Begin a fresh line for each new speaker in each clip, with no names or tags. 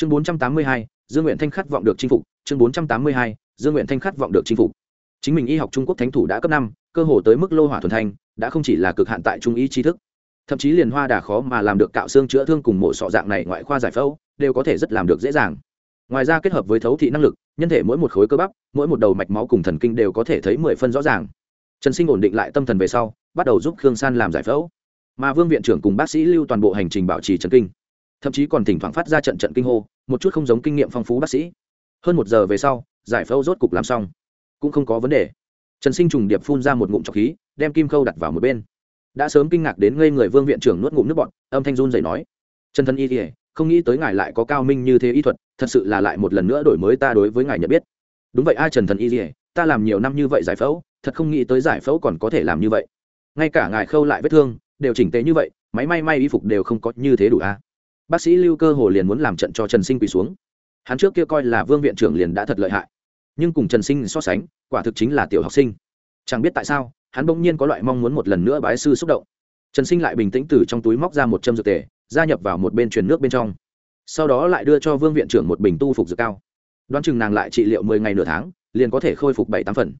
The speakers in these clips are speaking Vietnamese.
chương bốn trăm tám mươi hai, dương nguyện thanh khát vọng được chinh phục. Chương bốn trăm tám mươi hai, dương nguyện thanh khát vọng được chinh phục. Chính mình y học trung quốc thánh thủ đã cấp năm, cơ hồ tới mức lô hỏa thuần thanh, đã không chỉ là cực hạn tại trung y tri thức. Thậm chí liền hoa đà khó mà làm được cạo xương chữa thương cùng mổ sọ dạng này ngoại khoa giải phẫu, đều có thể rất làm được dễ dàng. Ngoài ra kết hợp với thấu thị năng lực, nhân thể mỗi một khối cơ bắp, mỗi một đầu mạch máu cùng thần kinh đều có thể thấy mười phân rõ ràng. Trần sinh ổn định lại tâm thần về sau, bắt đầu giúp khương san làm giải phẫu. Mà vương viện trưởng cùng bác sĩ lưu toàn bộ hành trình bảo trì trần kinh thậm chí còn thỉnh thoảng phát ra trận trận kinh hô, một chút không giống kinh nghiệm phong phú bác sĩ. Hơn một giờ về sau, giải phẫu rốt cục làm xong. Cũng không có vấn đề. Trần sinh trùng điệp phun ra một ngụm trọc khí, đem kim khâu đặt vào một bên. Đã sớm kinh ngạc đến ngây người vương viện trưởng nuốt ngụm nước bọt, âm thanh run dậy nói trần thân y thì không nghĩ tới ngài lại có cao minh như thế y thuật, thật sự là lại một lần nữa đổi mới ta đối với ngài nhận biết. Đúng vậy ai trần thần y thì ta làm nhiều năm như vậy giải phẫu, thật không nghĩ tới giải phẫu còn có thể làm như vậy. Ngay cả ngài khâu lại vết thương, đều chỉnh tế như vậy, máy may may y phục đều không có như thế đủ a bác sĩ lưu cơ hồ liền muốn làm trận cho trần sinh quỳ xuống hắn trước kia coi là vương viện trưởng liền đã thật lợi hại nhưng cùng trần sinh so sánh quả thực chính là tiểu học sinh chẳng biết tại sao hắn bỗng nhiên có loại mong muốn một lần nữa bái sư xúc động trần sinh lại bình tĩnh từ trong túi móc ra một châm dược tề gia nhập vào một bên truyền nước bên trong sau đó lại đưa cho vương viện trưởng một bình tu phục dược cao đoán chừng nàng lại trị liệu mười ngày nửa tháng liền có thể khôi phục bảy tám phần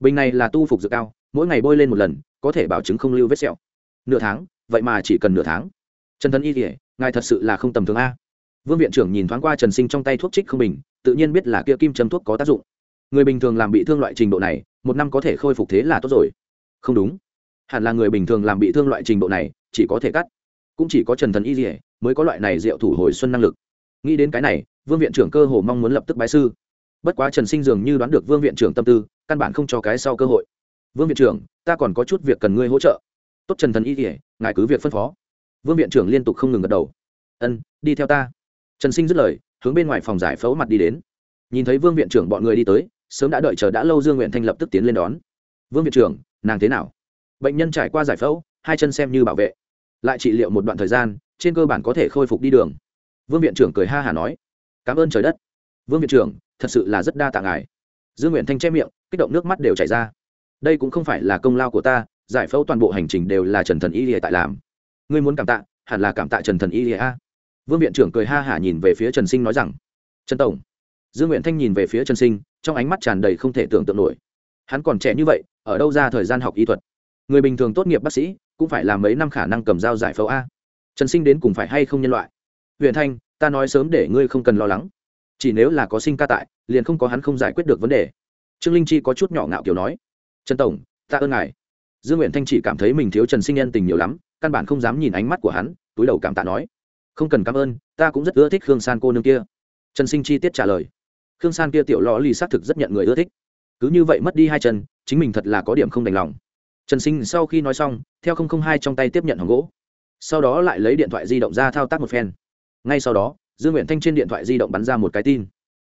bình này là tu phục dược cao mỗi ngày bôi lên một lần có thể bảo chứng không lưu vết sẹo nửa tháng vậy mà chỉ cần nửa tháng trần Thần y kỉa ngài thật sự là không tầm thường a. Vương viện trưởng nhìn thoáng qua trần sinh trong tay thuốc trích không bình, tự nhiên biết là kia kim châm thuốc có tác dụng. Người bình thường làm bị thương loại trình độ này, một năm có thể khôi phục thế là tốt rồi. Không đúng. Hẳn là người bình thường làm bị thương loại trình độ này, chỉ có thể cắt. Cũng chỉ có trần thần y dỉa mới có loại này diệu thủ hồi xuân năng lực. Nghĩ đến cái này, vương viện trưởng cơ hồ mong muốn lập tức bái sư. Bất quá trần sinh dường như đoán được vương viện trưởng tâm tư, căn bản không cho cái sau cơ hội. Vương viện trưởng, ta còn có chút việc cần ngươi hỗ trợ. Tốt trần thần y dỉa ngài cứ việc phân phó vương viện trưởng liên tục không ngừng gật đầu. Ân, đi theo ta. Trần sinh dứt lời, hướng bên ngoài phòng giải phẫu mặt đi đến. Nhìn thấy vương viện trưởng bọn người đi tới, sớm đã đợi chờ đã lâu dương nguyện thanh lập tức tiến lên đón. Vương viện trưởng, nàng thế nào? Bệnh nhân trải qua giải phẫu, hai chân xem như bảo vệ. Lại trị liệu một đoạn thời gian, trên cơ bản có thể khôi phục đi đường. Vương viện trưởng cười ha hả nói, cảm ơn trời đất. Vương viện trưởng, thật sự là rất đa tạ ngài. Dương nguyện thanh che miệng, kích động nước mắt đều chảy ra. Đây cũng không phải là công lao của ta, giải phẫu toàn bộ hành trình đều là trần thần y lìa tại làm ngươi muốn cảm tạ, hẳn là cảm tạ trần thần y lìa a. Vương viện trưởng cười ha hả nhìn về phía trần sinh nói rằng, trần tổng. Dương nguyện thanh nhìn về phía trần sinh, trong ánh mắt tràn đầy không thể tưởng tượng nổi. Hắn còn trẻ như vậy, ở đâu ra thời gian học y thuật? Người bình thường tốt nghiệp bác sĩ, cũng phải làm mấy năm khả năng cầm dao giải phẫu a. Trần sinh đến cùng phải hay không nhân loại? Huyện thanh, ta nói sớm để ngươi không cần lo lắng. Chỉ nếu là có sinh ca tại, liền không có hắn không giải quyết được vấn đề. Trương linh chi có chút nhỏ ngạo kiểu nói. Trần tổng, ta ơn ngài dương nguyện thanh chỉ cảm thấy mình thiếu trần sinh nhân tình nhiều lắm, căn bản không dám nhìn ánh mắt của hắn, túi đầu cảm tạ nói, không cần cảm ơn, ta cũng rất ưa thích khương san cô nương kia. Trần sinh chi tiết trả lời, khương san kia tiểu lò lì xác thực rất nhận người ưa thích. Cứ như vậy mất đi hai chân, chính mình thật là có điểm không đành lòng. Trần sinh sau khi nói xong, theo không không hai trong tay tiếp nhận hòm gỗ, sau đó lại lấy điện thoại di động ra thao tác một phen. Ngay sau đó, dương nguyện thanh trên điện thoại di động bắn ra một cái tin.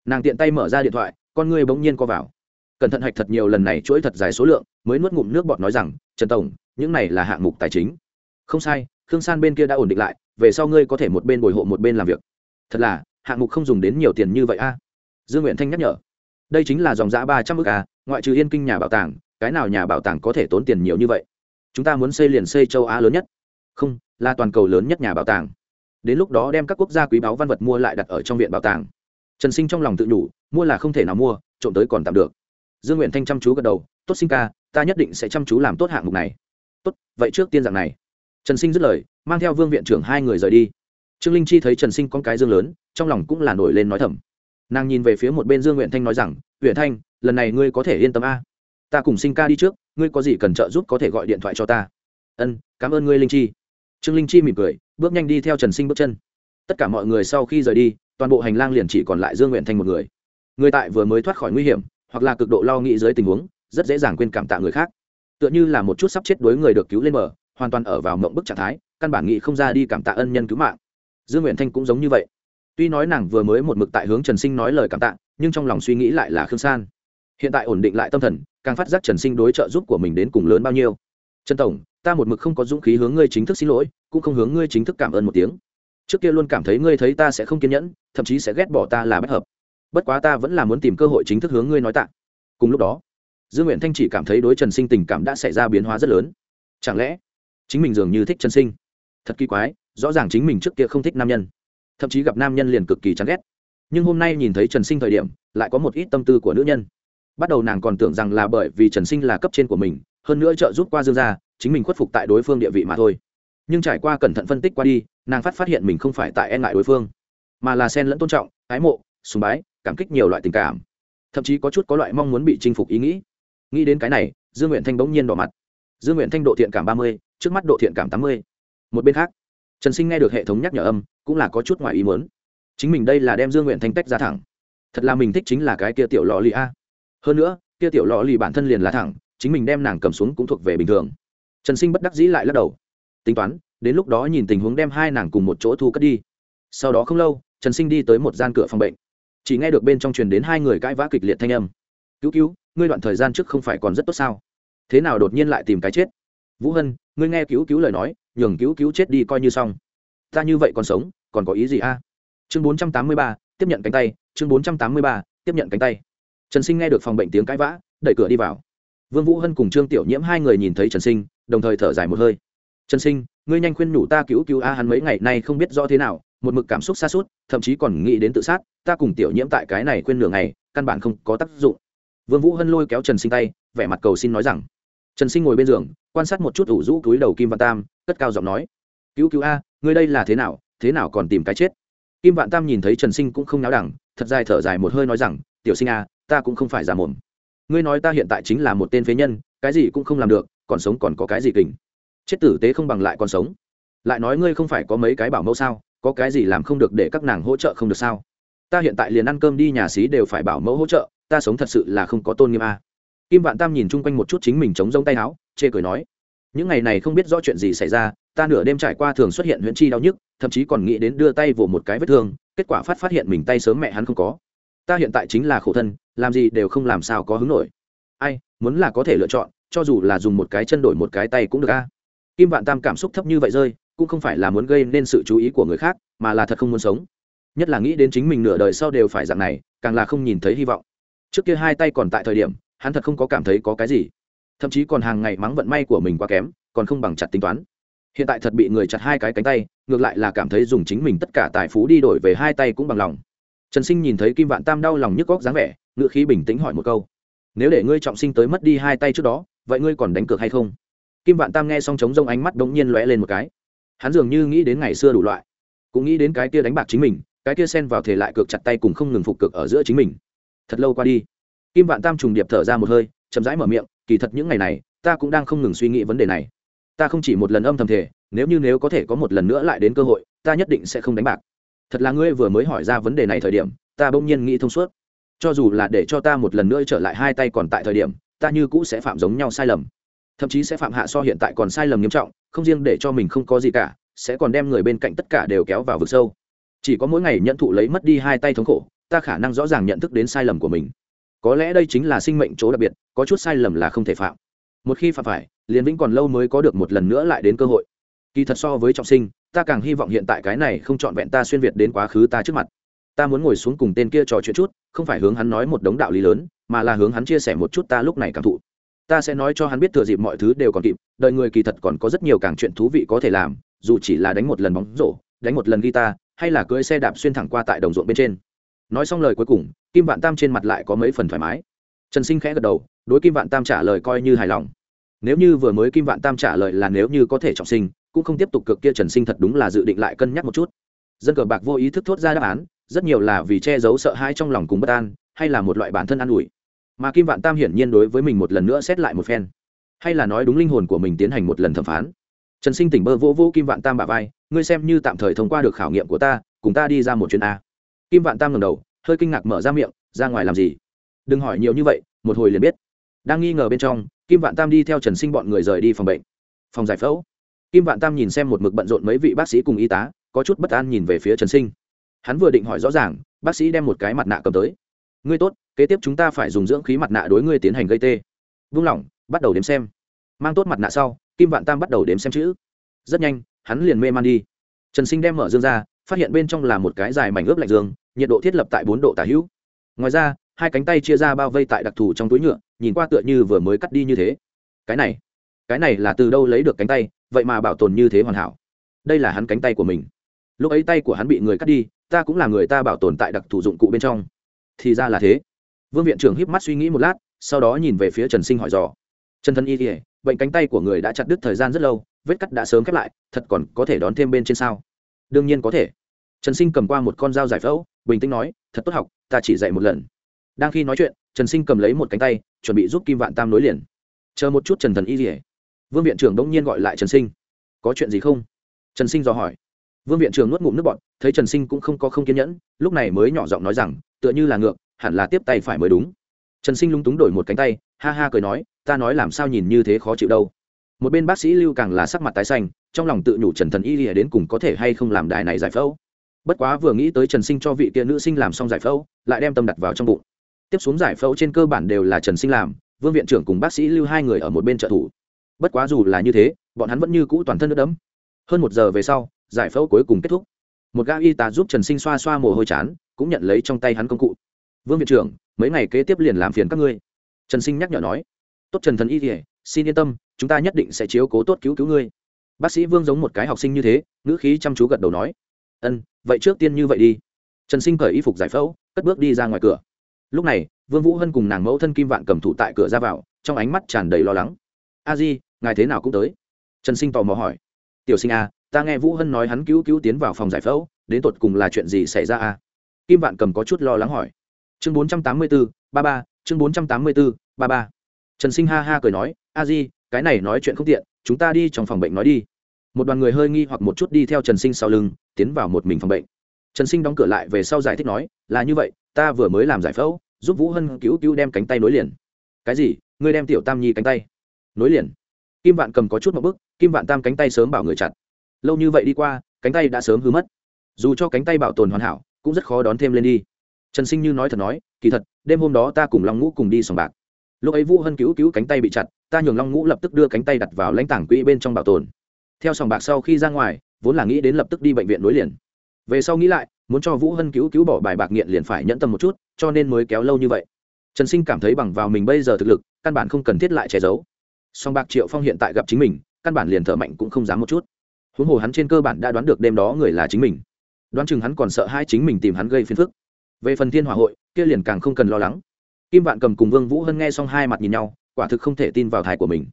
Nàng tiện tay mở ra điện thoại, con người bỗng nhiên co vào cẩn thận hạch thật nhiều lần này chuỗi thật dài số lượng, mới nuốt ngụm nước bọt nói rằng, trần tổng, những này là hạng mục tài chính. Không sai, khương san bên kia đã ổn định lại, về sau ngươi có thể một bên bồi hộ một bên làm việc. Thật là, hạng mục không dùng đến nhiều tiền như vậy a. À? Dương nguyện thanh nhắc nhở. Đây chính là dòng giã ba trăm ước a, ngoại trừ yên kinh nhà bảo tàng, cái nào nhà bảo tàng có thể tốn tiền nhiều như vậy? Chúng ta muốn xây liền xây châu á lớn nhất. Không, là toàn cầu lớn nhất nhà bảo tàng. Đến lúc đó đem các quốc gia quý báu văn vật mua lại đặt ở trong viện bảo tàng. Trần sinh trong lòng tự nhủ, mua là không thể nào mua, trộm tới còn tạm được dương nguyện thanh chăm chú gật đầu, tốt sinh ca, ta nhất định sẽ chăm chú làm tốt hạng mục này. Tốt, vậy trước tiên dạng này. Trần sinh dứt lời, mang theo vương viện trưởng hai người rời đi. Trương linh chi thấy trần sinh con cái dương lớn, trong lòng cũng là nổi lên nói thầm. Nàng nhìn về phía một bên dương nguyện thanh nói rằng nguyện thanh, lần này ngươi có thể yên tâm a. Ta cùng sinh ca đi trước, ngươi có gì cần trợ giúp có thể gọi điện thoại cho ta. Ân, cảm ơn ngươi linh chi. Trương linh chi mỉm cười, bước nhanh đi theo trần sinh bước chân. Tất cả mọi người sau khi rời đi, toàn bộ hành lang liền chỉ còn lại dương nguyện thanh một người. Người tại vừa mới thoát khỏi nguy hiểm hoặc là cực độ lo nghĩ dưới tình huống, rất dễ dàng quên cảm tạ người khác. Tựa như là một chút sắp chết đối người được cứu lên bờ, hoàn toàn ở vào mộng bức trạng thái, căn bản nghĩ không ra đi cảm tạ ân nhân cứu mạng. Dương nguyện thanh cũng giống như vậy. Tuy nói nàng vừa mới một mực tại hướng trần sinh nói lời cảm tạ, nhưng trong lòng suy nghĩ lại là khương san. Hiện tại ổn định lại tâm thần, càng phát giác trần sinh đối trợ giúp của mình đến cùng lớn bao nhiêu. Trần tổng, ta một mực không có dũng khí hướng ngươi chính thức xin lỗi, cũng không hướng ngươi chính thức cảm ơn một tiếng. Trước kia luôn cảm thấy ngươi thấy ta sẽ không kiên nhẫn, thậm chí sẽ ghét bỏ ta là bất hợp bất quá ta vẫn là muốn tìm cơ hội chính thức hướng ngươi nói tạ. Cùng lúc đó, dương nguyện thanh chỉ cảm thấy đối trần sinh tình cảm đã xảy ra biến hóa rất lớn. Chẳng lẽ chính mình dường như thích trần sinh? Thật kỳ quái, rõ ràng chính mình trước kia không thích nam nhân. Thậm chí gặp nam nhân liền cực kỳ chán ghét. Nhưng hôm nay nhìn thấy trần sinh thời điểm, lại có một ít tâm tư của nữ nhân. Bắt đầu nàng còn tưởng rằng là bởi vì trần sinh là cấp trên của mình, hơn nữa trợ giúp qua dương gia, chính mình khuất phục tại đối phương địa vị mà thôi. Nhưng trải qua cẩn thận phân tích qua đi, nàng phát phát hiện mình không phải tại e ngại đối phương, mà là sen lẫn tôn trọng, ái mộ, sùng bái cảm kích nhiều loại tình cảm. Thậm chí có chút có loại mong muốn bị chinh phục ý nghĩ. Nghĩ đến cái này, dương nguyện thanh bỗng nhiên đỏ mặt. Dương nguyện thanh độ thiện cảm ba mươi, trước mắt độ thiện cảm tám mươi. Một bên khác, trần sinh nghe được hệ thống nhắc nhở âm, cũng là có chút ngoài ý muốn. Chính mình đây là đem dương nguyện thanh tách ra thẳng. Thật là mình thích chính là cái kia tiểu lò lì a. Hơn nữa, kia tiểu lò lì bản thân liền là thẳng, chính mình đem nàng cầm xuống cũng thuộc về bình thường. Trần sinh bất đắc dĩ lại lắc đầu. Tính toán, đến lúc đó nhìn tình huống đem hai nàng cùng một chỗ thu cất đi. Sau đó không lâu, trần sinh đi tới một gian cửa phòng bệnh chỉ nghe được bên trong truyền đến hai người cãi vã kịch liệt thanh âm. Cứu cứu, ngươi đoạn thời gian trước không phải còn rất tốt sao? Thế nào đột nhiên lại tìm cái chết? Vũ hân, ngươi nghe cứu cứu lời nói, nhường cứu cứu chết đi coi như xong. Ta như vậy còn sống, còn có ý gì a? Chương bốn trăm tám mươi ba, tiếp nhận cánh tay, chương bốn trăm tám mươi ba, tiếp nhận cánh tay. Trần sinh nghe được phòng bệnh tiếng cãi vã, đẩy cửa đi vào. Vương vũ hân cùng trương tiểu nhiễm hai người nhìn thấy trần sinh, đồng thời thở dài một hơi. Trần sinh, ngươi nhanh khuyên nhủ ta cứu cứu a, hắn mấy ngày nay không biết rõ thế nào một mực cảm xúc xa suốt, thậm chí còn nghĩ đến tự sát, ta cùng tiểu nhiễm tại cái này khuyên nửa ngày, căn bản không có tác dụng. Vương vũ hân lôi kéo trần sinh tay, vẻ mặt cầu xin nói rằng, trần sinh ngồi bên giường, quan sát một chút ủ rũ túi đầu kim văn tam, cất cao giọng nói, cứu cứu a, ngươi đây là thế nào thế nào còn tìm cái chết? Kim vạn tam nhìn thấy trần sinh cũng không náo đẳng, thật dài thở dài một hơi nói rằng, tiểu sinh a, ta cũng không phải giả mồm. Ngươi nói ta hiện tại chính là một tên phế nhân, cái gì cũng không làm được, còn sống còn có cái gì kình? Chết tử tế không bằng lại còn sống. Lại nói ngươi không phải có mấy cái bảo mẫu sao? Có cái gì làm không được để các nàng hỗ trợ không được sao? Ta hiện tại liền ăn cơm đi, nhà xí đều phải bảo mẫu hỗ trợ, ta sống thật sự là không có tôn nghiêm a. Kim vạn tam nhìn chung quanh một chút chính mình chống rông tay áo, chê cười nói, những ngày này không biết rõ chuyện gì xảy ra, ta nửa đêm trải qua thường xuất hiện huyễn chi đau nhức, thậm chí còn nghĩ đến đưa tay vỗ một cái vết thương, kết quả phát phát hiện mình tay sớm mẹ hắn không có. Ta hiện tại chính là khổ thân, làm gì đều không làm sao có hứng nổi. Ai, muốn là có thể lựa chọn, cho dù là dùng một cái chân đổi một cái tay cũng được a. Kim vạn tam cảm xúc thấp như vậy rơi cũng không phải là muốn gây nên sự chú ý của người khác, mà là thật không muốn sống. Nhất là nghĩ đến chính mình nửa đời sau đều phải dạng này, càng là không nhìn thấy hy vọng. Trước kia hai tay còn tại thời điểm, hắn thật không có cảm thấy có cái gì. Thậm chí còn hàng ngày mắng vận may của mình quá kém, còn không bằng chặt tính toán. Hiện tại thật bị người chặt hai cái cánh tay, ngược lại là cảm thấy dùng chính mình tất cả tài phú đi đổi về hai tay cũng bằng lòng. Trần sinh nhìn thấy kim vạn tam đau lòng nhức góc dáng vẻ ngự khí bình tĩnh hỏi một câu. Nếu để ngươi trọng sinh tới mất đi hai tay trước đó, vậy ngươi còn đánh cược hay không? Kim vạn tam nghe xong trống rông ánh mắt đ ỗ n g nhiên lóe lên một cái hắn dường như nghĩ đến ngày xưa đủ loại, cũng nghĩ đến cái kia đánh bạc chính mình, cái kia xen vào thể lại cược chặt tay cùng không ngừng phục cực ở giữa chính mình. Thật lâu qua đi, kim vạn tam trùng điệp thở ra một hơi, chậm rãi mở miệng, kỳ thật những ngày này, ta cũng đang không ngừng suy nghĩ vấn đề này. Ta không chỉ một lần âm thầm thể, nếu như nếu có thể có một lần nữa lại đến cơ hội, ta nhất định sẽ không đánh bạc. Thật là ngươi vừa mới hỏi ra vấn đề này thời điểm, ta bỗng nhiên nghĩ thông suốt. Cho dù là để cho ta một lần nữa trở lại hai tay còn tại thời điểm, ta như cũ sẽ phạm giống nhau sai lầm thậm chí sẽ phạm hạ so hiện tại còn sai lầm nghiêm trọng, không riêng để cho mình không có gì cả, sẽ còn đem người bên cạnh tất cả đều kéo vào vực sâu. Chỉ có mỗi ngày nhận thụ lấy mất đi hai tay thống khổ, ta khả năng rõ ràng nhận thức đến sai lầm của mình. Có lẽ đây chính là sinh mệnh chỗ đặc biệt, có chút sai lầm là không thể phạm. Một khi phạm phải, liền vĩnh còn lâu mới có được một lần nữa lại đến cơ hội. Kỳ thật so với trọng sinh, ta càng hy vọng hiện tại cái này không trọn vẹn ta xuyên việt đến quá khứ ta trước mặt. Ta muốn ngồi xuống cùng tên kia trò chuyện chút, không phải hướng hắn nói một đống đạo lý lớn, mà là hướng hắn chia sẻ một chút ta lúc này cảm thụ ta sẽ nói cho hắn biết thừa dịp mọi thứ đều còn kịp đợi người kỳ thật còn có rất nhiều càng chuyện thú vị có thể làm, dù chỉ là đánh một lần bóng rổ, đánh một lần guitar, hay là cưỡi xe đạp xuyên thẳng qua tại đồng ruộng bên trên. Nói xong lời cuối cùng, kim vạn tam trên mặt lại có mấy phần thoải mái. Trần sinh khẽ gật đầu, đối kim vạn tam trả lời coi như hài lòng. Nếu như vừa mới kim vạn tam trả lời là nếu như có thể trọng sinh, cũng không tiếp tục cực kia trần sinh thật đúng là dự định lại cân nhắc một chút. Dân cờ bạc vô ý thức thốt ra đáp án, rất nhiều là vì che giấu sợ hãi trong lòng cùng bất an, hay là một loại bản thân an ủi mà kim vạn tam hiển nhiên đối với mình một lần nữa xét lại một phen. Hay là nói đúng linh hồn của mình tiến hành một lần thẩm phán. Trần sinh tỉnh bơ vô vô kim vạn tam bà vai, ngươi xem như tạm thời thông qua được khảo nghiệm của ta, cùng ta đi ra một chuyến a. Kim vạn tam ngầm đầu, hơi kinh ngạc mở ra miệng, ra ngoài làm gì? Đừng hỏi nhiều như vậy, một hồi liền biết. Đang nghi ngờ bên trong, kim vạn tam đi theo trần sinh bọn người rời đi phòng bệnh. Phòng giải phẫu. Kim vạn tam nhìn xem một mực bận rộn mấy vị bác sĩ cùng y tá, có chút bất an nhìn về phía trần sinh. Hắn vừa định hỏi rõ ràng, bác sĩ đem một cái mặt nạ cầm tới. Ngươi tốt kế tiếp chúng ta phải dùng dưỡng khí mặt nạ đối ngươi tiến hành gây tê. Vung lỏng, bắt đầu đếm xem. Mang tốt mặt nạ sau, kim vạn tam bắt đầu đếm xem chữ. Rất nhanh, hắn liền mê man đi. Trần sinh đem mở dương ra, phát hiện bên trong là một cái dài mảnh ướp lạnh dương, nhiệt độ thiết lập tại bốn độ tả hữu. Ngoài ra, hai cánh tay chia ra bao vây tại đặc thù trong túi nhựa, nhìn qua tựa như vừa mới cắt đi như thế. Cái này cái này là từ đâu lấy được cánh tay, vậy mà bảo tồn như thế hoàn hảo. Đây là hắn cánh tay của mình. Lúc ấy tay của hắn bị người cắt đi, ta cũng là người ta bảo tồn tại đặc thù dụng cụ bên trong. Thì ra là thế vương viện trưởng híp mắt suy nghĩ một lát, sau đó nhìn về phía trần sinh hỏi dò. Trần thân y kỉa bệnh cánh tay của người đã chặt đứt thời gian rất lâu, vết cắt đã sớm khép lại, thật còn có thể đón thêm bên trên sao? Đương nhiên có thể. Trần sinh cầm qua một con dao giải phẫu, bình tĩnh nói, thật tốt học, ta chỉ dạy một lần. Đang khi nói chuyện, trần sinh cầm lấy một cánh tay, chuẩn bị giúp kim vạn tam nối liền. Chờ một chút, trần thần y kỉa vương viện trưởng đông nhiên gọi lại trần sinh. Có chuyện gì không? Trần sinh dò hỏi. Vương viện trưởng nuốt ngụm nước bọt, thấy trần sinh cũng không có không kiên nhẫn, lúc này mới nhỏ giọng nói rằng, tựa như là ngược hẳn là tiếp tay phải mới đúng. Trần sinh lung túng đổi một cánh tay, ha ha cười nói, ta nói làm sao nhìn như thế khó chịu đâu. Một bên bác sĩ lưu càng là sắc mặt tái xanh, trong lòng tự nhủ trần thần y lìa đến cùng có thể hay không làm đài này giải phẫu. Bất quá vừa nghĩ tới trần sinh cho vị kia nữ sinh làm xong giải phẫu, lại đem tâm đặt vào trong bụng. Tiếp xuống giải phẫu trên cơ bản đều là trần sinh làm, vương viện trưởng cùng bác sĩ lưu hai người ở một bên trợ thủ. Bất quá dù là như thế, bọn hắn vẫn như cũ toàn thân nước đẫm. Hơn một giờ về sau, giải phẫu cuối cùng kết thúc. Một gã y tá giúp trần sinh xoa xoa mồ hôi chán, cũng nhận lấy trong tay hắn công cụ vương viện trưởng mấy ngày kế tiếp liền làm phiền các ngươi. Trần sinh nhắc nhở nói. Tốt trần thần y thì xin yên tâm chúng ta nhất định sẽ chiếu cố tốt cứu cứu ngươi. Bác sĩ vương giống một cái học sinh như thế ngữ khí chăm chú gật đầu nói. Ân vậy trước tiên như vậy đi. Trần sinh cởi y phục giải phẫu cất bước đi ra ngoài cửa. Lúc này vương vũ hân cùng nàng mẫu thân kim vạn cầm thủ tại cửa ra vào trong ánh mắt tràn đầy lo lắng. A di ngài thế nào cũng tới. Trần sinh tò mò hỏi. Tiểu sinh a à, ta nghe vũ hân nói hắn cứu cứu tiến vào phòng giải phẫu đến tột cùng là chuyện gì xảy ra a kim vạn cầm có chút lo lắng hỏi chương bốn trăm tám mươi bốn ba ba, chương bốn trăm tám mươi bốn ba ba. Trần sinh ha ha cười nói, a di, cái này nói chuyện không tiện, chúng ta đi trong phòng bệnh nói đi. Một đoàn người hơi nghi hoặc một chút đi theo trần sinh sau lưng, tiến vào một mình phòng bệnh. Trần sinh đóng cửa lại về sau giải thích nói, là như vậy, ta vừa mới làm giải phẫu, giúp vũ hân cứu cứu đem cánh tay nối liền. Cái gì? Ngươi đem tiểu tam nhi cánh tay nối liền? Kim vạn cầm có chút một bức, kim vạn tam cánh tay sớm bảo người chặt. Lâu như vậy đi qua, cánh tay đã sớm hư mất. Dù cho cánh tay bảo tồn hoàn hảo, cũng rất khó đón thêm lên đi trần sinh như nói thật nói, kỳ thật, đêm hôm đó ta cùng long ngũ cùng đi sòng bạc. Lúc ấy vũ hân cứu cứu cánh tay bị chặt, ta nhường long ngũ lập tức đưa cánh tay đặt vào lãnh tảng quỹ bên trong bảo tồn. Theo sòng bạc sau khi ra ngoài, vốn là nghĩ đến lập tức đi bệnh viện nối liền. Về sau nghĩ lại, muốn cho vũ hân cứu cứu bỏ bài bạc nghiện liền phải nhẫn tâm một chút, cho nên mới kéo lâu như vậy. Trần sinh cảm thấy bằng vào mình bây giờ thực lực, căn bản không cần thiết lại che giấu. Song bạc triệu phong hiện tại gặp chính mình, căn bản liền thở mạnh cũng không dám một chút. Huống hồ hắn trên cơ bản đã đoán được đêm đó người là chính mình. Đoán chừng hắn còn sợ hai chính mình tìm hắn gây phiền phức về phần thiên hòa hội, kia liền càng không cần lo lắng. Kim vạn cầm cùng vương vũ hân nghe xong hai mặt nhìn nhau, quả thực không thể tin vào thái của mình.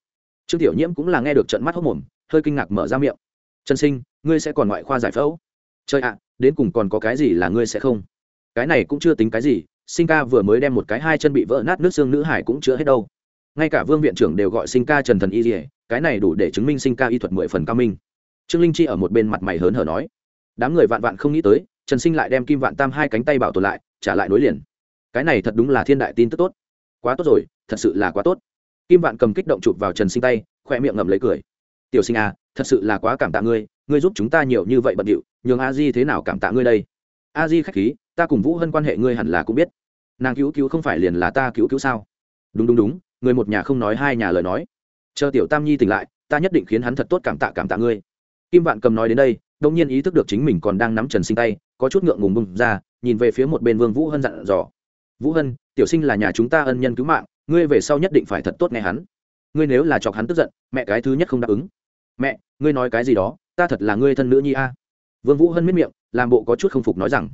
Trương tiểu nhiễm cũng là nghe được trận mắt hốc mồm, hơi kinh ngạc mở ra miệng. Trần sinh, ngươi sẽ còn ngoại khoa giải phẫu? Trời ạ, đến cùng còn có cái gì là ngươi sẽ không? Cái này cũng chưa tính cái gì, sinh ca vừa mới đem một cái hai chân bị vỡ nát nước xương nữ hải cũng chữa hết đâu. Ngay cả vương viện trưởng đều gọi sinh ca trần thần y dỉa cái này đủ để chứng minh sinh ca y thuật mười phần cao minh. Trương linh chi ở một bên mặt mày hớn hở nói. Đám người vạn vạn không nghĩ tới trần sinh lại đem kim vạn tam hai cánh tay bảo tồn lại, trả lại nối liền. Cái này thật đúng là thiên đại tin tức tốt. Quá tốt rồi, thật sự là quá tốt. Kim vạn cầm kích động chụp vào trần sinh tay khoe miệng ngậm lấy cười. Tiểu sinh à thật sự là quá cảm tạ ngươi ngươi giúp chúng ta nhiều như vậy bận điệu, nhường a di thế nào cảm tạ ngươi đây? A di khách khí, ta cùng vũ hân quan hệ ngươi hẳn là cũng biết. Nàng cứu cứu không phải liền là ta cứu cứu sao? Đúng đúng đúng, người một nhà không nói hai nhà lời nói. Chờ tiểu tam nhi tỉnh lại, ta nhất định khiến hắn thật tốt cảm tạ cảm tạ ngươi. Kim vạn cầm nói đến đây đông nhiên ý thức được chính mình còn đang nắm trần sinh tay có chút ngượng ngùng bùng ra, nhìn về phía một bên vương vũ hân dặn dò. Vũ hân, tiểu sinh là nhà chúng ta ân nhân cứu mạng, ngươi về sau nhất định phải thật tốt nghe hắn. Ngươi nếu là chọc hắn tức giận, mẹ cái thứ nhất không đáp ứng. Mẹ, ngươi nói cái gì đó, ta thật là ngươi thân nữ nhi a. Vương vũ hân miết miệng, làm bộ có chút không phục nói rằng,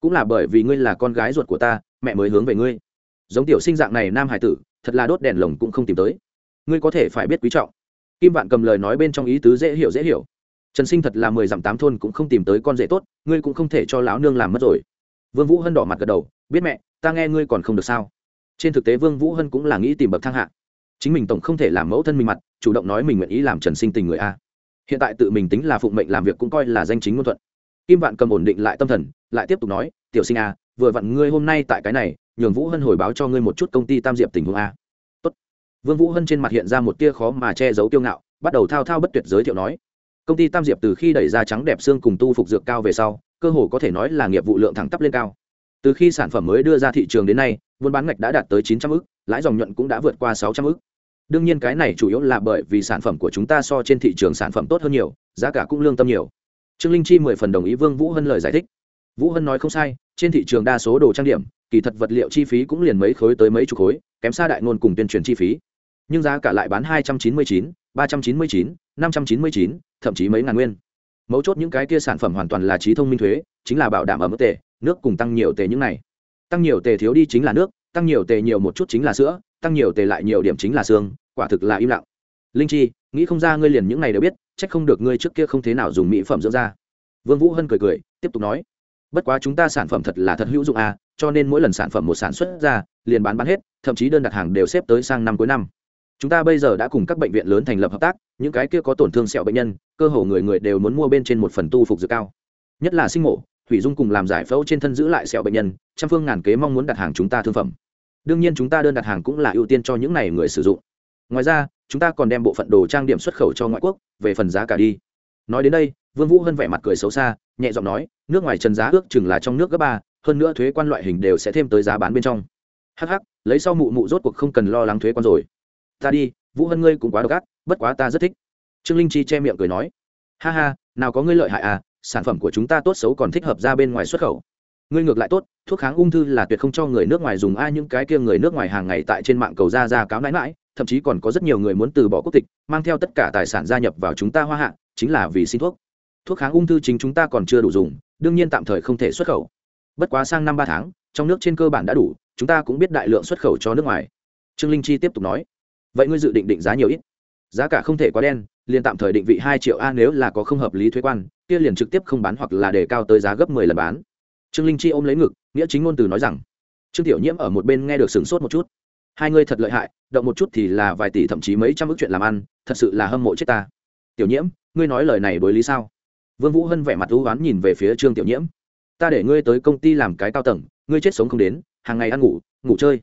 cũng là bởi vì ngươi là con gái ruột của ta, mẹ mới hướng về ngươi. Giống tiểu sinh dạng này nam hải tử, thật là đốt đèn lồng cũng không tìm tới. Ngươi có thể phải biết quý trọng. Kim vạn cầm lời nói bên trong ý tứ dễ hiểu dễ hiểu trần sinh thật là mười dặm tám thôn cũng không tìm tới con rể tốt, ngươi cũng không thể cho lão nương làm mất rồi. Vương vũ hân đỏ mặt gật đầu, biết mẹ, ta nghe ngươi còn không được sao? Trên thực tế vương vũ hân cũng là nghĩ tìm bậc thang hạ. Chính mình tổng không thể làm mẫu thân mình mặt, chủ động nói mình nguyện ý làm trần sinh tình người a. Hiện tại tự mình tính là phụng mệnh làm việc cũng coi là danh chính ngôn thuận. Kim vạn cầm ổn định lại tâm thần, lại tiếp tục nói, tiểu sinh a, vừa vặn ngươi hôm nay tại cái này, nhường vũ hân hồi báo cho ngươi một chút công ty tam diệp tình huống a. Tốt. vương vũ hân trên mặt hiện ra một tia khó mà che giấu tiêu ngạo, bắt đầu thao thao bất tuyệt giới thiệu nói công ty tam diệp từ khi đẩy ra trắng đẹp xương cùng tu phục dược cao về sau, cơ hồ có thể nói là nghiệp vụ lượng thẳng tắp lên cao. Từ khi sản phẩm mới đưa ra thị trường đến nay, buôn bán ngạch đã đạt tới chín trăm ức, lãi dòng nhuận cũng đã vượt qua sáu trăm ức. Đương nhiên cái này chủ yếu là bởi vì sản phẩm của chúng ta so trên thị trường sản phẩm tốt hơn nhiều, giá cả cũng lương tâm nhiều. Trương linh chi mười phần đồng ý vương vũ hân lời giải thích. Vũ hân nói không sai, trên thị trường đa số đồ trang điểm, kỳ thật vật liệu chi phí cũng liền mấy khối tới mấy chục khối, kém xa đại ngôn cùng tuyên truyền chi phí. Nhưng giá cả lại bán hai trăm chín mươi chín ba trăm chín mươi chín, năm trăm chín mươi chín, thậm chí mấy ngàn nguyên. Mấu chốt những cái kia sản phẩm hoàn toàn là trí thông minh thuế, chính là bảo đảm ở mức tệ, nước cùng tăng nhiều tệ những này. Tăng nhiều tệ thiếu đi chính là nước, tăng nhiều tệ nhiều một chút chính là sữa, tăng nhiều tệ lại nhiều điểm chính là xương, quả thực là im lặng. Linh chi, nghĩ không ra ngươi liền những này đều biết, chắc không được ngươi trước kia không thế nào dùng mỹ phẩm dưỡng da. Vương vũ hân cười cười, tiếp tục nói, bất quá chúng ta sản phẩm thật là thật hữu dụng à cho nên mỗi lần sản phẩm một sản xuất ra, liền bán bán hết, thậm chí đơn đặt hàng đều xếp tới sang năm cuối năm chúng ta bây giờ đã cùng các bệnh viện lớn thành lập hợp tác, những cái kia có tổn thương sẹo bệnh nhân, cơ hồ người người đều muốn mua bên trên một phần tu phục dược cao. Nhất là sinh mổ, thủy dung cùng làm giải phẫu trên thân giữ lại sẹo bệnh nhân, trăm phương ngàn kế mong muốn đặt hàng chúng ta thương phẩm. Đương nhiên chúng ta đơn đặt hàng cũng là ưu tiên cho những này người sử dụng. Ngoài ra, chúng ta còn đem bộ phận đồ trang điểm xuất khẩu cho ngoại quốc, về phần giá cả đi. Nói đến đây, vương vũ hân vẻ mặt cười xấu xa, nhẹ giọng nói, nước ngoài trần giá ước chừng là trong nước gấp ba, hơn nữa thuế quan loại hình đều sẽ thêm tới giá bán bên trong. Hắc hắc, lấy sau mụ mụ rốt cuộc không cần lo lắng thuế quan rồi ta đi, vũ hân ngươi cũng quá độc ác, bất quá ta rất thích. Trương linh chi che miệng cười nói, ha ha, nào có ngươi lợi hại à sản phẩm của chúng ta tốt xấu còn thích hợp ra bên ngoài xuất khẩu. Ngươi ngược lại tốt, thuốc kháng ung thư là tuyệt không cho người nước ngoài dùng, ai những cái kia người nước ngoài hàng ngày tại trên mạng cầu ra ra cáo nãi mãi thậm chí còn có rất nhiều người muốn từ bỏ quốc tịch, mang theo tất cả tài sản gia nhập vào chúng ta hoa hạ, chính là vì xin thuốc. Thuốc kháng ung thư chính chúng ta còn chưa đủ dùng, đương nhiên tạm thời không thể xuất khẩu. Bất quá sang năm ba tháng, trong nước trên cơ bản đã đủ, chúng ta cũng biết đại lượng xuất khẩu cho nước ngoài. Trương linh chi tiếp tục nói vậy ngươi dự định định giá nhiều ít? Giá cả không thể quá đen, liền tạm thời định vị hai triệu a nếu là có không hợp lý thuế quan, kia liền trực tiếp không bán hoặc là đề cao tới giá gấp mười lần bán. Trương linh chi ôm lấy ngực, nghĩa chính ngôn từ nói rằng, trương tiểu nhiễm ở một bên nghe được sửng sốt một chút. Hai ngươi thật lợi hại, động một chút thì là vài tỷ thậm chí mấy trăm ước chuyện làm ăn, thật sự là hâm mộ chết ta. Tiểu nhiễm, ngươi nói lời này đối lý sao? Vương vũ hân vẻ mặt thú oán nhìn về phía trương tiểu nhiễm. Ta để ngươi tới công ty làm cái cao tầng, ngươi chết sống không đến, hàng ngày ăn ngủ ngủ chơi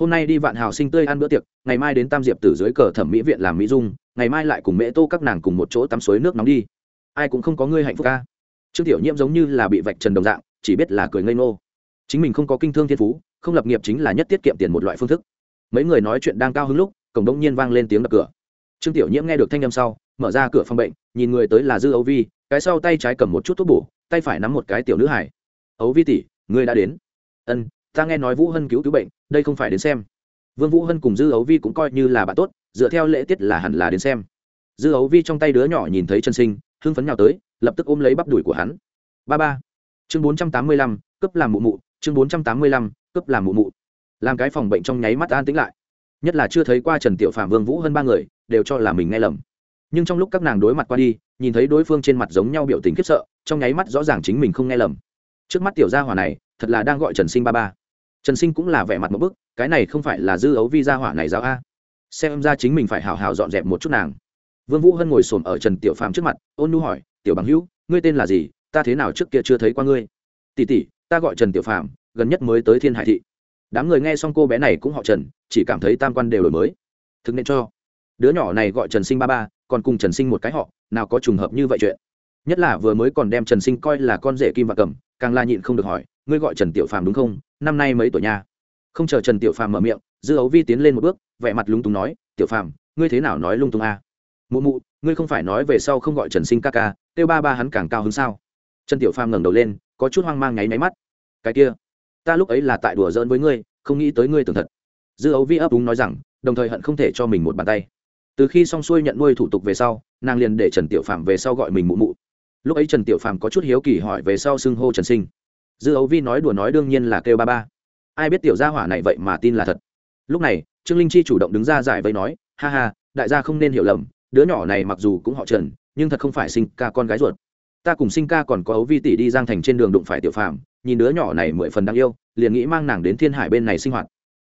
hôm nay đi vạn hào sinh tươi ăn bữa tiệc, ngày mai đến tam diệp tử dưới cờ thẩm mỹ viện làm mỹ dung, ngày mai lại cùng mẹ tô các nàng cùng một chỗ tắm suối nước nóng đi. Ai cũng không có ngươi hạnh phúc ca. Trương tiểu nhiễm giống như là bị vạch trần đồng dạng, chỉ biết là cười ngây ngô. Chính mình không có kinh thương thiên phú, không lập nghiệp chính là nhất tiết kiệm tiền một loại phương thức. Mấy người nói chuyện đang cao hứng lúc, cổng đông nhiên vang lên tiếng đập cửa. Trương tiểu nhiễm nghe được thanh âm sau, mở ra cửa phòng bệnh, nhìn người tới là dư ấu vi, cái sau tay trái cầm một chút thuốc bổ, tay phải nắm một cái tiểu nữ hải ấu vi tỷ, ngươi đã đến. Ân, ta nghe nói vũ hân cứu cứu bệnh đây không phải đến xem. Vương vũ hân cùng dư ấu vi cũng coi như là bạn tốt, dựa theo lễ tiết là hẳn là đến xem. Dư ấu vi trong tay đứa nhỏ nhìn thấy chân sinh, hưng phấn nhào tới, lập tức ôm lấy bắp đùi của hắn. Ba ba. Chương bốn trăm tám mươi lăm cấp làm mụ mụ, chương bốn trăm tám mươi lăm cấp làm mụ mụ. Làm cái phòng bệnh trong nháy mắt an tĩnh lại. Nhất là chưa thấy qua trần tiểu phạm vương vũ hơn ba người, đều cho là mình nghe lầm. Nhưng trong lúc các nàng đối mặt qua đi, nhìn thấy đối phương trên mặt giống nhau biểu tình khiếp sợ, trong nháy mắt rõ ràng chính mình không nghe lầm. Trước mắt tiểu gia hỏa này, thật là đang gọi trần sinh ba ba trần sinh cũng là vẻ mặt một bức, cái này không phải là dư ấu vi gia hỏa này giáo a. Xem ra chính mình phải hào hào dọn dẹp một chút nàng. Vương vũ hân ngồi xổm ở trần tiểu phàm trước mặt, ôn nu hỏi, tiểu bằng hữu, ngươi tên là gì? Ta thế nào trước kia chưa thấy qua ngươi? Tỷ tỷ, ta gọi trần tiểu phàm, gần nhất mới tới thiên hải thị. Đám người nghe xong cô bé này cũng họ trần, chỉ cảm thấy tam quan đều đổi mới. Thực nên cho. Đứa nhỏ này gọi trần sinh ba ba, còn cùng trần sinh một cái họ, nào có trùng hợp như vậy chuyện. Nhất là vừa mới còn đem trần sinh coi là con rể kim và cầm, càng la nhịn không được hỏi, ngươi gọi trần tiểu phàm đúng không? Năm nay mấy tuổi nha? Không chờ trần tiểu phàm mở miệng, dư ấu vi tiến lên một bước, vẻ mặt lung túng nói, tiểu phàm, ngươi thế nào nói lung tung a? À? mụ mụ, ngươi không phải nói về sau không gọi trần sinh ca ca, kêu ba ba hắn càng cao hơn sao? Trần tiểu phàm ngẩng đầu lên, có chút hoang mang nháy máy mắt. Cái kia, ta lúc ấy là tại đùa giỡn với ngươi, không nghĩ tới ngươi tưởng thật. Dư ấu vi ấp úng nói rằng, đồng thời hận không thể cho mình một bàn tay. Từ khi xong xuôi nhận nuôi thủ tục về sau, nàng liền để trần tiểu phạm về sau gọi mình mụ mụ. Lúc ấy trần tiểu phạm có chút hiếu kỳ hỏi về sau xưng hô trần sinh dư ấu vi nói đùa nói đương nhiên là kêu ba ba. Ai biết tiểu gia hỏa này vậy mà tin là thật. Lúc này, trương linh chi chủ động đứng ra giải vây nói, ha ha, đại gia không nên hiểu lầm, đứa nhỏ này mặc dù cũng họ trần, nhưng thật không phải sinh ca con gái ruột. Ta cùng sinh ca còn có ấu vi tỷ đi giang thành trên đường đụng phải tiểu phạm nhìn đứa nhỏ này mười phần đáng yêu, liền nghĩ mang nàng đến thiên hải bên này sinh hoạt.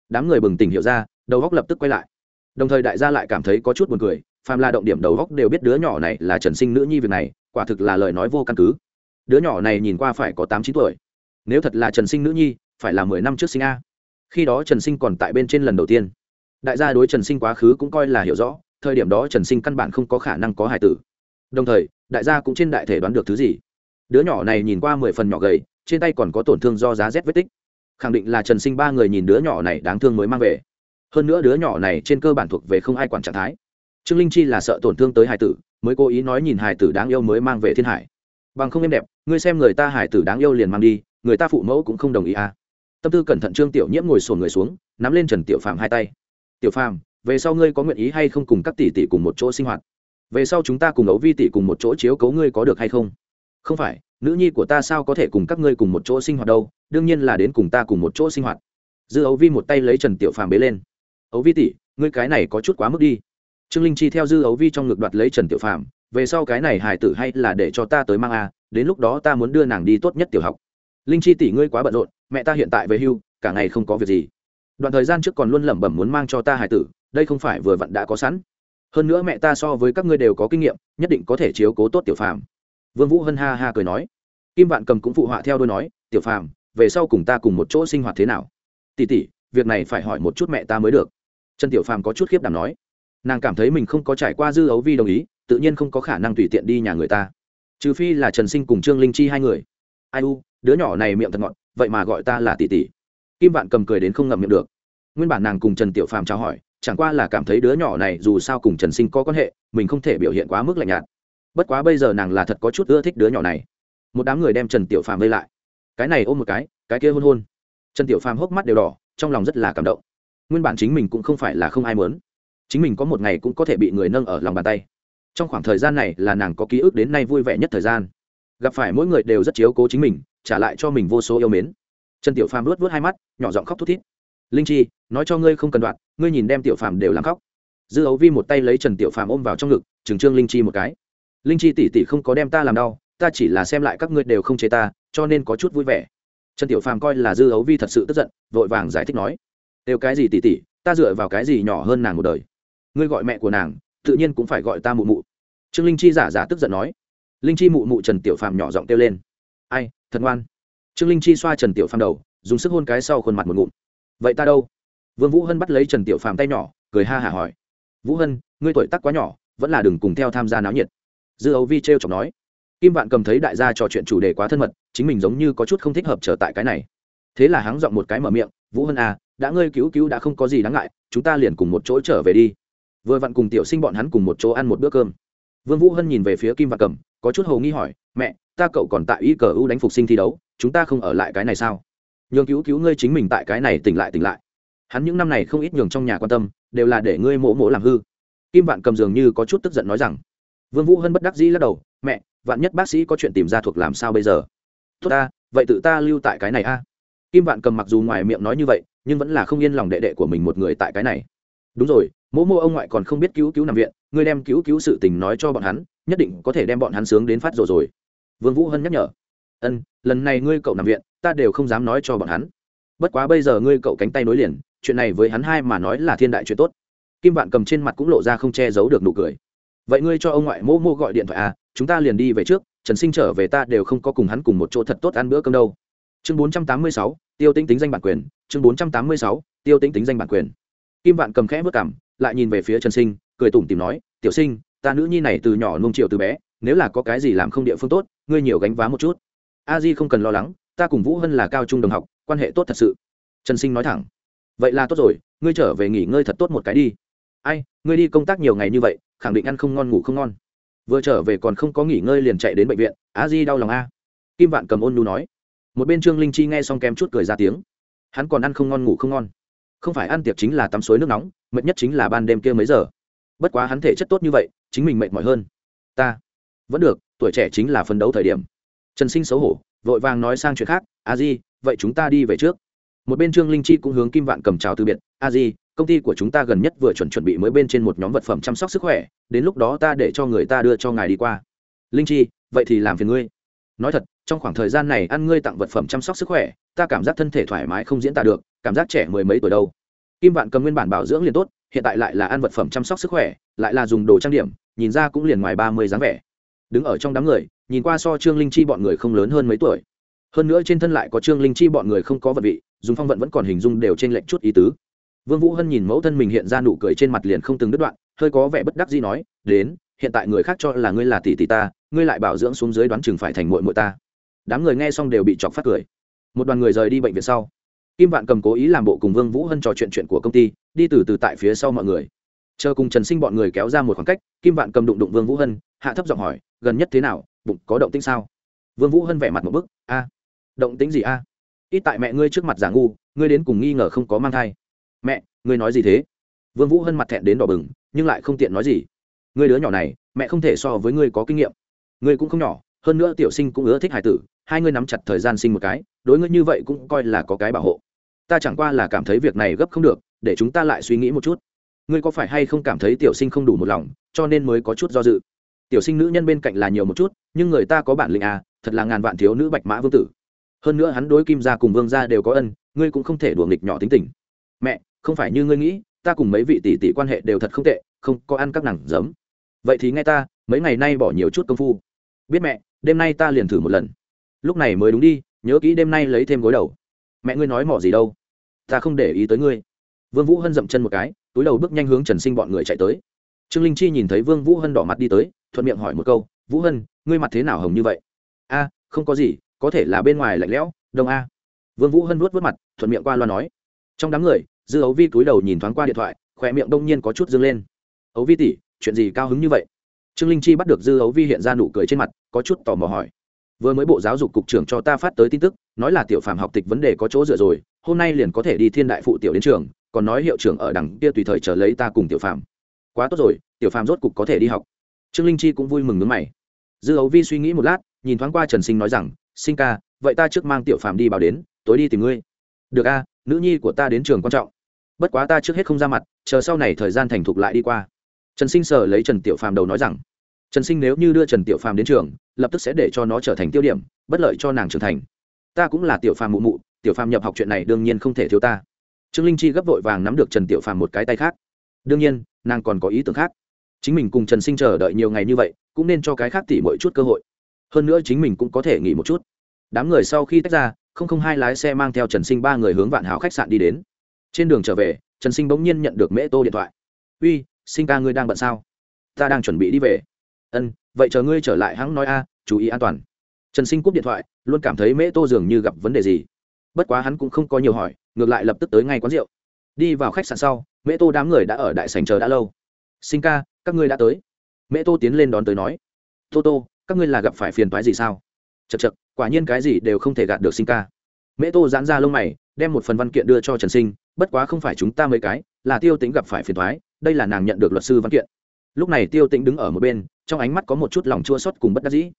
Đám người bừng tỉnh hiểu ra, đầu góc lập tức quay lại. Đồng thời đại gia lại cảm thấy có chút buồn cười, phàm là động điểm đầu góc đều biết đứa nhỏ này là trần sinh nữ nhi việc này, quả thực là lời nói vô căn cứ. Đứa nhỏ này nhìn qua phải có tám chín tuổi nếu thật là trần sinh nữ nhi, phải là mười năm trước sinh a. Khi đó trần sinh còn tại bên trên lần đầu tiên. Đại gia đối trần sinh quá khứ cũng coi là hiểu rõ, thời điểm đó trần sinh căn bản không có khả năng có hải tử. Đồng thời, đại gia cũng trên đại thể đoán được thứ gì. Đứa nhỏ này nhìn qua mười phần nhỏ gầy, trên tay còn có tổn thương do giá rét vết tích. Khẳng định là trần sinh ba người nhìn đứa nhỏ này đáng thương mới mang về. Hơn nữa đứa nhỏ này trên cơ bản thuộc về không ai quản trạng thái. Trương linh chi là sợ tổn thương tới hải tử, mới cố ý nói nhìn hải tử đáng yêu mới mang về thiên hải. Bằng không êm đẹp, ngươi xem người ta hải tử đáng yêu liền mang đi người ta phụ mẫu cũng không đồng ý à. Tâm tư cẩn thận trương tiểu nhiễm ngồi sồn người xuống, nắm lên trần tiểu phàm hai tay. Tiểu phàm, về sau ngươi có nguyện ý hay không cùng các tỷ tỷ cùng một chỗ sinh hoạt? Về sau chúng ta cùng ấu vi tỷ cùng một chỗ chiếu cấu ngươi có được hay không? Không phải, nữ nhi của ta sao có thể cùng các ngươi cùng một chỗ sinh hoạt đâu, đương nhiên là đến cùng ta cùng một chỗ sinh hoạt. Dư ấu vi một tay lấy trần tiểu phàm bế lên. Ấu vi tỷ, ngươi cái này có chút quá mức đi. Trương linh chi theo dư ấu vi trong ngực đoạt lấy trần tiểu phàm. Về sau cái này hài tử hay là để cho ta tới mang a, đến lúc đó ta muốn đưa nàng đi tốt nhất tiểu học linh chi tỷ ngươi quá bận rộn, mẹ ta hiện tại về hưu, cả ngày không có việc gì. Đoạn thời gian trước còn luôn lẩm bẩm muốn mang cho ta hài tử, đây không phải vừa vặn đã có sẵn. Hơn nữa mẹ ta so với các ngươi đều có kinh nghiệm, nhất định có thể chiếu cố tốt tiểu phàm. Vương vũ hân ha ha cười nói. Kim vạn cầm cũng phụ họa theo đôi nói, tiểu phàm, về sau cùng ta cùng một chỗ sinh hoạt thế nào? Tỷ tỷ, việc này phải hỏi một chút mẹ ta mới được. Trần tiểu phàm có chút khiếp đảm nói. Nàng cảm thấy mình không có trải qua dư ấu vi đồng ý, tự nhiên không có khả năng tùy tiện đi nhà người ta. Trừ phi là trần sinh cùng trương linh chi hai người. Ai u đứa nhỏ này miệng thật ngọt, vậy mà gọi ta là tỷ tỷ. Kim vạn cầm cười đến không ngậm miệng được. Nguyên bản nàng cùng trần tiểu phàm trao hỏi, chẳng qua là cảm thấy đứa nhỏ này dù sao cùng trần sinh có quan hệ, mình không thể biểu hiện quá mức lạnh nhạt. Bất quá bây giờ nàng là thật có chút ưa thích đứa nhỏ này. Một đám người đem trần tiểu phàm vây lại. Cái này ôm một cái cái kia hôn hôn. Trần tiểu phàm hốc mắt đều đỏ, trong lòng rất là cảm động. Nguyên bản chính mình cũng không phải là không ai mớn chính mình có một ngày cũng có thể bị người nâng ở lòng bàn tay. Trong khoảng thời gian này là nàng có ký ức đến nay vui vẻ nhất thời gian. Gặp phải mỗi người đều rất chiếu cố chính mình trả lại cho mình vô số yêu mến. Trần tiểu phàm luốt vớt hai mắt, nhỏ giọng khóc thút thít. Linh chi, nói cho ngươi không cần đoạn, ngươi nhìn đem tiểu phàm đều làm khóc. Dư ấu vi một tay lấy trần tiểu phàm ôm vào trong ngực, trừng trương linh chi một cái. Linh chi tỉ tỉ không có đem ta làm đau, ta chỉ là xem lại các ngươi đều không chế ta, cho nên có chút vui vẻ. Trần tiểu phàm coi là dư ấu vi thật sự tức giận, vội vàng giải thích nói. Đều cái gì tỉ tỉ ta dựa vào cái gì nhỏ hơn nàng một đời? Ngươi gọi mẹ của nàng, tự nhiên cũng phải gọi ta mụ mụ. Trương linh chi giả giả tức giận nói. Linh chi mụ mụ trần tiểu phàm nhỏ giọng kêu lên. Ai thật ngoan. Trương linh chi xoa trần tiểu phàm đầu, dùng sức hôn cái sau khuôn mặt một ngụm. Vậy ta đâu? Vương vũ hân bắt lấy trần tiểu phàm tay nhỏ, cười ha hả hỏi. Vũ hân, ngươi tuổi tác quá nhỏ, vẫn là đừng cùng theo tham gia náo nhiệt. Dư ấu vi t chọc nói. Kim vạn cầm thấy đại gia trò chuyện chủ đề quá thân mật, chính mình giống như có chút không thích hợp trở tại cái này. Thế là hắn giọng một cái mở miệng, vũ hân à đã ngươi cứu cứu đã không có gì đáng ngại, chúng ta liền cùng một chỗ trở về đi. Vừa vặn cùng tiểu sinh bọn hắn cùng một chỗ ăn một bữa cơm. Vương vũ hân nhìn về phía kim vạn cầm, có chút hồ nghi hỏi, mẹ ta cậu còn tại y cờ ưu đánh phục sinh thi đấu, chúng ta không ở lại cái này sao? Nhường cứu cứu ngươi chính mình tại cái này tỉnh lại tỉnh lại. Hắn những năm này không ít nhường trong nhà quan tâm, đều là để ngươi mỗ mỗ làm hư. Kim vạn cầm dường như có chút tức giận nói rằng, vương vũ hân bất đắc dĩ lắc đầu, mẹ, vạn nhất bác sĩ có chuyện tìm ra thuộc làm sao bây giờ? Tốt ta, vậy tự ta lưu tại cái này a. Kim vạn cầm mặc dù ngoài miệng nói như vậy, nhưng vẫn là không yên lòng đệ đệ của mình một người tại cái này. Đúng rồi, mỗ mô ông ngoại còn không biết cứu cứu nằm viện, ngươi đem cứu cứu sự tình nói cho bọn hắn, nhất định có thể đem bọn hắn sướng đến phát rồi rồi vương vũ hân nhắc nhở. Ân, lần này ngươi cậu nằm viện, ta đều không dám nói cho bọn hắn. Bất quá bây giờ ngươi cậu cánh tay nối liền, chuyện này với hắn hai mà nói là thiên đại chuyện tốt. Kim vạn cầm trên mặt cũng lộ ra không che giấu được nụ cười. Vậy ngươi cho ông ngoại mô mô gọi điện thoại à chúng ta liền đi về trước, trần sinh trở về ta đều không có cùng hắn cùng một chỗ thật tốt ăn bữa cơm đâu. Chương bốn trăm tám mươi sáu, tiêu tính tính danh bản quyền, chương bốn trăm tám mươi sáu, tiêu tính tính danh bản quyền. Kim vạn cầm khẽ bước cảm lại nhìn về phía trần sinh, cười tủm tìm nói, tiểu sinh, ta nữ nhi này từ nhỏ nung chiều từ bé, nếu là có cái gì làm không địa phương tốt ngươi nhiều gánh vá một chút. A di không cần lo lắng, ta cùng vũ hân là cao trung đồng học, quan hệ tốt thật sự. Trần sinh nói thẳng. Vậy là tốt rồi, ngươi trở về nghỉ ngơi thật tốt một cái đi. Ai, ngươi đi công tác nhiều ngày như vậy, khẳng định ăn không ngon, ngủ không ngon. Vừa trở về còn không có nghỉ ngơi liền chạy đến bệnh viện, a di đau lòng a. Kim vạn cầm ôn nu nói. Một bên trương linh chi nghe xong kem chút cười ra tiếng. Hắn còn ăn không ngon, ngủ không ngon. Không phải ăn tiệc chính là tắm suối nước nóng, mệt nhất chính là ban đêm kia mấy giờ. Bất quá hắn thể chất tốt như vậy, chính mình mệt mỏi hơn. Ta vẫn được tuổi trẻ chính là phấn đấu thời điểm. Trần sinh xấu hổ, vội vàng nói sang chuyện khác, a di, vậy chúng ta đi về trước. Một bên trương linh chi cũng hướng kim vạn cầm chào từ biệt, a di, công ty của chúng ta gần nhất vừa chuẩn chuẩn bị mới bên trên một nhóm vật phẩm chăm sóc sức khỏe, đến lúc đó ta để cho người ta đưa cho ngài đi qua. Linh chi, vậy thì làm phiền ngươi. Nói thật, trong khoảng thời gian này ăn ngươi tặng vật phẩm chăm sóc sức khỏe, ta cảm giác thân thể thoải mái không diễn tả được, cảm giác trẻ mười mấy tuổi đâu. Kim vạn cầm nguyên bản bảo dưỡng liền tốt, hiện tại lại là ăn vật phẩm chăm sóc sức khỏe, lại là dùng đồ trang điểm, nhìn ra cũng liền ngoài ba mươi dáng vẻ đứng ở trong đám người, nhìn qua so trương linh chi bọn người không lớn hơn mấy tuổi. Hơn nữa trên thân lại có trương linh chi bọn người không có vật vị, dùng phong vận vẫn còn hình dung đều trên lệnh chút ý tứ. Vương vũ hân nhìn mẫu thân mình hiện ra nụ cười trên mặt liền không từng đứt đoạn, hơi có vẻ bất đắc dĩ nói, đến, hiện tại người khác cho là ngươi là tỷ tỷ ta, ngươi lại bảo dưỡng xuống dưới đoán chừng phải thành muội muội ta. Đám người nghe xong đều bị chọc phát cười. Một đoàn người rời đi bệnh viện sau. Kim vạn cầm cố ý làm bộ cùng vương vũ hân trò chuyện chuyện của công ty, đi từ từ tại phía sau mọi người chờ cùng trần sinh bọn người kéo ra một khoảng cách, kim vạn cầm đụng đụng vương vũ hân, hạ thấp giọng hỏi, gần nhất thế nào? Bụng có động tĩnh sao? Vương vũ hân vẻ mặt một bức, a, động tĩnh gì a? Ít tại mẹ ngươi trước mặt giả ngu, ngươi đến cùng nghi ngờ không có mang thai. Mẹ, ngươi nói gì thế? Vương vũ hân mặt thẹn đến đỏ bừng, nhưng lại không tiện nói gì. Ngươi đứa nhỏ này, mẹ không thể so với ngươi có kinh nghiệm. Ngươi cũng không nhỏ, hơn nữa tiểu sinh cũng ưa thích hải tử, hai ngươi nắm chặt thời gian sinh một cái, đối ngươi như vậy cũng coi là có cái bảo hộ. Ta chẳng qua là cảm thấy việc này gấp không được, để chúng ta lại suy nghĩ một chút ngươi có phải hay không cảm thấy tiểu sinh không đủ một lòng, cho nên mới có chút do dự. Tiểu sinh nữ nhân bên cạnh là nhiều một chút, nhưng người ta có bản lĩnh à thật là ngàn vạn thiếu nữ bạch mã vương tử. Hơn nữa hắn đối kim gia cùng vương gia đều có ân, ngươi cũng không thể đùa nghịch nhỏ tính tình. Mẹ, không phải như ngươi nghĩ, ta cùng mấy vị tỷ tỷ quan hệ đều thật không tệ, không có ăn các nàng giấm. Vậy thì nghe ta, mấy ngày nay bỏ nhiều chút công phu. Biết mẹ, đêm nay ta liền thử một lần. Lúc này mới đúng đi, nhớ kỹ đêm nay lấy thêm gối đầu. Mẹ ngươi nói mỏ gì đâu? Ta không để ý tới ngươi. Vương vũ hân dậm chân một cái túi đầu bước nhanh hướng trần sinh bọn người chạy tới. Trương linh chi nhìn thấy vương vũ hân đỏ mặt đi tới, thuận miệng hỏi một câu, vũ hân, ngươi mặt thế nào hồng như vậy? A, không có gì, có thể là bên ngoài lạnh lẽo, đông a. Vương vũ hân vuốt vớt mặt, thuận miệng qua loa nói. Trong đám người, dư ấu vi túi đầu nhìn thoáng qua điện thoại khỏe miệng đông nhiên có chút dâng lên. Ấu vi tỷ, chuyện gì cao hứng như vậy? Trương linh chi bắt được dư ấu vi hiện ra nụ cười trên mặt, có chút tò mò hỏi. Vừa mới bộ giáo dục cục trưởng cho ta phát tới tin tức, nói là tiểu phàm học tịch vấn đề có chỗ dựa rồi, hôm nay liền có thể đi thiên đại phụ tiểu đến trường còn nói hiệu trưởng ở đằng kia tùy thời chờ lấy ta cùng tiểu phàm. Quá tốt rồi, tiểu phàm rốt cục có thể đi học. Trương linh chi cũng vui mừng nước mày. Dư ấu vi suy nghĩ một lát, nhìn thoáng qua trần sinh nói rằng, sinh ca, vậy ta trước mang tiểu phàm đi bảo đến, tối đi tìm ngươi. Được a, nữ nhi của ta đến trường quan trọng. Bất quá ta trước hết không ra mặt, chờ sau này thời gian thành thục lại đi qua. Trần sinh sờ lấy trần tiểu phàm đầu nói rằng, trần sinh nếu như đưa trần tiểu phàm đến trường, lập tức sẽ để cho nó trở thành tiêu điểm, bất lợi cho nàng trưởng thành. Ta cũng là tiểu phàm mụ mụ, tiểu phàm nhập học chuyện này đương nhiên không thể thiếu ta trương linh chi gấp vội vàng nắm được trần tiểu phàm một cái tay khác. Đương nhiên, nàng còn có ý tưởng khác. Chính mình cùng trần sinh chờ đợi nhiều ngày như vậy, cũng nên cho cái khác tỉ mỗi chút cơ hội. Hơn nữa chính mình cũng có thể nghỉ một chút. Đám người sau khi tách ra, không không hai lái xe mang theo trần sinh ba người hướng vạn hảo khách sạn đi đến. Trên đường trở về, trần sinh bỗng nhiên nhận được mễ tô điện thoại. Uy, sinh ca ngươi đang bận sao? Ta đang chuẩn bị đi về. Ân, vậy chờ ngươi trở lại hãng nói a, chú ý an toàn. Trần sinh cúp điện thoại, luôn cảm thấy mễ tô dường như gặp vấn đề gì. Bất quá hắn cũng không có nhiều hỏi ngược lại lập tức tới ngay quán rượu. Đi vào khách sạn sau, mễ tô đám người đã ở đại sành chờ đã lâu. Sinh ca, các ngươi đã tới. Mễ tô tiến lên đón tới nói, tô tô, các ngươi là gặp phải phiền toái gì sao? Chật chật quả nhiên cái gì đều không thể gạt được sinh ca. Mễ tô giãn ra lông mày, đem một phần văn kiện đưa cho trần sinh, bất quá không phải chúng ta mấy cái, là tiêu tính gặp phải phiền toái, đây là nàng nhận được luật sư văn kiện. Lúc này tiêu tĩnh đứng ở một bên, trong ánh mắt có một chút lòng chua xót cùng bất đắc dĩ.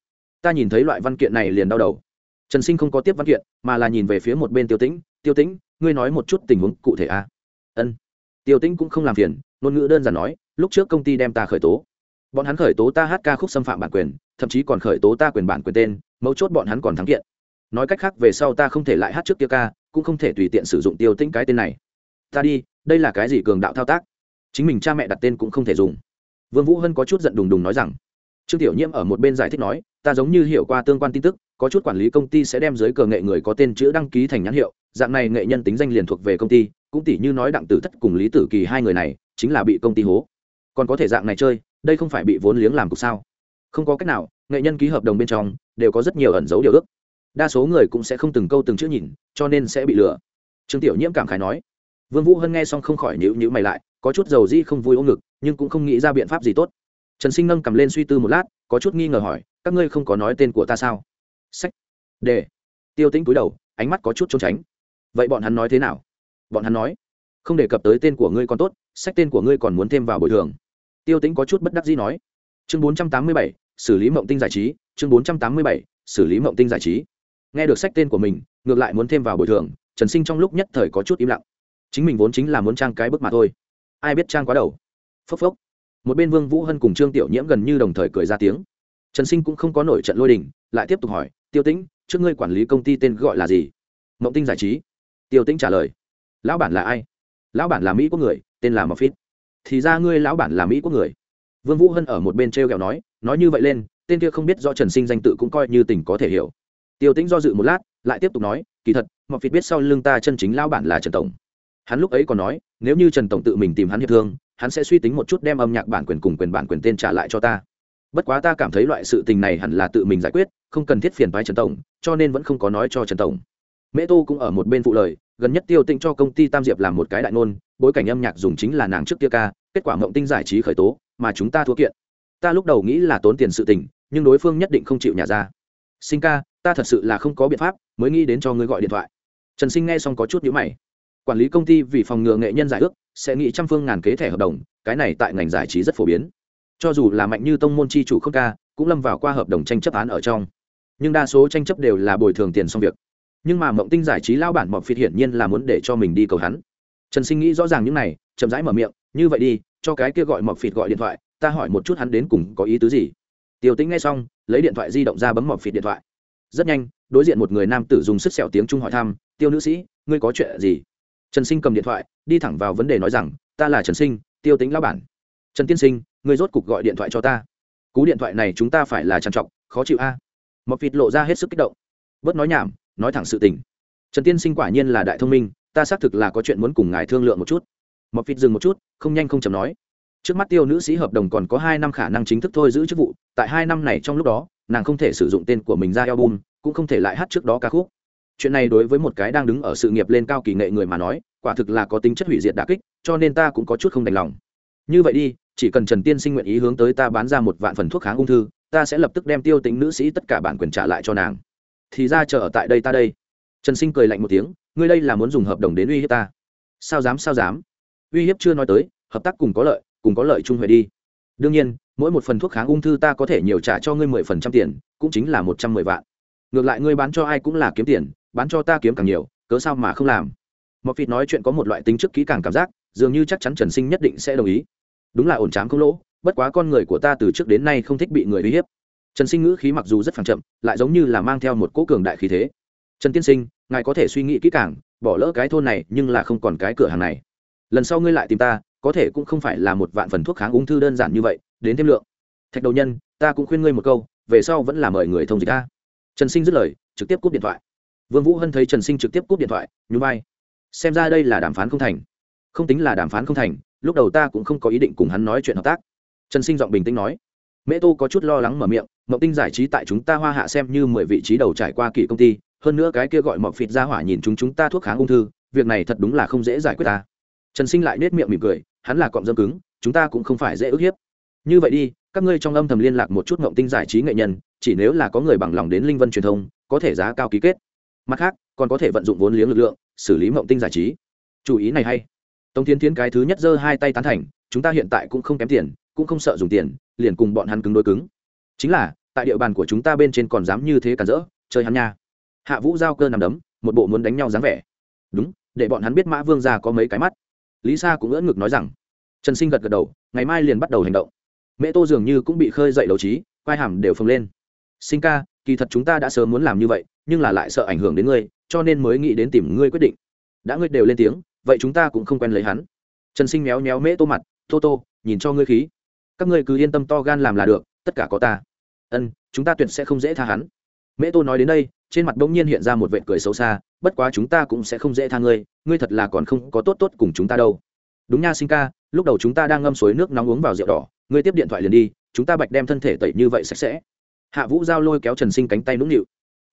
Ta nhìn thấy loại văn kiện này liền đau đầu. Trần sinh không có tiếp văn kiện, mà là nhìn về phía một bên tiêu tĩnh tiêu tĩnh ngươi nói một chút tình huống cụ thể a à? ân. Tiêu tĩnh cũng không làm phiền, ngôn ngữ đơn giản nói, lúc trước công ty đem ta khởi tố. Bọn hắn khởi tố ta hát ca khúc xâm phạm bản quyền, thậm chí còn khởi tố ta quyền bản quyền tên, mấu chốt bọn hắn còn thắng kiện. Nói cách khác, về sau ta không thể lại hát trước kia ca, cũng không thể tùy tiện sử dụng tiêu tĩnh cái tên này. Ta đi, đây là cái gì cường đạo thao tác? Chính mình cha mẹ đặt tên cũng không thể dùng. Vương vũ hân có chút giận đùng đùng nói rằng, trương tiểu nhiễm ở một bên giải thích nói, ta giống như hiểu qua tương quan tin tức, có chút quản lý công ty sẽ đem dưới cờ nghệ người có tên chữ đăng ký thành nhãn hiệu dạng này nghệ nhân tính danh liền thuộc về công ty, cũng tỷ như nói đặng tử thất cùng lý tử kỳ hai người này, chính là bị công ty hố. Còn có thể dạng này chơi, đây không phải bị vốn liếng làm cục sao? Không có cách nào, nghệ nhân ký hợp đồng bên trong, đều có rất nhiều ẩn dấu điều ước. Đa số người cũng sẽ không từng câu từng chữ nhìn, cho nên sẽ bị lừa. Trương tiểu nhiễm cảm khái nói. Vương vũ hân nghe xong không khỏi nhữ nhữ mày lại, có chút dầu di không vui ôm ngực, nhưng cũng không nghĩ ra biện pháp gì tốt. Trần sinh nâng cầm lên suy tư một lát, có chút nghi ngờ hỏi, các ngươi không có nói tên của ta sao? Sách. Đề. Tiêu tĩnh cúi đầu, ánh mắt có chút trốn tránh vậy bọn hắn nói thế nào? Bọn hắn nói, không đề cập tới tên của ngươi còn tốt, sách tên của ngươi còn muốn thêm vào bồi thường. Tiêu tĩnh có chút bất đắc dĩ nói. Chương bốn trăm tám mươi bảy, xử lý mộng tinh giải trí, chương bốn trăm tám mươi bảy, xử lý mộng tinh giải trí. Nghe được sách tên của mình, ngược lại muốn thêm vào bồi thường, trần sinh trong lúc nhất thời có chút im lặng. Chính mình vốn chính là muốn trang cái bức mà thôi. Ai biết trang quá đầu. Phốc phốc. Một bên vương vũ hân cùng trương tiểu nhiễm gần như đồng thời cười ra tiếng. Trần sinh cũng không có nổi trận lôi đình, lại tiếp tục hỏi, tiêu tĩnh, trước ngươi quản lý công ty tên gọi là gì? Mộng tinh giải trí tiêu tĩnh trả lời, lão bản là ai? Lão bản là mỹ quốc người, tên là mofit thì ra ngươi lão bản là mỹ quốc người. Vương vũ hân ở một bên t r nói nói như vậy lên, tên kia không biết do trần sinh danh tự cũng coi như tình có thể hiểu. Tiêu tĩnh do dự một lát, lại tiếp tục nói, kỳ thật mofit biết sau lưng ta chân chính lão bản là trần tổng. Hắn lúc ấy còn nói, nếu như trần tổng tự mình tìm hắn hiệp thương, hắn sẽ suy tính một chút đem âm nhạc bản quyền cùng quyền bản quyền tên trả lại cho ta. Bất quá ta cảm thấy loại sự tình này hẳn là tự mình giải quyết, không cần thiết phiền phái trần tổng, cho nên vẫn không có nói cho trần tổng mễ tô cũng ở một bên phụ lời, gần nhất tiêu tinh cho công ty tam diệp làm một cái đại ngôn, bối cảnh âm nhạc dùng chính là nàng trước kia ca, kết quả mộng tinh giải trí khởi tố, mà chúng ta thua kiện. Ta lúc đầu nghĩ là tốn tiền sự tình, nhưng đối phương nhất định không chịu nhà ra. Sinh ca, ta thật sự là không có biện pháp, mới nghĩ đến cho ngươi gọi điện thoại. Trần sinh nghe xong có chút nhữ mày. Quản lý công ty vì phòng ngừa nghệ nhân giải ước, sẽ nghĩ trăm phương ngàn kế thẻ hợp đồng, cái này tại ngành giải trí rất phổ biến. Cho dù là mạnh như tông môn chi chủ không ca, cũng lâm vào qua hợp đồng tranh chấp án ở trong. Nhưng đa số tranh chấp đều là bồi thường tiền xong việc nhưng mà mộng tinh giải trí lao bản mọc phiệt hiển nhiên là muốn để cho mình đi cầu hắn. Trần sinh nghĩ rõ ràng những này, chậm rãi mở miệng, như vậy đi, cho cái kia gọi mọc phịt gọi điện thoại, ta hỏi một chút hắn đến cùng có ý tứ gì. Tiêu tĩnh nghe xong, lấy điện thoại di động ra bấm mọc phịt điện thoại. Rất nhanh, đối diện một người nam tử dùng sức sẹo tiếng trung hỏi thăm, tiêu nữ sĩ, ngươi có chuyện gì? Trần sinh cầm điện thoại, đi thẳng vào vấn đề nói rằng, ta là trần sinh, tiêu tính lao bản. Trần tiên sinh, ngươi rốt cục gọi điện thoại cho ta. Cú điện thoại này chúng ta phải là trằn trọc, khó chịu a. Mọc phịt lộ ra hết sức kích động. Bớt nói nhảm nói thẳng sự tình. Trần tiên sinh quả nhiên là đại thông minh, ta xác thực là có chuyện muốn cùng ngài thương lượng một chút. Mọc phịt dừng một chút, không nhanh không chầm nói. Trước mắt tiêu nữ sĩ hợp đồng còn có hai năm khả năng chính thức thôi giữ chức vụ, tại hai năm này trong lúc đó, nàng không thể sử dụng tên của mình ra album, cũng không thể lại hát trước đó ca khúc. Chuyện này đối với một cái đang đứng ở sự nghiệp lên cao kỳ nghệ người mà nói, quả thực là có tính chất hủy diệt đà kích, cho nên ta cũng có chút không đành lòng. Như vậy đi, chỉ cần trần tiên sinh nguyện ý hướng tới ta bán ra một vạn phần thuốc kháng ung thư, ta sẽ lập tức đem tiêu tính nữ sĩ tất cả bản quyền trả lại cho nàng thì ra chờ ở tại đây ta đây. Trần sinh cười lạnh một tiếng, ngươi đây là muốn dùng hợp đồng đến uy hiếp ta. Sao dám sao dám? Uy hiếp chưa nói tới, hợp tác cùng có lợi, cùng có lợi chung huệ đi. Đương nhiên, mỗi một phần thuốc kháng ung thư ta có thể nhiều trả cho ngươi mười phần trăm tiền, cũng chính là một trăm mười vạn. Ngược lại ngươi bán cho ai cũng là kiếm tiền, bán cho ta kiếm càng nhiều, cớ sao mà không làm? Mọc vịt nói chuyện có một loại tính chức kỹ càng cảm giác, dường như chắc chắn trần sinh nhất định sẽ đồng ý. Đúng là ổn trám không lỗ, bất quá con người của ta từ trước đến nay không thích bị người uy hiếp trần sinh ngữ khí mặc dù rất phẳng chậm, lại giống như là mang theo một cỗ cường đại khí thế. Trần tiên sinh, ngài có thể suy nghĩ kỹ càng, bỏ lỡ cái thôn này, nhưng là không còn cái cửa hàng này. Lần sau ngươi lại tìm ta, có thể cũng không phải là một vạn phần thuốc kháng ung thư đơn giản như vậy, đến thêm lượng. Thạch đầu nhân, ta cũng khuyên ngươi một câu, về sau vẫn là mời người thông dịch ta. Trần sinh dứt lời, trực tiếp cúp điện thoại. Vương vũ hân thấy trần sinh trực tiếp cúp điện thoại, nhún vai. Xem ra đây là đàm phán không thành. Không tính là đàm phán không thành, lúc đầu ta cũng không có ý định cùng hắn nói chuyện hợp tác. Trần sinh giọng bình tĩnh nói mễ tô có chút lo lắng mở miệng, Mộng tinh giải trí tại chúng ta hoa hạ xem như mười vị trí đầu trải qua kỷ công ty, hơn nữa cái kia gọi Mộng phịt ra hỏa nhìn chúng chúng ta thuốc kháng ung thư, việc này thật đúng là không dễ giải quyết ta. Trần sinh lại nết miệng mỉm cười, hắn là cọng dâm cứng, chúng ta cũng không phải dễ ức hiếp. Như vậy đi, các ngươi trong âm thầm liên lạc một chút Mộng tinh giải trí nghệ nhân, chỉ nếu là có người bằng lòng đến linh vân truyền thông, có thể giá cao ký kết. Mặt khác, còn có thể vận dụng vốn liếng lực lượng, xử lý Mộng tinh giải trí. Chủ ý này hay. Tống tiến tiến cái thứ nhất giơ hai tay tán thành, chúng ta hiện tại cũng không kém tiền cũng không sợ dùng tiền, liền cùng bọn hắn cứng đối cứng. Chính là, tại địa bàn của chúng ta bên trên còn dám như thế cản rỡ, chơi hắn nha. Hạ vũ giao cơ nằm đấm, một bộ muốn đánh nhau dáng vẻ. Đúng, để bọn hắn biết mã vương gia có mấy cái mắt. Lý sa cũng ưỡn ngực nói rằng. Trần sinh gật gật đầu, ngày mai liền bắt đầu hành động. Mẹ tô dường như cũng bị khơi dậy đầu trí, quai hàm đều phồng lên. Sinh ca, kỳ thật chúng ta đã sớm muốn làm như vậy, nhưng là lại sợ ảnh hưởng đến ngươi, cho nên mới nghĩ đến tìm ngươi quyết định. Đã ngươi đều lên tiếng, vậy chúng ta cũng không quen lấy hắn. Trần sinh méo méo mễ tô mặt, tô tô, nhìn cho ngươi khí các ngươi cứ yên tâm to gan làm là được, tất cả có ta. Ân, chúng ta tuyệt sẽ không dễ tha hắn. Mễ tô nói đến đây, trên mặt bỗng nhiên hiện ra một vệt cười xấu xa, bất quá chúng ta cũng sẽ không dễ tha ngươi ngươi thật là còn không có tốt tốt cùng chúng ta đâu. Đúng nha, sinh ca, lúc đầu chúng ta đang ngâm suối nước nóng uống vào rượu đỏ, ngươi tiếp điện thoại liền đi, chúng ta bạch đem thân thể tẩy như vậy sạch sẽ. Hạ vũ giao lôi kéo trần sinh cánh tay nũng nịu.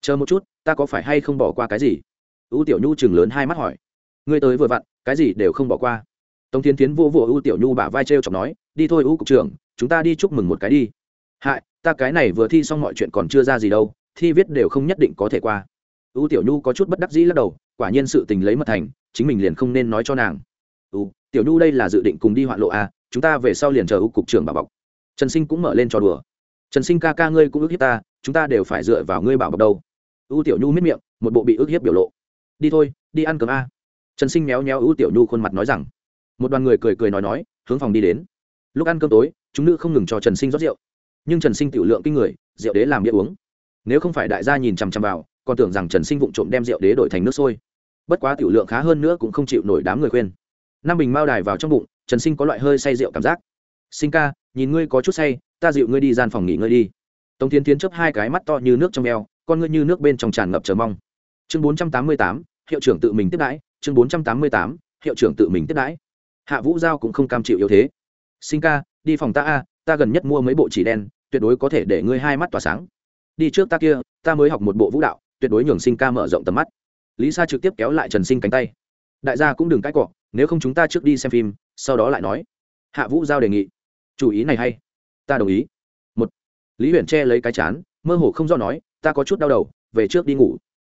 Chờ một chút, ta có phải hay không bỏ qua cái gì? Ưu tiểu nhu chừng lớn hai mắt hỏi. Ngươi tới vừa vặn, cái gì đều không bỏ qua tống thiên tiến vô vô ưu tiểu nhu bả vai t r e o chọc nói, đi thôi ưu cục trưởng, chúng ta đi chúc mừng một cái đi. Hại, ta cái này vừa thi xong mọi chuyện còn chưa ra gì đâu, thi viết đều không nhất định có thể qua. Ưu tiểu nhu có chút bất đắc dĩ lắc đầu, quả nhiên sự tình lấy mật thành, chính mình liền không nên nói cho nàng. Ưu tiểu nhu đây là dự định cùng đi hoạn lộ à chúng ta về sau liền chờ ưu cục trưởng bà bọc. Trần sinh cũng mở lên trò đùa. Trần sinh ca ca ngươi cũng ước hiếp ta, chúng ta đều phải dựa vào ngươi bảo bọc đâu. Ưu tiểu nhu miết miệng, một bộ bị ước hiếp biểu lộ. Đi thôi, đi ăn cơm a. Trần sinh méo méo ưu tiểu nhu khuôn mặt nói rằng một đoàn người cười cười nói nói, hướng phòng đi đến. Lúc ăn cơm tối, chúng nữ không ngừng cho trần sinh rót rượu. Nhưng trần sinh tiểu lượng kinh người, rượu đế làm bia uống. Nếu không phải đại gia nhìn chằm chằm vào, còn tưởng rằng trần sinh vụng trộm đem rượu đế đổi thành nước sôi. Bất quá tiểu lượng khá hơn nữa cũng không chịu nổi đám người khuyên. Năm bình mao đài vào trong bụng, trần sinh có loại hơi say rượu cảm giác. Sinh ca, nhìn ngươi có chút say, ta dịu ngươi đi gian phòng nghỉ ngơi đi. Tống tiến tiến chấp hai cái mắt to như nước trong eo, con ngươi như nước bên trong tràn ngập chờ mong. Chương bốn trăm tám mươi tám, hiệu trưởng tự mình tiếp đãi, chương bốn trăm tám mươi tám, hiệu trưởng tự mình tiếp đãi hạ vũ giao cũng không cam chịu yếu thế. Sinh ca, đi phòng ta a, ta gần nhất mua mấy bộ chỉ đen, tuyệt đối có thể để ngươi hai mắt tỏa sáng. Đi trước ta kia, ta mới học một bộ vũ đạo, tuyệt đối nhường sinh ca mở rộng tầm mắt. Lý sa trực tiếp kéo lại trần sinh cánh tay. Đại gia cũng đừng cãi cọ, nếu không chúng ta trước đi xem phim, sau đó lại nói. Hạ vũ giao đề nghị. Chủ ý này hay, ta đồng ý. Một, lý Huyền che lấy cái chán, mơ hồ không do nói, ta có chút đau đầu, về trước đi ngủ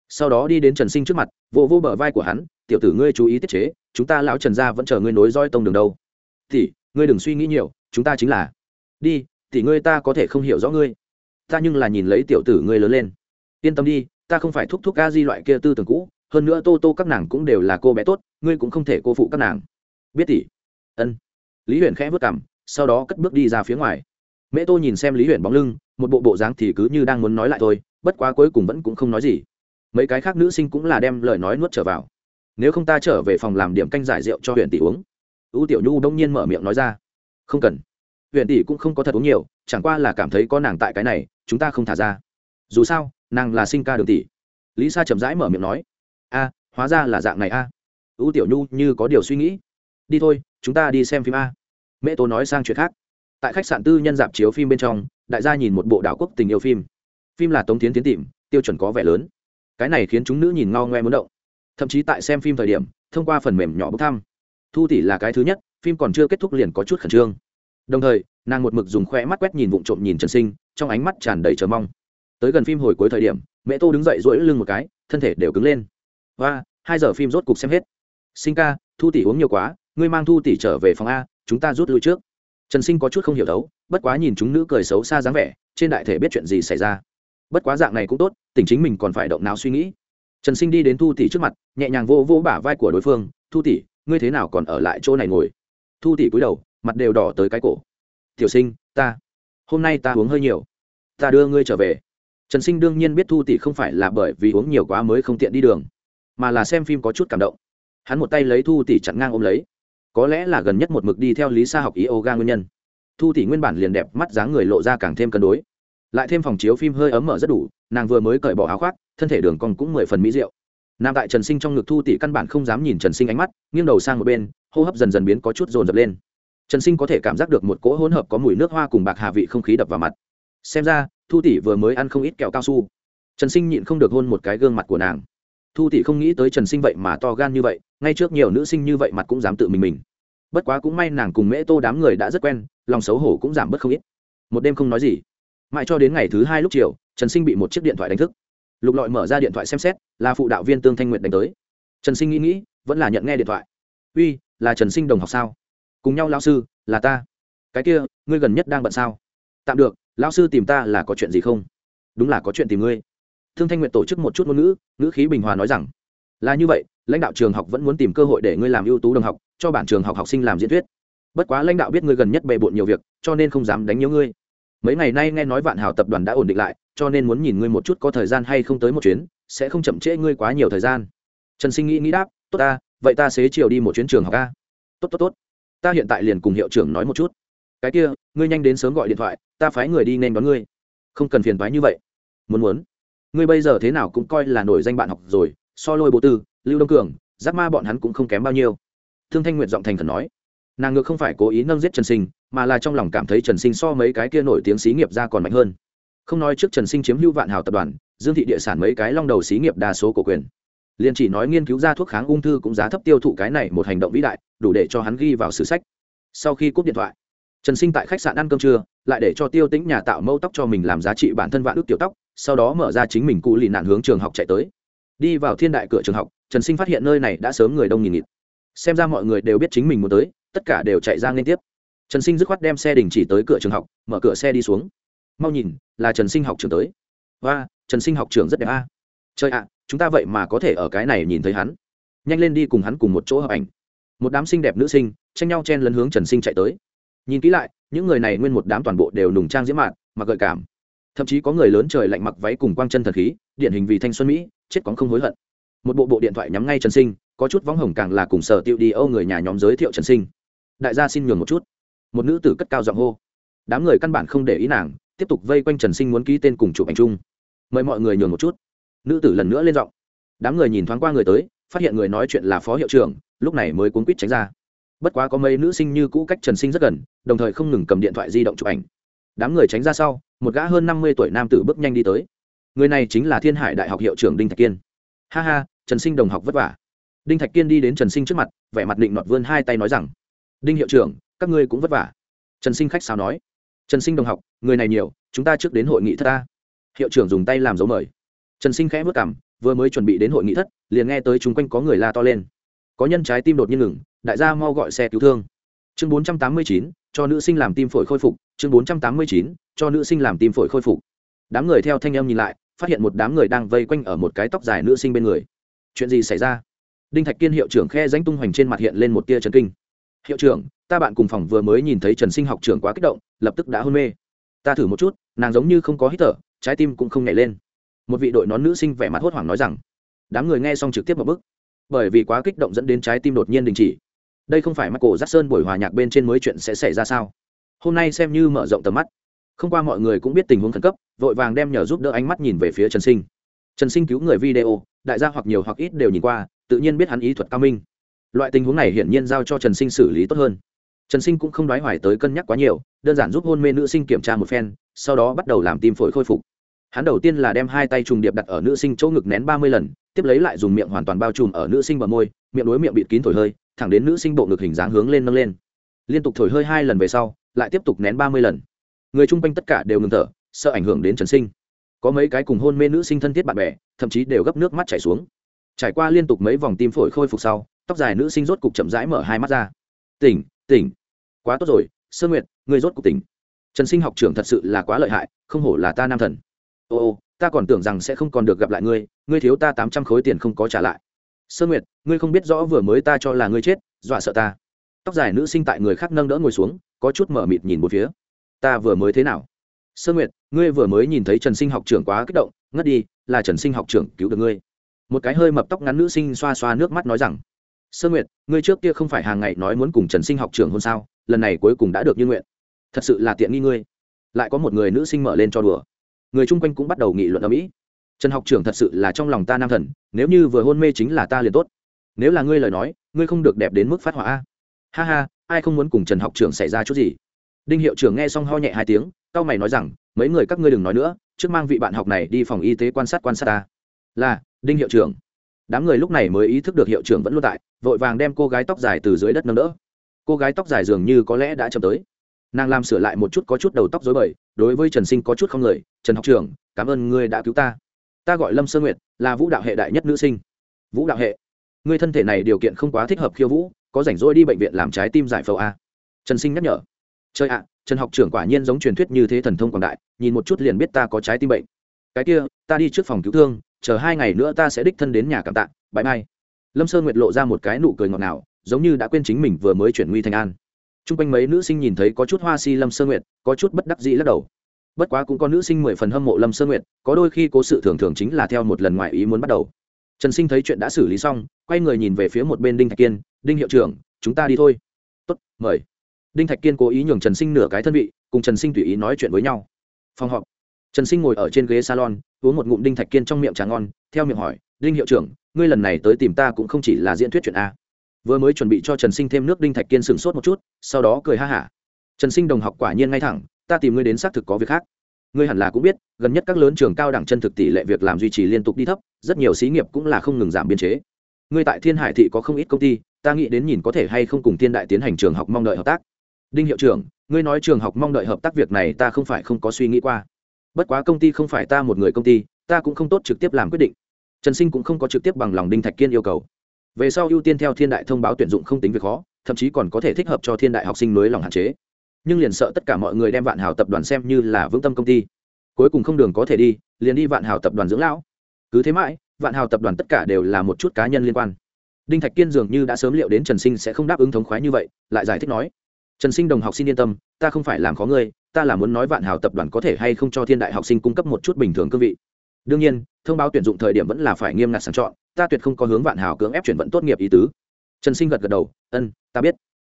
sau đó đi đến trần sinh trước mặt vô vô bờ vai của hắn, tiểu tử ngươi chú ý tiết chế, chúng ta lão trần gia vẫn chờ ngươi nối roi tông đường đâu. Thì ngươi đừng suy nghĩ nhiều, chúng ta chính là đi thì ngươi ta có thể không hiểu rõ ngươi. Ta nhưng là nhìn lấy tiểu tử ngươi lớn lên. Yên tâm đi, ta không phải thúc thúc a di loại kia tư tưởng cũ, hơn nữa tô tô các nàng cũng đều là cô bé tốt, ngươi cũng không thể cô phụ các nàng. Biết tỷ. Ân. Lý huyền khẽ vất cảm sau đó cất bước đi ra phía ngoài. Mẹ tô nhìn xem lý huyền bóng lưng, một bộ bộ dáng thì cứ như đang muốn nói lại thôi, bất quá cuối cùng vẫn cũng không nói gì mấy cái khác nữ sinh cũng là đem lời nói nuốt trở vào. Nếu không ta trở về phòng làm điểm canh giải rượu cho huyền tỷ uống. Ưu tiểu nhu đông nhiên mở miệng nói ra. Không cần. Huyền tỷ cũng không có thật uống nhiều, chẳng qua là cảm thấy có nàng tại cái này, chúng ta không thả ra. Dù sao, nàng là sinh ca đường tỷ. Lý sa chậm rãi mở miệng nói. A, hóa ra là dạng này a. Ưu tiểu nhu như có điều suy nghĩ. Đi thôi, chúng ta đi xem phim a. Mẹ tô nói sang chuyện khác. Tại khách sạn tư nhân dạp chiếu phim bên trong, đại gia nhìn một bộ đảo quốc tình yêu phim. Phim là tống tiến tiến tìm, tiêu chuẩn có vẻ lớn cái này khiến chúng nữ nhìn ngao ngoe muốn động. Thậm chí tại xem phim thời điểm, thông qua phần mềm nhỏ bốc thăm. Thu tỷ là cái thứ nhất, phim còn chưa kết thúc liền có chút khẩn trương. Đồng thời, nàng một mực dùng khoe mắt quét nhìn vụng trộm nhìn trần sinh, trong ánh mắt tràn đầy chờ mong. Tới gần phim hồi cuối thời điểm, mẹ tô đứng dậy rỗi lưng một cái, thân thể đều cứng lên. Và hai giờ phim rốt cục xem hết. Sinh ca, thu tỷ uống nhiều quá, ngươi mang thu tỷ trở về phòng a, chúng ta rút lui trước. Trần sinh có chút không hiểu đấu bất quá nhìn chúng nữ cười xấu xa dáng vẻ, trên đại thể biết chuyện gì xảy ra bất quá dạng này cũng tốt, tỉnh chính mình còn phải động não suy nghĩ. Trần sinh đi đến thu tỷ trước mặt, nhẹ nhàng vô vô bả vai của đối phương, thu tỷ, ngươi thế nào còn ở lại chỗ này ngồi? Thu tỷ cúi đầu, mặt đều đỏ tới cái cổ. Tiểu sinh, ta, hôm nay ta uống hơi nhiều. Ta đưa ngươi trở về. Trần sinh đương nhiên biết thu tỷ không phải là bởi vì uống nhiều quá mới không tiện đi đường, mà là xem phim có chút cảm động. Hắn một tay lấy thu tỷ chặn ngang ôm lấy. Có lẽ là gần nhất một mực đi theo lý sa học yoga nguyên nhân. Thu tỷ nguyên bản liền đẹp, mắt dáng người lộ ra càng thêm cân đối lại thêm phòng chiếu phim hơi ấm mở rất đủ, nàng vừa mới cởi bỏ áo khoác, thân thể đường cong cũng mười phần mỹ rượu nam tại trần sinh trong ngực thu tỷ căn bản không dám nhìn trần sinh ánh mắt, nghiêng đầu sang một bên, hô hấp dần dần biến có chút dồn dập lên. Trần sinh có thể cảm giác được một cỗ hỗn hợp có mùi nước hoa cùng bạc hà vị không khí đập vào mặt. Xem ra, thu tỷ vừa mới ăn không ít kẹo cao su. Trần sinh nhịn không được hôn một cái gương mặt của nàng. Thu tỷ không nghĩ tới trần sinh vậy mà to gan như vậy, ngay trước nhiều nữ sinh như vậy mặt cũng dám tự mình mình. Bất quá cũng may nàng cùng mễ tô đám người đã rất quen, lòng xấu hổ cũng giảm bớt không ít. Một đêm không nói gì mãi cho đến ngày thứ hai lúc chiều, trần sinh bị một chiếc điện thoại đánh thức. Lục lọi mở ra điện thoại xem xét, là phụ đạo viên tương thanh nguyện đánh tới. Trần sinh nghĩ nghĩ, vẫn là nhận nghe điện thoại. Uy, là trần sinh đồng học sao? Cùng nhau lao sư, là ta. Cái kia, ngươi gần nhất đang bận sao? Tạm được lao sư tìm ta là có chuyện gì không? Đúng là có chuyện tìm ngươi. Thương thanh nguyện tổ chức một chút ngôn ngữ ngữ khí bình hòa nói rằng, là như vậy, lãnh đạo trường học vẫn muốn tìm cơ hội để ngươi làm ưu tú đồng học, cho bản trường học học sinh làm diễn thuyết. Bất quá lãnh đạo biết ngươi gần nhất bề bộn nhiều việc, cho nên không dám đánh nhớ ngươi mấy ngày nay nghe nói vạn hào tập đoàn đã ổn định lại, cho nên muốn nhìn ngươi một chút có thời gian hay không tới một chuyến, sẽ không chậm trễ ngươi quá nhiều thời gian. Trần sinh nghĩ nghĩ đáp, tốt ta, vậy ta xế chiều đi một chuyến trường học a. Tốt tốt tốt. Ta hiện tại liền cùng hiệu trưởng nói một chút. Cái kia, ngươi nhanh đến sớm gọi điện thoại, ta phái người đi nên đón ngươi. Không cần phiền phái như vậy. Muốn muốn. Ngươi bây giờ thế nào cũng coi là nổi danh bạn học rồi, so lôi bố tư, lưu đông cường Giáp ma bọn hắn cũng không kém bao nhiêu. Thương thanh nguyện giọng thành khẩn nói nàng ngược không phải cố ý nâng giết trần sinh, mà là trong lòng cảm thấy trần sinh so mấy cái kia nổi tiếng xí nghiệp ra còn mạnh hơn. Không nói trước trần sinh chiếm hữu vạn hào tập đoàn, dương thị địa sản mấy cái long đầu xí nghiệp đa số cổ quyền. Liền chỉ nói nghiên cứu ra thuốc kháng ung thư cũng giá thấp tiêu thụ cái này một hành động vĩ đại, đủ để cho hắn ghi vào sử sách. Sau khi cúp điện thoại, trần sinh tại khách sạn ăn cơm trưa, lại để cho tiêu tĩnh nhà tạo mẫu tóc cho mình làm giá trị bản thân vạn ước tiểu tóc, sau đó mở ra chính mình cụ lì nạn hướng trường học chạy tới. Đi vào thiên đại cửa trường học, trần sinh phát hiện nơi này đã sớm người đông nghìn nghịt. Xem ra mọi người đều biết chính mình muốn tới tất cả đều chạy ra liên tiếp. Trần sinh dứt khoát đem xe đình chỉ tới cửa trường học, mở cửa xe đi xuống. Mau nhìn, là trần sinh học trường tới. Và trần sinh học trường rất đẹp a. À. trời ạ, chúng ta vậy mà có thể ở cái này nhìn thấy hắn. Nhanh lên đi cùng hắn cùng một chỗ hợp ảnh. Một đám xinh đẹp nữ sinh, tranh nhau chen lấn hướng trần sinh chạy tới. Nhìn kỹ lại, những người này nguyên một đám toàn bộ đều nùng trang diễm mạn, mặc gợi cảm. Thậm chí có người lớn trời lạnh mặc váy cùng quang chân thần khí, điển hình vì thanh xuân mỹ, chết còn không hối hận. Một bộ bộ điện thoại nhắm ngay trần sinh, có chút võng hồng càng là cùng sở tiệu đi âu người nhà nhóm giới thiệu trần sinh đại gia xin nhường một chút. Một nữ tử cất cao giọng hô. Đám người căn bản không để ý nàng, tiếp tục vây quanh trần sinh muốn ký tên cùng chụp ảnh chung. Mời mọi người nhường một chút. Nữ tử lần nữa lên giọng. Đám người nhìn thoáng qua người tới, phát hiện người nói chuyện là phó hiệu trưởng, lúc này mới cuốn quýt tránh ra. Bất quá có mấy nữ sinh như cũ cách trần sinh rất gần, đồng thời không ngừng cầm điện thoại di động chụp ảnh. Đám người tránh ra sau, một gã hơn năm mươi tuổi nam tử bước nhanh đi tới. Người này chính là thiên hải đại học hiệu trưởng đinh thạch kiên. Ha ha, trần sinh đồng học vất vả. Đinh thạch kiên đi đến trần sinh trước mặt, vẻ mặt định nọt vươn hai tay nói rằng đinh hiệu trưởng, các ngươi cũng vất vả. Trần sinh khách sao nói. Trần sinh đồng học, người này nhiều, chúng ta trước đến hội nghị thất ta. Hiệu trưởng dùng tay làm dấu mời. Trần sinh khẽ vất cảm vừa mới chuẩn bị đến hội nghị thất, liền nghe tới chung quanh có người la to lên. Có nhân trái tim đột nhiên ngừng, đại gia mau gọi xe cứu thương. Chương bốn trăm tám mươi chín, cho nữ sinh làm tim phổi khôi phục, chương bốn trăm tám mươi chín, cho nữ sinh làm tim phổi khôi phục. Đám người theo thanh âm nhìn lại, phát hiện một đám người đang vây quanh ở một cái tóc dài nữ sinh bên người. Chuyện gì xảy ra? Đinh thạch kiên hiệu trưởng khe danh tung hoành trên mặt hiện lên một tia trần kinh hiệu trưởng, ta bạn cùng phòng vừa mới nhìn thấy trần sinh học trưởng quá kích động, lập tức đã hôn mê. Ta thử một chút, nàng giống như không có hít thở, trái tim cũng không nhảy lên. Một vị đội nón nữ sinh vẻ mặt hốt hoảng nói rằng, đám người nghe xong trực tiếp một bức bởi vì quá kích động dẫn đến trái tim đột nhiên đình chỉ. Đây không phải mắt cổ giác sơn buổi hòa nhạc bên trên mới chuyện sẽ xảy ra sao? Hôm nay xem như mở rộng tầm mắt. Không qua mọi người cũng biết tình huống khẩn cấp, vội vàng đem nhờ giúp đỡ ánh mắt nhìn về phía trần sinh. Trần sinh cứu người video, đại gia hoặc nhiều hoặc ít đều nhìn qua, tự nhiên biết hắn ý thuật cao minh loại tình huống này hiển nhiên giao cho trần sinh xử lý tốt hơn. Trần sinh cũng không đoái hoài tới cân nhắc quá nhiều, đơn giản giúp hôn mê nữ sinh kiểm tra một phen, sau đó bắt đầu làm tim phổi khôi phục. Hắn đầu tiên là đem hai tay trùng điệp đặt ở nữ sinh chỗ ngực nén ba mươi lần, tiếp lấy lại dùng miệng hoàn toàn bao trùm ở nữ sinh bờ môi, miệng đối miệng bịt kín thổi hơi, thẳng đến nữ sinh bộ ngực hình dáng hướng lên nâng lên. Liên tục thổi hơi hai lần về sau, lại tiếp tục nén ba mươi lần. Người chung quanh tất cả đều ngừng thở, sợ ảnh hưởng đến trần sinh. Có mấy cái cùng hôn mê nữ sinh thân thiết bạn bè, thậm chí đều gấp nước mắt chảy xuống. Trải qua liên tục mấy vòng tim phổi khôi phục sau tóc dài nữ sinh rốt cục chậm rãi mở hai mắt ra. Tỉnh tỉnh. Quá tốt rồi, sơ nguyệt, người rốt cục tỉnh. Trần sinh học trưởng thật sự là quá lợi hại, không hổ là ta nam thần. Ô ô, ta còn tưởng rằng sẽ không còn được gặp lại ngươi ngươi thiếu ta tám trăm khối tiền không có trả lại. Sơ nguyệt, ngươi không biết rõ vừa mới ta cho là ngươi chết, dọa sợ ta. Tóc dài nữ sinh tại người khác nâng đỡ ngồi xuống, có chút mở mịt nhìn một phía. Ta vừa mới thế nào? Sơ nguyệt, ngươi vừa mới nhìn thấy trần sinh học trưởng quá kích động, ngất đi, là trần sinh học trưởng cứu được ngươi. Một cái hơi mập tóc ngắn nữ sinh xoa xoa nước mắt nói rằng sơ nguyệt, ngươi trước kia không phải hàng ngày nói muốn cùng trần sinh học trưởng hôn sao? Lần này cuối cùng đã được như nguyện. Thật sự là tiện nghi ngươi. Lại có một người nữ sinh mở lên cho đùa. Người chung quanh cũng bắt đầu nghị luận ở mỹ trần học trưởng thật sự là trong lòng ta nam thần, nếu như vừa hôn mê chính là ta liền tốt. Nếu là ngươi lời nói, ngươi không được đẹp đến mức phát hỏa ha ha, ai không muốn cùng trần học trưởng xảy ra chút gì? Đinh hiệu trưởng nghe xong ho nhẹ hai tiếng tao mày nói rằng, mấy người các ngươi đừng nói nữa, trước mang vị bạn học này đi phòng y tế quan sát quan sát ta. Là, đinh hiệu trưởng đám người lúc này mới ý thức được hiệu trưởng vẫn luôn tại vội vàng đem cô gái tóc dài từ dưới đất nâng đỡ. Cô gái tóc dài dường như có lẽ đã chậm tới. Nàng làm sửa lại một chút có chút đầu tóc dối bời đối với trần sinh có chút không lời, trần học trưởng cảm ơn ngươi đã cứu ta. Ta gọi lâm sơ nguyệt là vũ đạo hệ đại nhất nữ sinh. Vũ đạo hệ? Ngươi thân thể này điều kiện không quá thích hợp khiêu vũ có rảnh rỗi đi bệnh viện làm trái tim giải phẫu a trần sinh nhắc nhở. Chơi ạ trần học trưởng quả nhiên giống truyền thuyết như thế thần thông quảng đại nhìn một chút liền biết ta có trái tim bệnh. Cái kia ta đi trước phòng cứu thương chờ hai ngày nữa ta sẽ đích thân đến nhà cảm tạ, bãi mai. Lâm sơn nguyệt lộ ra một cái nụ cười ngọt ngào, giống như đã quên chính mình vừa mới chuyển nguy thành an. T r u n g quanh mấy nữ sinh nhìn thấy có chút hoa si lâm sơn nguyệt, có chút bất đắc dĩ lắc đầu. Bất quá cũng có nữ sinh mười phần hâm mộ lâm sơn nguyệt, có đôi khi cố sự thường thường chính là theo một lần ngoài ý muốn bắt đầu. Trần sinh thấy chuyện đã xử lý xong, quay người nhìn về phía một bên đinh thạch kiên, đinh hiệu trưởng, chúng ta đi thôi. Tốt, mời. Đinh thạch kiên cố ý nhường trần sinh nửa cái thân vị, cùng trần sinh tùy ý nói chuyện với nhau. Phòng họp. Trần sinh ngồi ở trên ghế salon uống một ngụm đinh thạch kiên trong miệng trà ngon, theo miệng hỏi, đinh hiệu trưởng, ngươi lần này tới tìm ta cũng không chỉ là diễn thuyết chuyện a. Vừa mới chuẩn bị cho trần sinh thêm nước đinh thạch kiên sửng sốt một chút, sau đó cười ha hả. Trần sinh đồng học quả nhiên ngay thẳng, ta tìm ngươi đến xác thực có việc khác. Ngươi hẳn là cũng biết, gần nhất các lớn trường cao đẳng chân thực tỷ lệ việc làm duy trì liên tục đi thấp, rất nhiều xí nghiệp cũng là không ngừng giảm biên chế. Ngươi tại thiên hải thị có không ít công ty, ta nghĩ đến nhìn có thể hay không cùng thiên đại tiến hành trường học mong đợi hợp tác. Đinh hiệu trưởng, ngươi nói trường học mong đợi hợp tác việc này ta không phải không có suy nghĩ qua bất quá công ty không phải ta một người công ty, ta cũng không tốt trực tiếp làm quyết định. Trần sinh cũng không có trực tiếp bằng lòng đinh thạch kiên yêu cầu. Về sau ưu tiên theo thiên đại thông báo tuyển dụng không tính việc khó, thậm chí còn có thể thích hợp cho thiên đại học sinh nới lòng hạn chế. Nhưng liền sợ tất cả mọi người đem vạn hào tập đoàn xem như là vững tâm công ty. Cuối cùng không đường có thể đi, liền đi vạn hào tập đoàn dưỡng lão. Cứ thế mãi, vạn hào tập đoàn tất cả đều là một chút cá nhân liên quan. Đinh thạch kiên dường như đã sớm liệu đến trần sinh sẽ không đáp ứng thống khoái như vậy, lại giải thích nói. Trần sinh đồng học xin yên tâm, ta không phải làm khó ngươi ta là muốn nói vạn hào tập đoàn có thể hay không cho thiên đại học sinh cung cấp một chút bình thường cương vị. Đương nhiên, thông báo tuyển dụng thời điểm vẫn là phải nghiêm ngặt sàng chọn, ta tuyệt không có hướng vạn hào cưỡng ép chuyển vận tốt nghiệp ý tứ. Trần sinh gật gật đầu ân ta biết.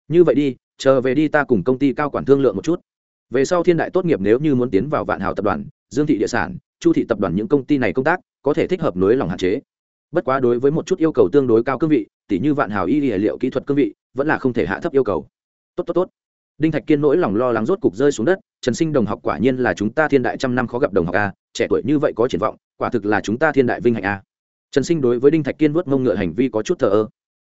Như vậy đi, chờ về đi ta cùng công ty cao quản thương lượng một chút. Về sau thiên đại tốt nghiệp nếu như muốn tiến vào vạn hào tập đoàn, dương thị địa sản, chu thị tập đoàn những công ty này công tác, có thể thích hợp nối lòng hạn chế. Bất quá đối với một chút yêu cầu tương đối cao cương vị tỷ như vạn hào y liệu kỹ thuật cương vị, vẫn là không thể hạ thấp yêu cầu. Tốt tốt tốt đinh thạch kiên nỗi lòng lo lắng rốt cục rơi xuống đất, trần sinh đồng học quả nhiên là chúng ta thiên đại trăm năm khó gặp đồng học a, trẻ tuổi như vậy có triển vọng, quả thực là chúng ta thiên đại vinh hạnh a. Trần sinh đối với đinh thạch kiên vớt mông ngựa hành vi có chút thờ ơ.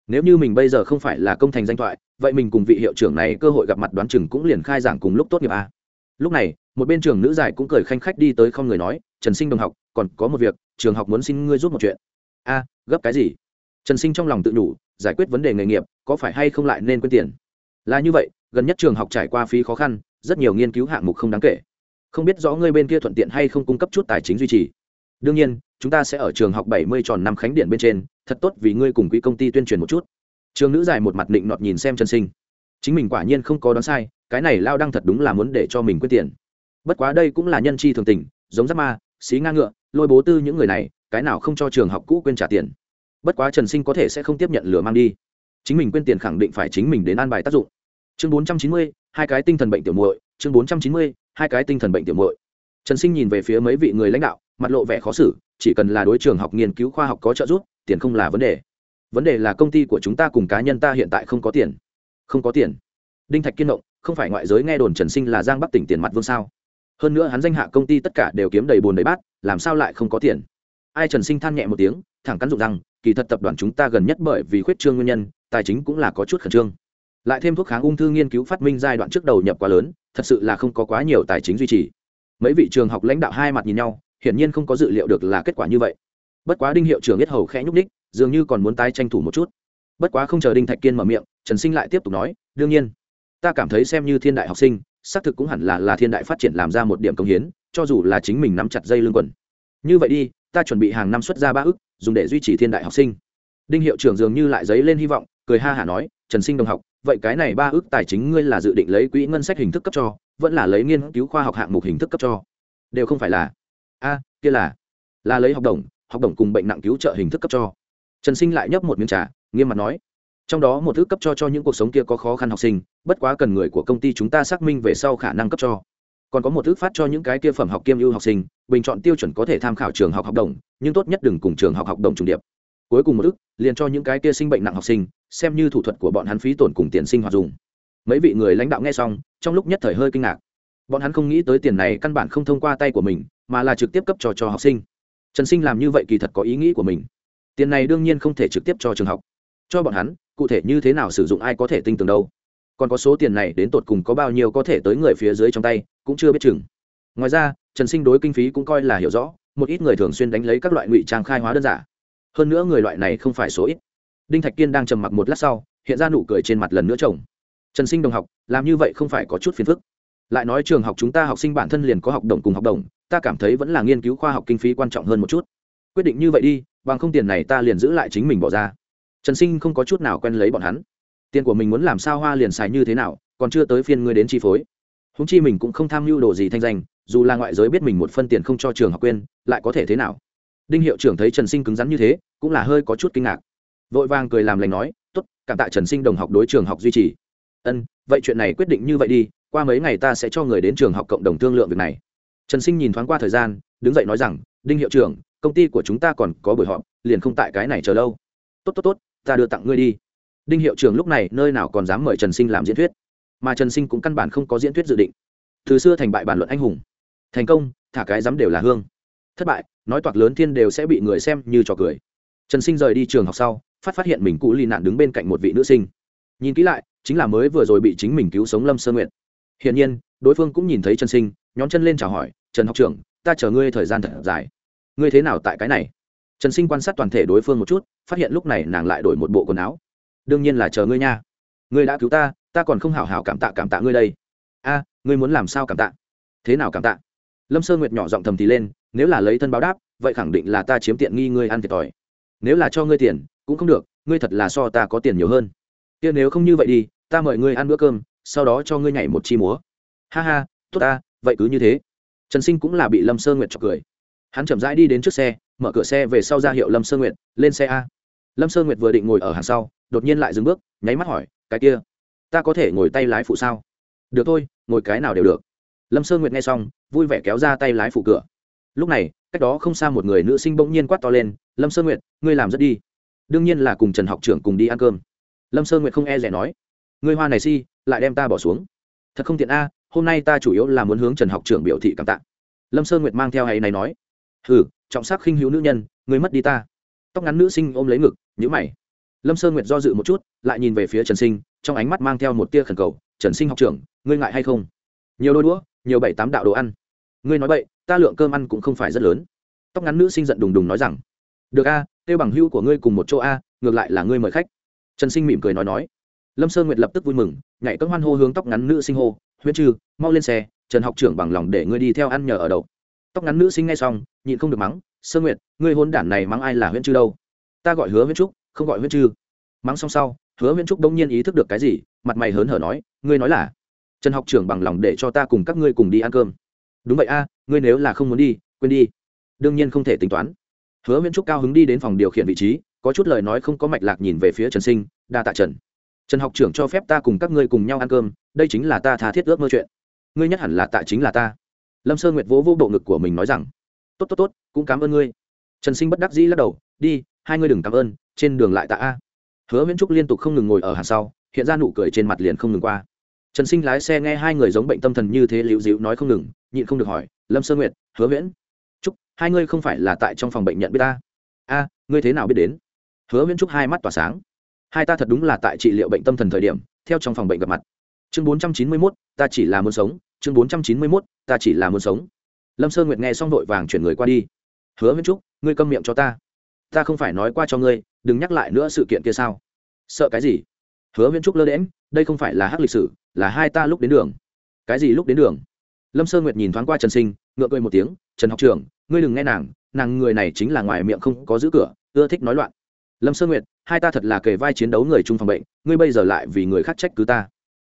Nếu như mình bây giờ không phải là công thành danh thoại, vậy mình cùng vị hiệu trưởng này cơ hội gặp mặt đoán chừng cũng liền khai giảng cùng lúc tốt nghiệp a. Lúc này, một bên trường nữ giải cũng cười khanh khách đi tới không người nói, trần sinh đồng học, còn có một việc, trường học muốn xin ngươi giúp một chuyện. A, gấp cái gì? Trần sinh trong lòng tự đủ giải quyết vấn đề nghề nghiệp, có phải hay không lại nên quên tiền? Là như vậy, gần nhất trường học trải qua phí khó khăn, rất nhiều nghiên cứu hạng mục không đáng kể. Không biết rõ ngươi bên kia thuận tiện hay không cung cấp chút tài chính duy trì. Đương nhiên, chúng ta sẽ ở trường học bảy mươi tròn năm khánh điện bên trên, thật tốt vì ngươi cùng quỹ công ty tuyên truyền một chút. Trường nữ dài một mặt định nọt nhìn xem trần sinh. Chính mình quả nhiên không có đoán sai, cái này lao đăng thật đúng là muốn để cho mình quyết tiền. Bất quá đây cũng là nhân chi thường tình, giống giáp ma, xí ngang ngựa, lôi bố tư những người này, cái nào không cho trường học cũ quên trả tiền. Bất quá trần sinh có thể sẽ không tiếp nhận lửa mang đi. Chính mình quên tiền khẳng định phải chính mình đến an bài tác dụng chương bốn trăm chín mươi, hai cái tinh thần bệnh tiểu muội, chương bốn trăm chín mươi, hai cái tinh thần bệnh tiểu muội. Trần sinh nhìn về phía mấy vị người lãnh đạo, mặt lộ vẻ khó xử, chỉ cần là đối trường học nghiên cứu khoa học có trợ giúp, tiền không là vấn đề. Vấn đề là công ty của chúng ta cùng cá nhân ta hiện tại không có tiền. Không có tiền. Đinh thạch kiên động, không phải ngoại giới nghe đồn trần sinh là giang bắc tỉnh tiền mặt vương sao? Hơn nữa hắn danh hạ công ty tất cả đều kiếm đầy bồn đầy bát, làm sao lại không có tiền? Ai trần sinh than nhẹ một tiếng, thẳng cắn dụng rằng, kỳ thật tập đoàn chúng ta gần nhất bởi vì khuyết trương nguyên nhân, tài chính cũng là có chút khẩn trương lại thêm thuốc kháng ung thư nghiên cứu phát minh giai đoạn trước đầu nhập quá lớn, thật sự là không có quá nhiều tài chính duy trì. Mấy vị trường học lãnh đạo hai mặt nhìn nhau, hiển nhiên không có dự liệu được là kết quả như vậy. Bất quá đinh hiệu trưởng biết hầu khẽ nhúc ních dường như còn muốn tái tranh thủ một chút. Bất quá không chờ đinh thạch kiên mở miệng, trần sinh lại tiếp tục nói, đương nhiên, ta cảm thấy xem như thiên đại học sinh, xác thực cũng hẳn là là thiên đại phát triển làm ra một điểm công hiến, cho dù là chính mình nắm chặt dây lưng quần. Như vậy đi, ta chuẩn bị hàng năm xuất ra ba ức, dùng để duy trì thiên đại học sinh. Đinh hiệu trưởng dường như lại dấy lên hy vọng, cười ha hả nói, trần sinh đồng học vậy cái này ba ước tài chính ngươi là dự định lấy quỹ ngân sách hình thức cấp cho, vẫn là lấy nghiên cứu khoa học hạng mục hình thức cấp cho? Đều không phải là. A, kia là là lấy học đồng học đồng cùng bệnh nặng cứu trợ hình thức cấp cho. Trần sinh lại nhấp một miếng trà, nghiêm mặt nói, trong đó một thứ cấp cho cho những cuộc sống kia có khó khăn học sinh, bất quá cần người của công ty chúng ta xác minh về sau khả năng cấp cho. Còn có một thứ phát cho những cái kia phẩm học kiêm ưu học sinh, bình chọn tiêu chuẩn có thể tham khảo trường học học đồng, nhưng tốt nhất đừng cùng trường học học đồng trùng điệp. Cuối cùng một thứ, liền cho những cái kia sinh bệnh nặng học sinh xem như thủ thuật của bọn hắn phí tổn cùng tiền sinh hoạt dùng. Mấy vị người lãnh đạo nghe xong, trong lúc nhất thời hơi kinh ngạc. Bọn hắn không nghĩ tới tiền này căn bản không thông qua tay của mình, mà là trực tiếp cấp cho cho học sinh. Trần sinh làm như vậy kỳ thật có ý nghĩ của mình. Tiền này đương nhiên không thể trực tiếp cho trường học. Cho bọn hắn, cụ thể như thế nào sử dụng ai có thể tin tưởng đâu. Còn có số tiền này đến tột cùng có bao nhiêu có thể tới người phía dưới trong tay, cũng chưa biết chừng. Ngoài ra, trần sinh đối kinh phí cũng coi là hiểu rõ, một ít người thường xuyên đánh lấy các loại ngụy trang khai hóa đơn giản hơn nữa người loại này không phải số ít đinh thạch kiên đang trầm mặc một lát sau, hiện ra nụ cười trên mặt lần nữa chồng. Trần sinh đồng học, làm như vậy không phải có chút phiền phức. Lại nói trường học chúng ta học sinh bản thân liền có học đồng cùng học đồng, ta cảm thấy vẫn là nghiên cứu khoa học kinh phí quan trọng hơn một chút. Quyết định như vậy đi, bằng không tiền này ta liền giữ lại chính mình bỏ ra. Trần sinh không có chút nào quen lấy bọn hắn. Tiền của mình muốn làm sao hoa liền xài như thế nào, còn chưa tới phiên ngươi đến chi phối. Húng chi mình cũng không tham mưu đồ gì thanh danh, dù là ngoại giới biết mình một phân tiền không cho trường học quên, lại có thể thế nào? Đinh hiệu trưởng thấy trần sinh cứng rắn như thế, cũng là hơi có chút kinh ngạc vội vàng cười làm lành nói, tốt, cảm tạ trần sinh đồng học đối trường học duy trì. Ân, vậy chuyện này quyết định như vậy đi, qua mấy ngày ta sẽ cho người đến trường học cộng đồng thương lượng việc này. Trần sinh nhìn thoáng qua thời gian, đứng dậy nói rằng, đinh hiệu trưởng, công ty của chúng ta còn có buổi họp, liền không tại cái này chờ lâu. Tốt tốt tốt, ta đưa tặng ngươi đi. Đinh hiệu trưởng lúc này nơi nào còn dám mời trần sinh làm diễn thuyết, mà trần sinh cũng căn bản không có diễn thuyết dự định. Từ xưa thành bại bản luận anh hùng. Thành công, thả cái dám đều là hương. Thất bại, nói toạc lớn thiên đều sẽ bị người xem như trò cười. Trần sinh rời đi trường học sau phát phát hiện mình cụ lì nạn đứng bên cạnh một vị nữ sinh. Nhìn kỹ lại, chính là mới vừa rồi bị chính mình cứu sống lâm sơ nguyện hiển nhiên, đối phương cũng nhìn thấy trần sinh, nhón chân lên chào hỏi, trần học trưởng, ta chờ ngươi thời gian thật dài. Ngươi thế nào tại cái này? Trần sinh quan sát toàn thể đối phương một chút, phát hiện lúc này nàng lại đổi một bộ quần áo. Đương nhiên là chờ ngươi nha. Ngươi đã cứu ta ta còn không hảo hảo cảm tạ cảm tạ ngươi đây. A, ngươi muốn làm sao cảm tạ? Thế nào cảm tạ? Lâm sơ nguyệt nhỏ giọng thầm thì lên, nếu là lấy thân báo đáp, vậy khẳng định là ta chiếm tiện nghi ngươi ăn thiệt thòi nếu là cho ngươi tiền, cũng không được, ngươi thật là so ta có tiền nhiều hơn. Kia nếu không như vậy đi, ta mời ngươi ăn bữa cơm, sau đó cho ngươi nhảy một chi múa. Ha ha, tốt ta, vậy cứ như thế. Trần sinh cũng là bị lâm sơ nguyệt chọc cười. Hắn chậm rãi đi đến trước xe, mở cửa xe về sau ra hiệu lâm sơ nguyệt, lên xe a. Lâm sơ nguyệt vừa định ngồi ở hàng sau, đột nhiên lại dừng bước, nháy mắt hỏi, cái kia, ta có thể ngồi tay lái phụ sao? Được thôi, ngồi cái nào đều được. Lâm sơ nguyệt nghe xong, vui vẻ kéo ra tay lái phụ cửa lúc này, cách đó không xa một người nữ sinh bỗng nhiên quát to lên, lâm sơ nguyệt, ngươi làm rất đi. Đương nhiên là cùng trần học trưởng cùng đi ăn cơm. Lâm sơ nguyệt không e rẻ nói, ngươi hoa này si, lại đem ta bỏ xuống. Thật không tiện a, hôm nay ta chủ yếu là muốn hướng trần học trưởng biểu thị cảm tạ. Lâm sơ nguyệt mang theo hay này nói ừ trọng sắc khinh hữu nữ nhân, ngươi mất đi ta. Tóc ngắn nữ sinh ôm lấy ngực nhữ mày. Lâm sơ nguyệt do dự một chút, lại nhìn về phía trần sinh, trong ánh mắt mang theo một tia khẩn cầu, trần sinh học trưởng, ngươi ngại hay không? Nhiều đôi đũa, nhiều bảy tám đạo đồ ăn. Ngươi nói vậy ta lượng cơm ăn cũng không phải rất lớn. Tóc ngắn nữ sinh giận đùng đùng nói rằng được a à, kêu bằng hưu của ngươi cùng một chỗ a ngược lại là ngươi mời khách. Trần sinh mỉm cười nói nói. Lâm sơn nguyệt lập tức vui mừng nhảy cất hoan hô hướng tóc ngắn nữ sinh hô huyễn trừ mau lên xe trần học trưởng bằng lòng để ngươi đi theo ăn nhờ ở đậu. Tóc ngắn nữ sinh ngay xong nhịn không được mắng sơn nguyệt ngươi hôn đản này mắng ai là huyễn trừ đâu? Ta gọi hứa huyễn trúc không gọi huyễn trừ mắng xong sau hứa huyễn trúc đông nhiên ý thức được cái gì mặt mày hớn hở nói ngươi nói là? Trần học trưởng bằng lòng để cho ta cùng các ngươi cùng đi ăn cơm đúng vậy a, ngươi nếu là không muốn đi, quên đi. Đương nhiên không thể tính toán. Hứa viễn trúc cao hứng đi đến phòng điều khiển vị trí, có chút lời nói không có mạch lạc nhìn về phía trần sinh, đa tạ trần. Trần học trưởng cho phép ta cùng các ngươi cùng nhau ăn cơm, đây chính là ta tha thiết ước mơ chuyện. Ngươi nhất hẳn là tạ chính là ta. Lâm sơ nguyệt vỗ vô bộ ngực của mình nói rằng, tốt tốt tốt, cũng cảm ơn ngươi. Trần sinh bất đắc dĩ lắc đầu, đi, hai ngươi đừng cảm ơn, trên đường lại tạ a. Hứa viễn trúc liên tục không ngừng ngồi ở hàng sau, hiện ra nụ cười trên mặt liền không ngừng qua trần sinh lái xe nghe hai người giống bệnh tâm thần như thế liễu dịu nói không ngừng, nhịn không được hỏi, lâm sơ nguyệt, hứa viễn trúc hai ngươi không phải là tại trong phòng bệnh nhận biết ta? A, ngươi thế nào biết đến? Hứa viễn trúc hai mắt tỏa sáng. Hai ta thật đúng là tại trị liệu bệnh tâm thần thời điểm, theo trong phòng bệnh gặp mặt. Chương bốn trăm chín mươi mốt, ta chỉ là muốn sống. Chương bốn trăm chín mươi mốt, ta chỉ là muốn sống. Lâm sơ nguyệt nghe xong vội vàng chuyển người qua đi. Hứa viễn trúc ngươi câm miệng cho ta. Ta không phải nói qua cho ngươi, đừng nhắc lại nữa sự kiện kia sao? Sợ cái gì? Hứa viễn trúc lơ đễm đây không phải là hắc lịch sử là hai ta lúc đến đường. Cái gì lúc đến đường? Lâm sơ nguyệt nhìn thoáng qua trần sinh, ngượng cười một tiếng, trần học trưởng, ngươi đừng nghe nàng nàng người này chính là ngoài miệng không có giữ cửa, ưa thích nói loạn. Lâm sơ nguyệt, hai ta thật là kề vai chiến đấu người chung phòng bệnh, ngươi bây giờ lại vì người khác trách cứ ta.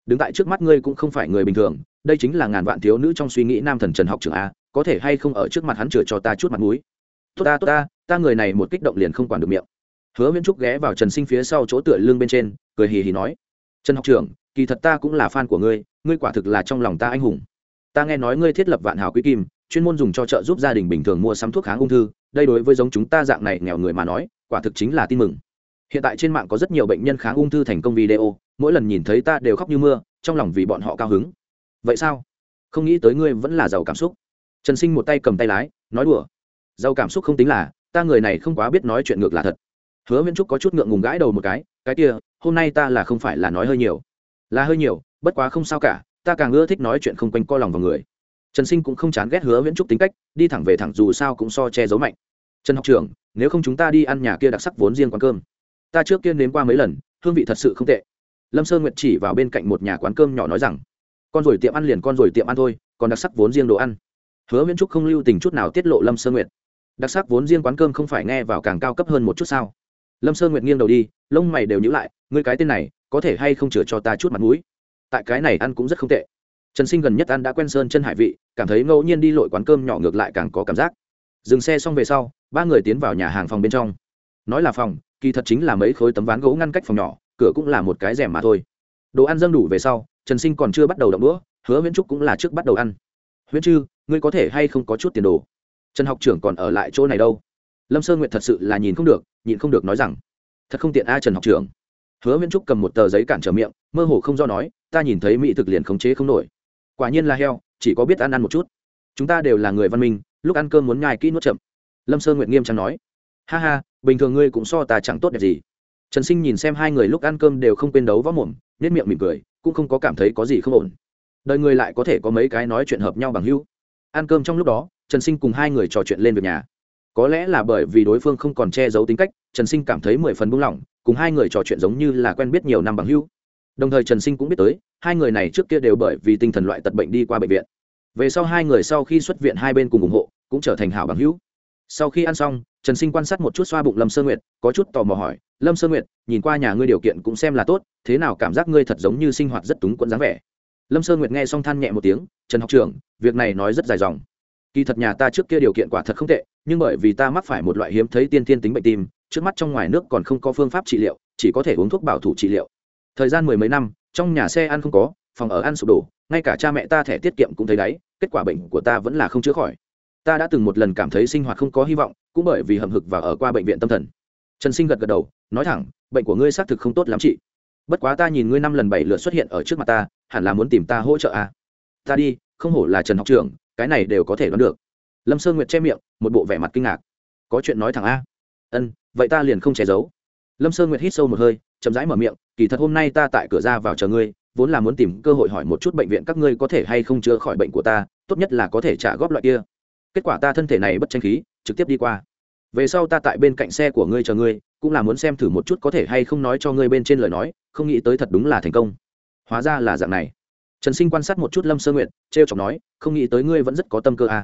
Đứng tại trước mắt ngươi cũng không phải người bình thường, đây chính là ngàn vạn thiếu nữ trong suy nghĩ nam thần trần học trưởng a, có thể hay không ở trước mặt hắn chừa cho ta chút mặt mũi? Tốt ta tốt ta ta người này một kích động liền không quản được miệng. Hứa viễn trúc ghé vào trần sinh phía sau chỗ tựa lưng bên trên, cười hì hì nói, trần học trưởng kỳ thật ta cũng là fan của ngươi ngươi quả thực là trong lòng ta anh hùng. Ta nghe nói ngươi thiết lập vạn hào quý kim, chuyên môn dùng cho trợ giúp gia đình bình thường mua sắm thuốc kháng ung thư, đây đối với giống chúng ta dạng này nghèo người mà nói, quả thực chính là tin mừng. Hiện tại trên mạng có rất nhiều bệnh nhân kháng ung thư thành công video, mỗi lần nhìn thấy ta đều khóc như mưa, trong lòng vì bọn họ cao hứng. Vậy sao? Không nghĩ tới ngươi vẫn là giàu cảm xúc. Trần sinh một tay cầm tay lái, nói đùa. Giàu cảm xúc không tính là, ta người này không quá biết nói chuyện ngược là thật. Hứa viễn trúc có chút ngượng ngùng gãi đầu một cái cái kia, hôm nay ta là không phải là nói hơi nhiều là hơi nhiều, bất quá không sao cả, ta càng ưa thích nói chuyện không quanh co lòng vào người. Trần sinh cũng không chán ghét hứa viễn trúc tính cách, đi thẳng về thẳng dù sao cũng so che giấu mạnh. Trần học trưởng, nếu không chúng ta đi ăn nhà kia đặc sắc vốn riêng quán cơm. Ta trước kia nếm qua mấy lần, hương vị thật sự không tệ. Lâm sơn nguyệt chỉ vào bên cạnh một nhà quán cơm nhỏ nói rằng, con rồi tiệm ăn liền con rồi tiệm ăn thôi, còn đặc sắc vốn riêng đồ ăn. Hứa viễn trúc không lưu tình chút nào tiết lộ lâm sơn nguyệt. Đặc sắc vốn riêng quán cơm không phải nghe vào càng cao cấp hơn một chút sao? Lâm sơn nguyệt nghiêng đầu đi, lông mày đều nhữ lại, ngươi cái tên này, có thể hay không chừa cho ta chút mặt mũi? Tại cái này ăn cũng rất không tệ. Trần sinh gần nhất ăn đã quen sơn chân hải vị, cảm thấy ngẫu nhiên đi lội quán cơm nhỏ ngược lại càng có cảm giác. Dừng xe xong về sau, ba người tiến vào nhà hàng phòng bên trong. Nói là phòng, kỳ thật chính là mấy khối tấm ván gỗ ngăn cách phòng nhỏ, cửa cũng là một cái rèm mà thôi. Đồ ăn dâng đủ về sau, trần sinh còn chưa bắt đầu đậm đũa, hứa nguyễn trúc cũng là trước bắt đầu ăn. Huyễn chư ngươi có thể hay không có chút tiền đồ? Trần học trưởng còn ở lại chỗ này đâu? Lâm Sơ nguyệt thật sự là nhìn không được nhìn không được nói rằng, thật không tiện a trần học trưởng. Hứa nguyễn trúc cầm một tờ giấy cản trở miệng, mơ hồ không do nói, ta nhìn thấy mỹ thực liền khống chế không nổi. Quả nhiên là heo, chỉ có biết ăn ăn một chút. Chúng ta đều là người văn minh, lúc ăn cơm muốn nhai kỹ nuốt chậm. Lâm sơn nguyệt nghiêm trang nói, ha ha, bình thường ngươi cũng so ta chẳng tốt đẹp gì. Trần sinh nhìn xem hai người lúc ăn cơm đều không quên đấu võ mồm nết miệng mỉm cười, cũng không có cảm thấy có gì không ổn. Đời người lại có thể có mấy cái nói chuyện hợp nhau bằng hữu. Ăn cơm trong lúc đó, trần sinh cùng hai người trò chuyện lên việc nhà có lẽ là bởi vì đối phương không còn che giấu tính cách, trần sinh cảm thấy mười phần buông lỏng, cùng hai người trò chuyện giống như là quen biết nhiều năm bằng hữu. Đồng thời trần sinh cũng biết tới, hai người này trước kia đều bởi vì tinh thần loại tật bệnh đi qua bệnh viện. Về sau hai người sau khi xuất viện hai bên cùng ủng hộ, cũng trở thành hảo bằng hữu. Sau khi ăn xong, trần sinh quan sát một chút xoa bụng lâm sơ nguyệt, có chút tò mò hỏi, lâm sơ nguyệt, nhìn qua nhà ngươi điều kiện cũng xem là tốt, thế nào cảm giác ngươi thật giống như sinh hoạt rất túng quẫn dáng vẻ? Lâm sơ nguyệt nghe xong than nhẹ một tiếng, trần học trưởng, việc này nói rất dài dòng. Kỳ thật nhà ta trước kia điều kiện quả thật không tệ nhưng bởi vì ta mắc phải một loại hiếm thấy tiên thiên tính bệnh tim, trước mắt trong ngoài nước còn không có phương pháp trị liệu, chỉ có thể uống thuốc bảo thủ trị liệu. Thời gian mười mấy năm, trong nhà xe ăn không có, phòng ở ăn sụp đổ, ngay cả cha mẹ ta thẻ tiết kiệm cũng thấy đấy kết quả bệnh của ta vẫn là không chữa khỏi. Ta đã từng một lần cảm thấy sinh hoạt không có hy vọng, cũng bởi vì hầm hực và ở qua bệnh viện tâm thần. Trần sinh gật gật đầu, nói thẳng, bệnh của ngươi xác thực không tốt lắm chị. Bất quá ta nhìn ngươi năm lần bảy lượt xuất hiện ở trước mặt ta, hẳn là muốn tìm ta hỗ trợ à. ta đi, không hổ là trần học trưởng, cái này đều có thể đoán được lâm sơn nguyệt che miệng, một bộ vẻ mặt kinh ngạc. Có chuyện nói thẳng a. Ân, vậy ta liền không che giấu. Lâm sơn nguyệt hít sâu một hơi, chậm rãi mở miệng, kỳ thật hôm nay ta tại cửa ra vào chờ ngươi, vốn là muốn tìm cơ hội hỏi một chút bệnh viện các ngươi có thể hay không chữa khỏi bệnh của ta, tốt nhất là có thể trả góp loại kia. Kết quả ta thân thể này bất tranh khí, trực tiếp đi qua. Về sau ta tại bên cạnh xe của ngươi chờ ngươi, cũng là muốn xem thử một chút có thể hay không nói cho ngươi bên trên lời nói, không nghĩ tới thật đúng là thành công. Hóa ra là dạng này. Trần sinh quan sát một chút lâm sơ nguyệt t r e o chọc nói, không nghĩ tới ngươi vẫn rất có tâm cơ à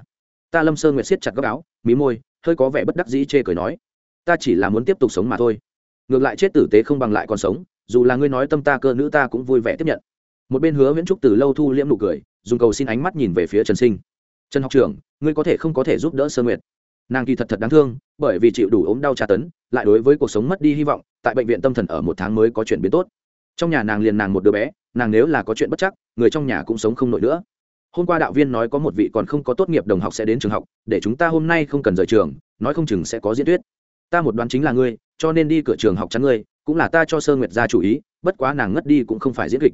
ta lâm sơ nguyệt siết chặt góc áo, mí môi, hơi có vẻ bất đắc dĩ chê cười nói, ta chỉ là muốn tiếp tục sống mà thôi. Ngược lại chết tử tế không bằng lại còn sống, dù là ngươi nói tâm ta cơ nữ ta cũng vui vẻ tiếp nhận. Một bên hứa viễn trúc từ lâu thu liễm nụ cười, dùng cầu xin ánh mắt nhìn về phía trần sinh. Trần học trưởng, ngươi có thể không có thể giúp đỡ sơ nguyệt. Nàng kỳ thật thật đáng thương, bởi vì chịu đủ ốm đau tra tấn, lại đối với cuộc sống mất đi hy vọng, tại bệnh viện tâm thần ở một tháng mới có chuyển biến tốt. Trong nhà nàng liền nàng một đứa bé, nàng nếu là có chuyện bất chắc, người trong nhà cũng sống không nổi nữa hôm qua đạo viên nói có một vị còn không có tốt nghiệp đồng học sẽ đến trường học, để chúng ta hôm nay không cần rời trường, nói không chừng sẽ có diễn thuyết. Ta một đoán chính là ngươi, cho nên đi cửa trường học chắn ngươi, cũng là ta cho sơ nguyệt ra chủ ý, bất quá nàng ngất đi cũng không phải diễn kịch.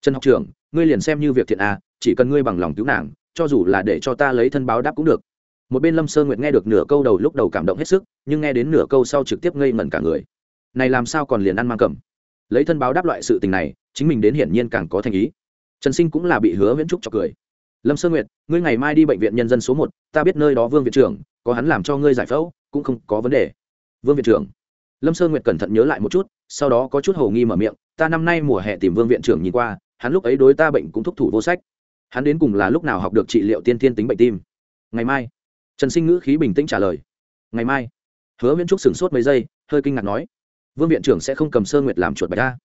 Trần học trưởng, ngươi liền xem như việc thiện à chỉ cần ngươi bằng lòng cứu nàng, cho dù là để cho ta lấy thân báo đáp cũng được. Một bên lâm sơ nguyệt nghe được nửa câu đầu lúc đầu cảm động hết sức, nhưng nghe đến nửa câu sau trực tiếp ngây ngẩn cả người. Này làm sao còn liền ăn mang cầm? Lấy thân báo đáp loại sự tình này, chính mình đến hiển nhiên càng có thành ý. Trần sinh cũng là bị hứa viễn trúc cho cười lâm sơ nguyệt, ngươi ngày mai đi bệnh viện nhân dân số một, ta biết nơi đó vương viện trưởng, có hắn làm cho ngươi giải phẫu, cũng không có vấn đề. Vương viện trưởng. Lâm sơ nguyệt cẩn thận nhớ lại một chút, sau đó có chút hầu nghi mở miệng, ta năm nay mùa hè tìm vương viện trưởng nhìn qua, hắn lúc ấy đối ta bệnh cũng thúc thủ vô sách. Hắn đến cùng là lúc nào học được trị liệu tiên thiên tính bệnh tim? Ngày mai. Trần sinh ngữ khí bình tĩnh trả lời. Ngày mai. Hứa Viễn trúc sửng sốt mấy giây, hơi kinh ngạc nói. Vương viện trưởng sẽ không cầm sơ nguyệt làm chuột bạch ta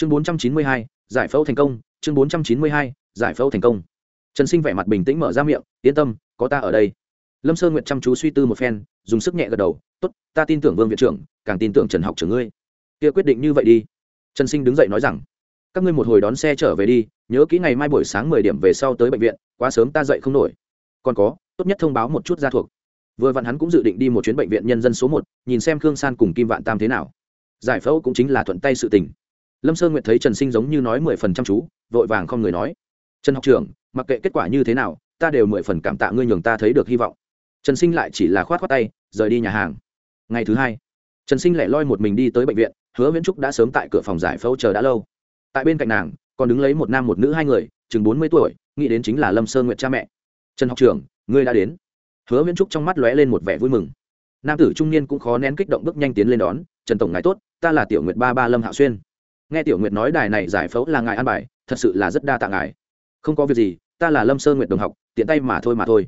chương bốn trăm chín mươi hai, giải phẫu thành công, chương bốn trăm chín mươi hai, giải phẫu thành công trần sinh vẻ mặt bình tĩnh mở ra miệng, yên tâm, có ta ở đây. Lâm sơ nguyệt chăm chú suy tư một phen, dùng sức nhẹ gật đầu t ố t ta tin tưởng vương viện trưởng, càng tin tưởng trần học trưởng ngươi. Kia quyết định như vậy đi. Trần sinh đứng dậy nói rằng, các ngươi một hồi đón xe trở về đi, nhớ kỹ ngày mai buổi sáng mười điểm về sau tới bệnh viện, quá sớm ta dậy không nổi. Còn có, tốt nhất thông báo một chút gia thuộc. Vừa vặn hắn cũng dự định đi một chuyến bệnh viện nhân dân số một, nhìn xem khương san cùng kim vạn tam thế nào. Giải phẫu cũng chính là thuận tay sự tình. Lâm sơn nguyệt thấy trần sinh giống như nói mười phần chăm chú, vội vàng không người nói trần học trưởng, mặc kệ kết quả như thế nào, ta đều mười phần cảm tạ ngươi nhường ta thấy được hy vọng. Trần sinh lại chỉ là khoát khoát tay, rời đi nhà hàng. Ngày thứ hai, trần sinh lại loi một mình đi tới bệnh viện, hứa viễn trúc đã sớm tại cửa phòng giải phẫu chờ đã lâu. Tại bên cạnh nàng, còn đứng lấy một nam một nữ hai người, chừng bốn mươi tuổi, nghĩ đến chính là lâm sơn nguyệt cha mẹ. Trần học trưởng, ngươi đã đến. Hứa viễn trúc trong mắt lóe lên một vẻ vui mừng. Nam tử trung niên cũng khó nén kích động bước nhanh tiến lên đón, trần tổng ngài tốt, ta là tiểu nguyệt ba ba lâm hạo xuyên. Nghe tiểu nguyệt nói đài này giải phẫu là ngài an bài, thật sự là rất đa tạ ngài không có việc gì, ta là lâm sơn nguyệt đồng học, tiện tay mà thôi mà thôi.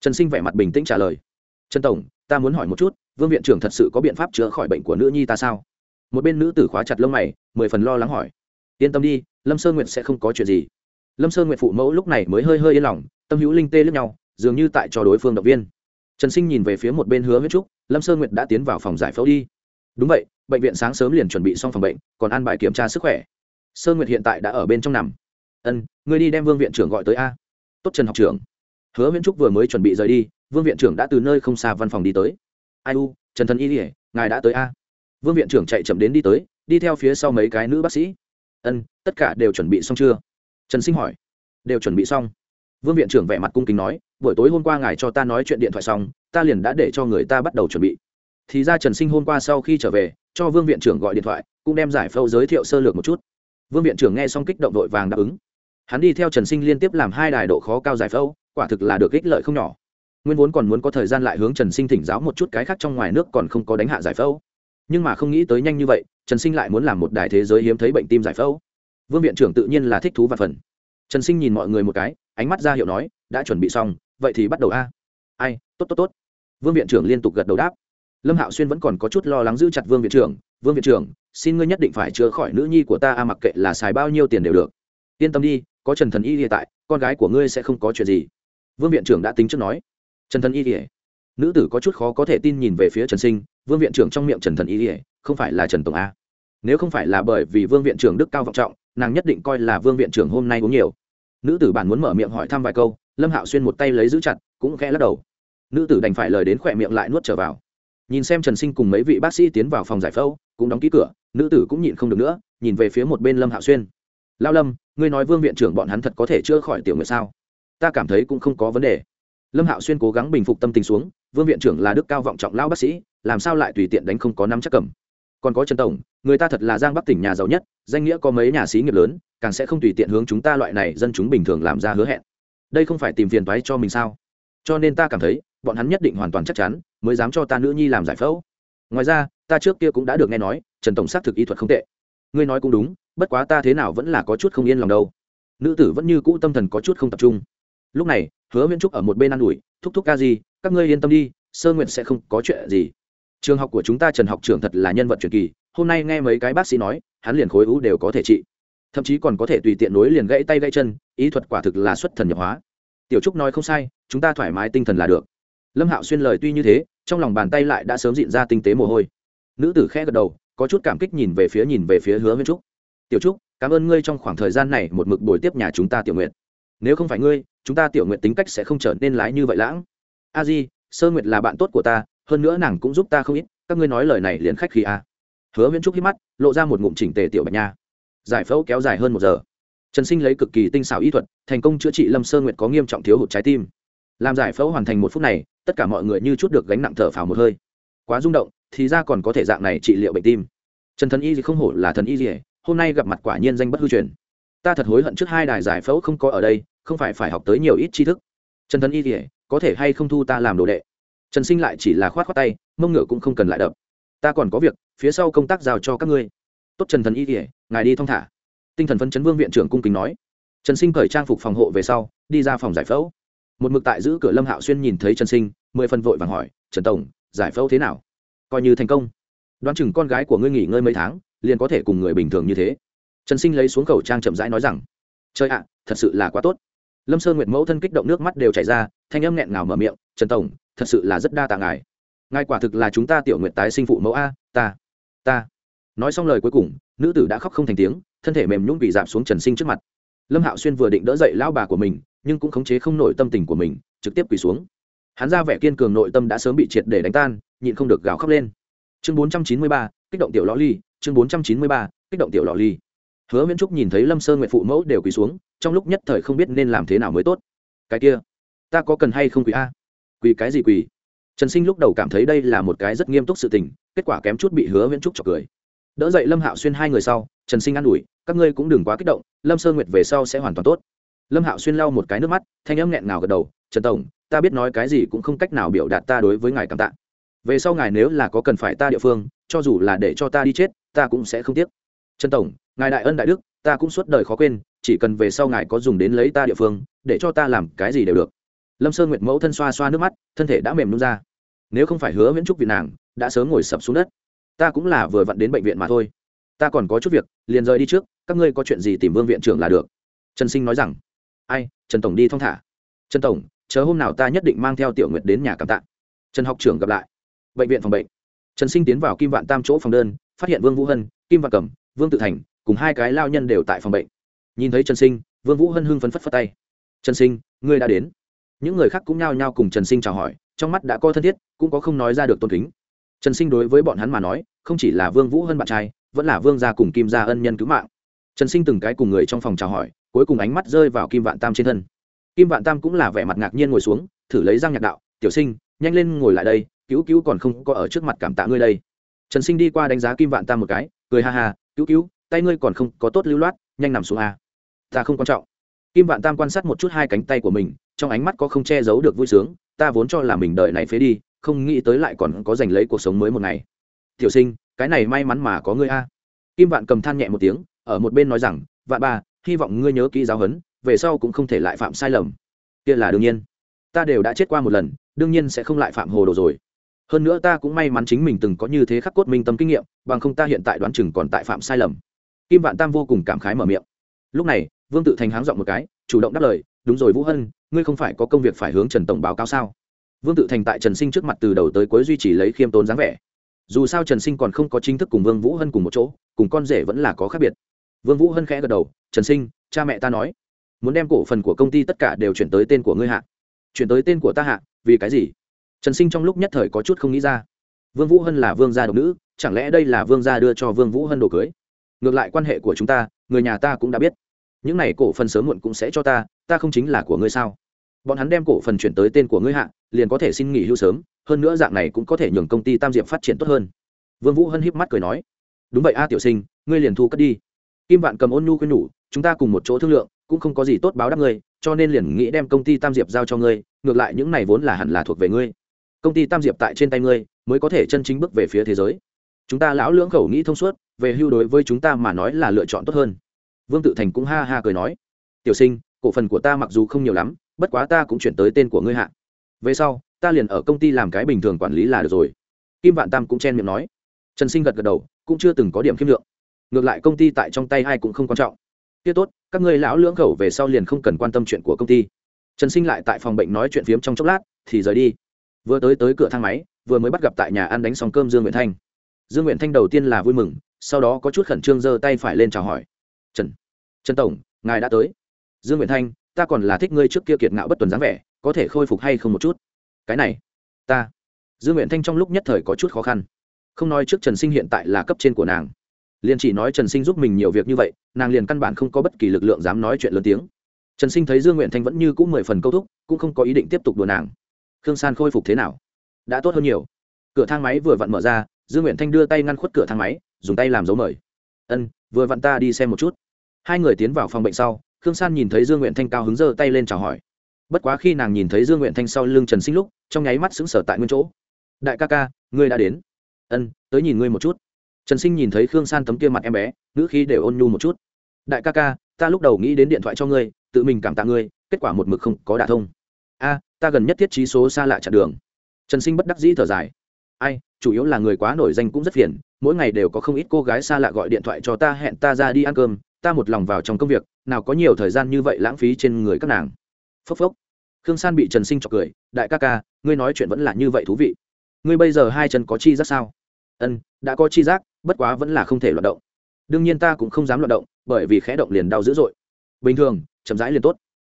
Trần sinh vẻ mặt bình tĩnh trả lời. Trần tổng, ta muốn hỏi một chút, vương viện trưởng thật sự có biện pháp chữa khỏi bệnh của nữ nhi ta sao? Một bên nữ tử khóa chặt lông mày, mười phần lo lắng hỏi. Yên tâm đi, lâm sơn nguyệt sẽ không có chuyện gì. Lâm sơn nguyệt phụ mẫu lúc này mới hơi hơi yên lòng, tâm hữu linh tê lướt nhau, dường như tại cho đối phương động viên. Trần sinh nhìn về phía một bên hứa huyết trúc, lâm sơn nguyệt đã tiến vào phòng giải phẫu đi. Đúng vậy, bệnh viện sáng sớm liền chuẩn bị xong phòng bệnh, còn ăn bài kiểm tra sức khỏe. Sơn nguyệt hiện tại đã ở bên trong nằm ân người đi đem vương viện trưởng gọi tới a. Tốt trần học trưởng. Hứa viễn trúc vừa mới chuẩn bị rời đi, vương viện trưởng đã từ nơi không xa văn phòng đi tới. Ai u, trần thần y ỉa ngài đã tới a. Vương viện trưởng chạy chậm đến đi tới, đi theo phía sau mấy cái nữ bác sĩ. Ân, tất cả đều chuẩn bị xong chưa? Trần sinh hỏi. Đều chuẩn bị xong. Vương viện trưởng vẻ mặt cung kính nói, buổi tối hôm qua ngài cho ta nói chuyện điện thoại xong, ta liền đã để cho người ta bắt đầu chuẩn bị. Thì ra trần sinh hôm qua sau khi trở về, cho vương viện trưởng gọi điện thoại, cũng đem giải phẫu giới thiệu sơ lược một chút. Vương viện trưởng nghe xong kích động đội vàng đáp ứng hắn đi theo trần sinh liên tiếp làm hai đài độ khó cao giải phẫu, quả thực là được ích lợi không nhỏ. Nguyên vốn còn muốn có thời gian lại hướng trần sinh thỉnh giáo một chút cái khác trong ngoài nước còn không có đánh hạ giải phẫu. Nhưng mà không nghĩ tới nhanh như vậy, trần sinh lại muốn làm một đài thế giới hiếm thấy bệnh tim giải phẫu. Vương viện trưởng tự nhiên là thích thú và phần. Trần sinh nhìn mọi người một cái, ánh mắt ra hiệu nói, đã chuẩn bị xong, vậy thì bắt đầu a. Ai, tốt tốt tốt. Vương viện trưởng liên tục gật đầu đáp. Lâm hạo xuyên vẫn còn có chút lo lắng giữ chặt vương viện trưởng, vương viện trưởng, xin ngươi nhất định phải chữa khỏi nữ nhi của ta a, mặc kệ là xài bao nhiêu tiền đều được. Yên tâm đi có trần thần y hiện tại, con gái của ngươi sẽ không có chuyện gì. Vương viện trưởng đã tính trước nói. Trần thần y hiện nữ tử có chút khó có thể tin nhìn về phía trần sinh, vương viện trưởng trong miệng trần thần y hiện không phải là trần tổng a. Nếu không phải là bởi vì vương viện trưởng đức cao vọng trọng, nàng nhất định coi là vương viện trưởng hôm nay uống nhiều. Nữ tử bản muốn mở miệng hỏi thăm vài câu, lâm hạo xuyên một tay lấy giữ chặt, cũng khẽ lắc đầu. Nữ tử đành phải lời đến khỏe miệng lại nuốt trở vào. Nhìn xem trần sinh cùng mấy vị bác sĩ tiến vào phòng giải phẫu, cũng đóng ký cửa, nữ tử cũng nhịn không được nữa, nhìn về phía một bên lâm hạo xuyên. Lao lâm ngươi nói vương viện trưởng bọn hắn thật có thể chữa khỏi tiểu người sao? Ta cảm thấy cũng không có vấn đề. Lâm hạo xuyên cố gắng bình phục tâm tình xuống, vương viện trưởng là đức cao vọng trọng lao bác sĩ, làm sao lại tùy tiện đánh không có năm chắc cầm? Còn có trần tổng, người ta thật là giang bắc tỉnh nhà giàu nhất, danh nghĩa có mấy nhà xí nghiệp lớn, càng sẽ không tùy tiện hướng chúng ta loại này dân chúng bình thường làm ra hứa hẹn. Đây không phải tìm phiền toái cho mình sao? Cho nên ta cảm thấy, bọn hắn nhất định hoàn toàn chắc chắn, mới dám cho ta nữ nhi làm giải phẫu. Ngoài ra, ta trước kia cũng đã được nghe nói, trần tổng xác thực y thuật không tệ. Ngươi nói cũng đúng bất quá ta thế nào vẫn là có chút không yên lòng đâu. Nữ tử vẫn như cũ tâm thần có chút không tập trung. Lúc này, hứa viễn trúc ở một bên ă n ủi, thúc thúc ca gì các ngươi yên tâm đi, sơ nguyện sẽ không có chuyện gì. Trường học của chúng ta trần học trưởng thật là nhân vật truyền kỳ, hôm nay nghe mấy cái bác sĩ nói, hắn liền khối u đều có thể trị. Thậm chí còn có thể tùy tiện nối liền gãy tay gãy chân, ý thuật quả thực là xuất thần nhập hóa. Tiểu trúc nói không sai, chúng ta thoải mái tinh thần là được. Lâm hạo xuyên lời tuy như thế, trong lòng bàn tay lại đã sớm dịn ra tinh tế mồ hôi. Nữ tử khe gật đầu, có chút cảm kích nhìn về phía nhìn về phía hứa viễn trúc tiểu trúc, cảm ơn ngươi trong khoảng thời gian này một mực buổi tiếp nhà chúng ta tiểu nguyện nếu không phải ngươi, chúng ta tiểu nguyện tính cách sẽ không trở nên lái như vậy lãng. A di, sơ nguyệt là bạn tốt của ta, hơn nữa nàng cũng giúp ta không ít, các ngươi nói lời này liền khách khi a à. hứa viễn trúc hít mắt, lộ ra một ngụm chỉnh tề tiểu bạch nha. Giải phẫu kéo dài hơn một giờ. Trần sinh lấy cực kỳ tinh xảo y thuật, thành công chữa trị lâm sơ nguyệt có nghiêm trọng thiếu hụt trái tim. Làm giải phẫu hoàn thành một phút này, tất cả mọi người như chút được gánh nặng thở phào một hơi. Quá rung động, thì ra còn có thể dạng này trị liệu bệnh tim. Trần thần y gì không hổ là thần y gì hôm nay gặp mặt quả nhiên danh bất hư truyền. Ta thật hối hận trước hai đài giải phẫu không có ở đây, không phải phải học tới nhiều ít tri thức. Trần thần y thì có thể hay không thu ta làm đồ đệ? Trần sinh lại chỉ là khoát khoát tay, mông ngựa cũng không cần lại đập. Ta còn có việc, phía sau công tác giao cho các ngươi. Tốt trần thần y thì ngài đi thong thả. Tinh thần phấn chấn vương viện trưởng cung kính nói. Trần sinh cởi trang phục phòng hộ về sau, đi ra phòng giải phẫu. Một mực tại giữ cửa lâm hạo xuyên nhìn thấy trần sinh, mười phần vội vàng hỏi, trần tổng, giải phẫu thế nào? Coi như thành công. Đoán chừng con gái của ngươi nghỉ ngơi mấy tháng liền có thể cùng người bình thường như thế. Trần sinh lấy xuống khẩu trang chậm rãi nói rằng chơi ạ, thật sự là quá tốt. Lâm sơn nguyệt mẫu thân kích động nước mắt đều chảy ra, thanh âm nghẹn ngào mở miệng, trần tổng, thật sự là rất đa tạ ngài. Ngài quả thực là chúng ta tiểu nguyện tái sinh phụ mẫu a, ta ta. Nói xong lời cuối cùng, nữ tử đã khóc không thành tiếng, thân thể mềm nhũng bị giảm xuống trần sinh trước mặt. Lâm hạo xuyên vừa định đỡ dậy lão bà của mình, nhưng cũng khống chế không nổi tâm tình của mình, trực tiếp quỳ xuống. Hắn ra vẻ kiên cường nội tâm đã sớm bị triệt để đánh tan, nhịn không được gào khóc lên. Chương bốn trăm chín mươi ba, kích động tiểu lõ ly chương bốn trăm chín mươi ba, kích động tiểu lò ly. Hứa viễn trúc nhìn thấy lâm sơn nguyện phụ mẫu đều quỳ xuống, trong lúc nhất thời không biết nên làm thế nào mới tốt. Cái kia, ta có cần hay không quỳ a? Quỳ cái gì quỳ? Trần sinh lúc đầu cảm thấy đây là một cái rất nghiêm túc sự tình, kết quả kém chút bị hứa viễn trúc chọc cười. Đỡ dậy lâm hạo xuyên hai người sau, trần sinh an ủi, các ngươi cũng đừng quá kích động, lâm sơn nguyệt về sau sẽ hoàn toàn tốt. Lâm hạo xuyên lau một cái nước mắt, thanh âm nghẹn ngào gật đầu, trần tổng, ta biết nói cái gì cũng không cách nào biểu đạt ta đối với ngài cảm tạ. Về sau ngài nếu là có cần phải ta địa phương, cho dù là để cho ta đi chết ta cũng sẽ không tiếc. Trần tổng, ngài đại ân đại đức, ta cũng suốt đời khó quên, chỉ cần về sau ngài có dùng đến lấy ta địa phương, để cho ta làm cái gì đều được. Lâm sơn nguyệt mẫu thân xoa xoa nước mắt, thân thể đã mềm nung ra. Nếu không phải hứa Viễn trúc vị nàng, đã sớm ngồi sập xuống đất. Ta cũng là vừa vặn đến bệnh viện mà thôi. Ta còn có chút việc, liền rời đi trước, các ngươi có chuyện gì tìm vương viện trưởng là được. Trần sinh nói rằng, ai, trần tổng đi thong thả. Trần tổng, chờ hôm nào ta nhất định mang theo tiểu nguyệt đến nhà cảm tạ. Trần học trưởng gặp lại. Bệnh viện phòng bệnh. Trần sinh tiến vào kim vạn tam chỗ phòng đơn phát hiện vương vũ hân, kim vạn cẩm, vương tự thành cùng hai cái lao nhân đều tại phòng bệnh. Nhìn thấy trần sinh, vương vũ hân hưng phấn phất phất tay. Trần sinh, ngươi đã đến. Những người khác cũng nhao nhao cùng trần sinh chào hỏi, trong mắt đã có thân thiết, cũng có không nói ra được tôn kính. Trần sinh đối với bọn hắn mà nói, không chỉ là vương vũ hân bạn trai, vẫn là vương gia cùng kim gia ân nhân cứu mạng. Trần sinh từng cái cùng người trong phòng chào hỏi, cuối cùng ánh mắt rơi vào kim vạn tam trên thân. Kim vạn tam cũng là vẻ mặt ngạc nhiên ngồi xuống, thử lấy răng nhạc đạo, tiểu sinh, nhanh lên ngồi lại đây, cứu cứu còn không có ở trước mặt cảm tạ ngươi đây trần sinh đi qua đánh giá kim vạn tam một cái, cười ha ha, cứu cứu, tay ngươi còn không có tốt lưu loát, nhanh nằm xuống a. Ta không quan trọng. Kim vạn tam quan sát một chút hai cánh tay của mình, trong ánh mắt có không che giấu được vui sướng, ta vốn cho là mình đợi này phế đi, không nghĩ tới lại còn có giành lấy cuộc sống mới một ngày. Tiểu sinh, cái này may mắn mà có ngươi a. Kim vạn cầm than nhẹ một tiếng, ở một bên nói rằng, vạn ba, hy vọng ngươi nhớ kỹ giáo huấn, về sau cũng không thể lại phạm sai lầm. Kia là đương nhiên. Ta đều đã chết qua một lần, đương nhiên sẽ không lại phạm hồ đồ rồi hơn nữa ta cũng may mắn chính mình từng có như thế khắc cốt minh tâm kinh nghiệm, bằng không ta hiện tại đoán chừng còn tại phạm sai lầm. Kim vạn tam vô cùng cảm khái mở miệng. Lúc này, vương tự thành háng dọn một cái, chủ động đáp lời, đúng rồi vũ hân, ngươi không phải có công việc phải hướng trần tổng báo cáo sao? Vương tự thành tại trần sinh trước mặt từ đầu tới cuối duy trì lấy khiêm tốn dáng vẻ. Dù sao trần sinh còn không có chính thức cùng vương vũ hân cùng một chỗ, cùng con rể vẫn là có khác biệt. Vương vũ hân khẽ gật đầu, trần sinh, cha mẹ ta nói, muốn đem cổ phần của công ty tất cả đều chuyển tới tên của ngươi hạ. Chuyển tới tên của ta hạ? Vì cái gì? Trần sinh trong lúc nhất thời có chút không nghĩ ra. Vương vũ hân là vương gia độc nữ, chẳng lẽ đây là vương gia đưa cho vương vũ hân đồ cưới? Ngược lại quan hệ của chúng ta, người nhà ta cũng đã biết. Những này cổ phần sớm muộn cũng sẽ cho ta ta không chính là của ngươi sao? Bọn hắn đem cổ phần chuyển tới tên của ngươi hạ, liền có thể xin nghỉ hưu sớm, hơn nữa dạng này cũng có thể nhường công ty tam diệp phát triển tốt hơn. Vương vũ hân híp mắt cười nói, đúng vậy a, tiểu sinh, ngươi liền thu cất đi. Kim vạn cầm ôn nhu khuyên nhủ, chúng ta cùng một chỗ thương lượng, cũng không có gì tốt báo đáp ngươi, cho nên liền nghĩ đem công ty tam diệp giao cho ngươi, ngược lại những này vốn là hẳn là thuộc về ngươi công ty tam diệp tại trên tay ngươi mới có thể chân chính bước về phía thế giới. Chúng ta lão lưỡng khẩu nghĩ thông suốt, về hưu đối với chúng ta mà nói là lựa chọn tốt hơn. Vương tự thành cũng ha ha cười nói, tiểu sinh, cổ phần của ta mặc dù không nhiều lắm, bất quá ta cũng chuyển tới tên của ngươi hạ. Về sau, ta liền ở công ty làm cái bình thường quản lý là được rồi. Kim vạn tam cũng chen miệng nói. Trần sinh gật gật đầu, cũng chưa từng có điểm khiêm lượng. Ngược lại công ty tại trong tay ai cũng không quan trọng. Kia tốt, các ngươi lão lưỡng khẩu về sau liền không cần quan tâm chuyện của công ty. Trần sinh lại tại phòng bệnh nói chuyện phiếm trong chốc lát, thì rời đi vừa tới tới cửa thang máy, vừa mới bắt gặp tại nhà ăn đánh xong cơm dương nguyện thanh. Dương nguyện thanh đầu tiên là vui mừng, sau đó có chút khẩn trương giơ tay phải lên chào hỏi. Trần trần tổng, ngài đã tới. Dương nguyện thanh, ta còn là thích ngươi trước kia kiệt ngạo bất tuần dáng vẻ, có thể khôi phục hay không một chút? Cái này, ta. Dương nguyện thanh trong lúc nhất thời có chút khó khăn. Không nói trước trần sinh hiện tại là cấp trên của nàng. Liền chỉ nói trần sinh giúp mình nhiều việc như vậy, nàng liền căn bản không có bất kỳ lực lượng dám nói chuyện lớn tiếng. Trần sinh thấy dương nguyện thanh vẫn như cũng mười phần câu thúc, cũng không có ý định tiếp tục đùa nàng khương san khôi phục thế nào? Đã tốt hơn nhiều. Cửa thang máy vừa vặn mở ra, dương nguyện thanh đưa tay ngăn khuất cửa thang máy, dùng tay làm dấu mời. Ân, vừa vặn ta đi xem một chút. Hai người tiến vào phòng bệnh sau, khương san nhìn thấy dương nguyện thanh cao hứng giơ tay lên chào hỏi. Bất quá khi nàng nhìn thấy dương nguyện thanh sau lưng trần sinh lúc, trong nháy mắt sững sờ tại nguyên chỗ. Đại ca ca, ngươi đã đến. Ân, tới nhìn ngươi một chút. Trần sinh nhìn thấy khương san tấm kia mặt em bé, ngữ khí đều ôn nhu một chút. Đại ca ca, ta lúc đầu nghĩ đến điện thoại cho ngươi, tự mình cảm tạ ngươi, kết quả một mực không có đả thông. A ta gần nhất thiết trí số xa lạ chặn đường. Trần sinh bất đắc dĩ thở dài. Ai, chủ yếu là người quá nổi danh cũng rất phiền, mỗi ngày đều có không ít cô gái xa lạ gọi điện thoại cho ta hẹn ta ra đi ăn cơm, ta một lòng vào trong công việc, nào có nhiều thời gian như vậy lãng phí trên người các nàng. Phốc phốc. Khương san bị trần sinh chọc cười, đại ca ca, ngươi nói chuyện vẫn là như vậy thú vị. Ngươi bây giờ hai chân có chi giác sao? Ân, đã có chi giác, bất quá vẫn là không thể loạt động. Đương nhiên ta cũng không dám loạt động, bởi vì khẽ động liền đau dữ dội. Bình thường, chậm rãi liền tốt.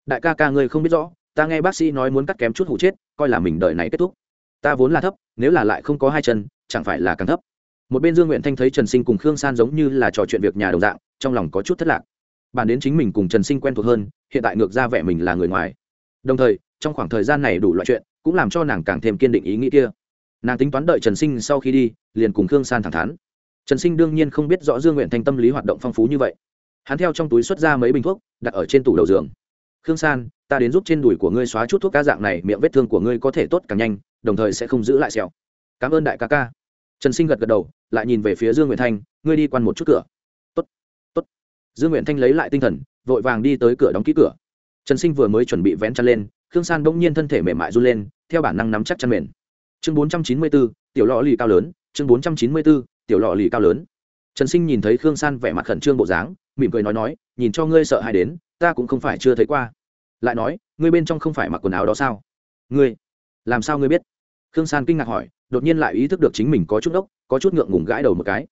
Đại ca ca ngươi không biết rõ ta nghe bác sĩ nói muốn cắt kém chút hụ chết, coi là mình đợi này kết thúc. Ta vốn là thấp, nếu là lại không có hai chân, chẳng phải là càng thấp. Một bên dương nguyện thanh thấy trần sinh cùng khương san giống như là trò chuyện việc nhà đồng dạng, trong lòng có chút thất lạc. Bàn đến chính mình cùng trần sinh quen thuộc hơn, hiện tại ngược ra vẻ mình là người ngoài. Đồng thời, trong khoảng thời gian này đủ loại chuyện, cũng làm cho nàng càng thêm kiên định ý nghĩ kia. Nàng tính toán đợi trần sinh sau khi đi, liền cùng khương san thẳng thắn. Trần sinh đương nhiên không biết rõ dương nguyện thanh tâm lý hoạt động phong phú như vậy. Hắn theo trong túi xuất ra mấy bình thuốc, đặt ở trên tủ đầu giường khương san ta đến giúp trên đùi của ngươi xóa chút thuốc cá dạng này miệng vết thương của ngươi có thể tốt càng nhanh đồng thời sẽ không giữ lại sẹo. Cảm ơn đại ca ca. Trần sinh gật gật đầu lại nhìn về phía dương nguyện thanh ngươi đi quan một chút cửa. Tốt, tốt. dương nguyện thanh lấy lại tinh thần vội vàng đi tới cửa đóng ký cửa. Trần sinh vừa mới chuẩn bị vén chăn lên khương san bỗng nhiên thân thể mềm mại run lên theo bản năng nắm chắc chăn mềm chương bốn trăm chín mươi bốn tiểu lọ lì cao lớn chương bốn trăm chín mươi bốn tiểu lọ lì cao lớn. Trần sinh nhìn thấy khương san vẻ mặt khẩn trương bộ dáng mỉm cười nói nói nhìn cho ngươi sợ hãi đến ta cũng không phải chưa thấy qua. Lại nói, ngươi bên trong không phải mặc quần áo đó sao? Ngươi, làm sao ngươi biết? Khương san kinh ngạc hỏi, đột nhiên lại ý thức được chính mình có chút ốc có chút ngượng ngùng gãi đầu một cái.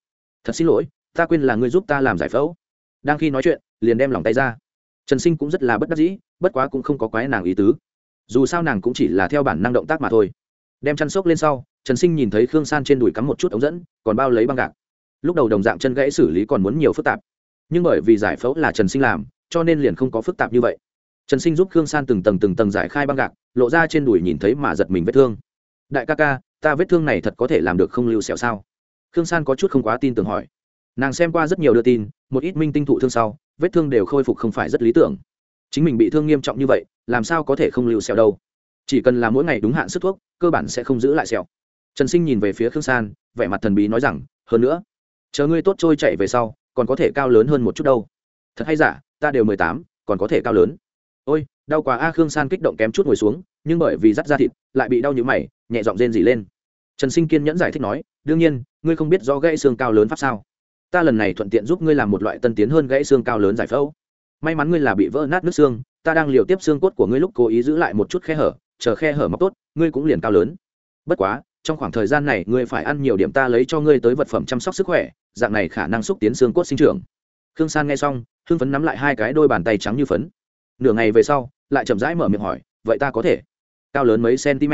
Thật xin lỗi, ta quên là ngươi giúp ta làm giải phẫu. Đang khi nói chuyện, liền đem lòng tay ra. Trần sinh cũng rất là bất đắc dĩ, bất quá cũng không có quái nàng ý tứ. Dù sao nàng cũng chỉ là theo bản năng động tác mà thôi. Đem chăn sốc lên sau, trần sinh nhìn thấy khương san trên đùi cắm một chút ống dẫn, còn bao lấy băng gạc. Lúc đầu đồng dạng chân gãy xử lý còn muốn nhiều phức tạp. Nhưng bởi vì giải phẫu là trần sinh làm cho nên liền không có phức tạp như vậy. Trần sinh giúp khương san từng tầng từng tầng giải khai băng gạc, lộ ra trên đùi nhìn thấy mà giật mình vết thương. Đại ca ca, ta vết thương này thật có thể làm được không lưu sẹo sao? Khương san có chút không quá tin tưởng hỏi. Nàng xem qua rất nhiều đưa tin, một ít minh tinh thụ thương sau, vết thương đều khôi phục không phải rất lý tưởng. Chính mình bị thương nghiêm trọng như vậy, làm sao có thể không lưu sẹo đâu? Chỉ cần là mỗi ngày đúng hạn sức thuốc, cơ bản sẽ không giữ lại sẹo. Trần sinh nhìn về phía khương san, vẻ mặt thần bí nói rằng, hơn nữa, chờ ngươi tốt trôi chạy về sau, còn có thể cao lớn hơn một chút đâu. Thật hay giả? Ta đều mười tám, còn có thể cao lớn. Ôi, đau quá, a khương san kích động kém chút ngồi xuống, nhưng bởi vì rắt ra thịt, lại bị đau nhữ mày, nhẹ giọng rên dỉ lên. Trần sinh kiên nhẫn giải thích nói, đương nhiên, ngươi không biết do gãy xương cao lớn pháp sao? Ta lần này thuận tiện giúp ngươi làm một loại tân tiến hơn gãy xương cao lớn giải phẫu. May mắn ngươi là bị vỡ nát nước xương, ta đang liều tiếp xương cốt của ngươi lúc cố ý giữ lại một chút khe hở, chờ khe hở mọc tốt, ngươi cũng liền cao lớn. Bất quá, trong khoảng thời gian này ngươi phải ăn nhiều điểm ta lấy cho ngươi tới vật phẩm chăm sóc sức khỏe, dạng này khả năng xúc tiến xương cốt sinh trưởng khương san nghe xong, hưng phấn nắm lại hai cái đôi bàn tay trắng như phấn. Nửa ngày về sau, lại chậm rãi mở miệng hỏi, vậy ta có thể cao lớn mấy cm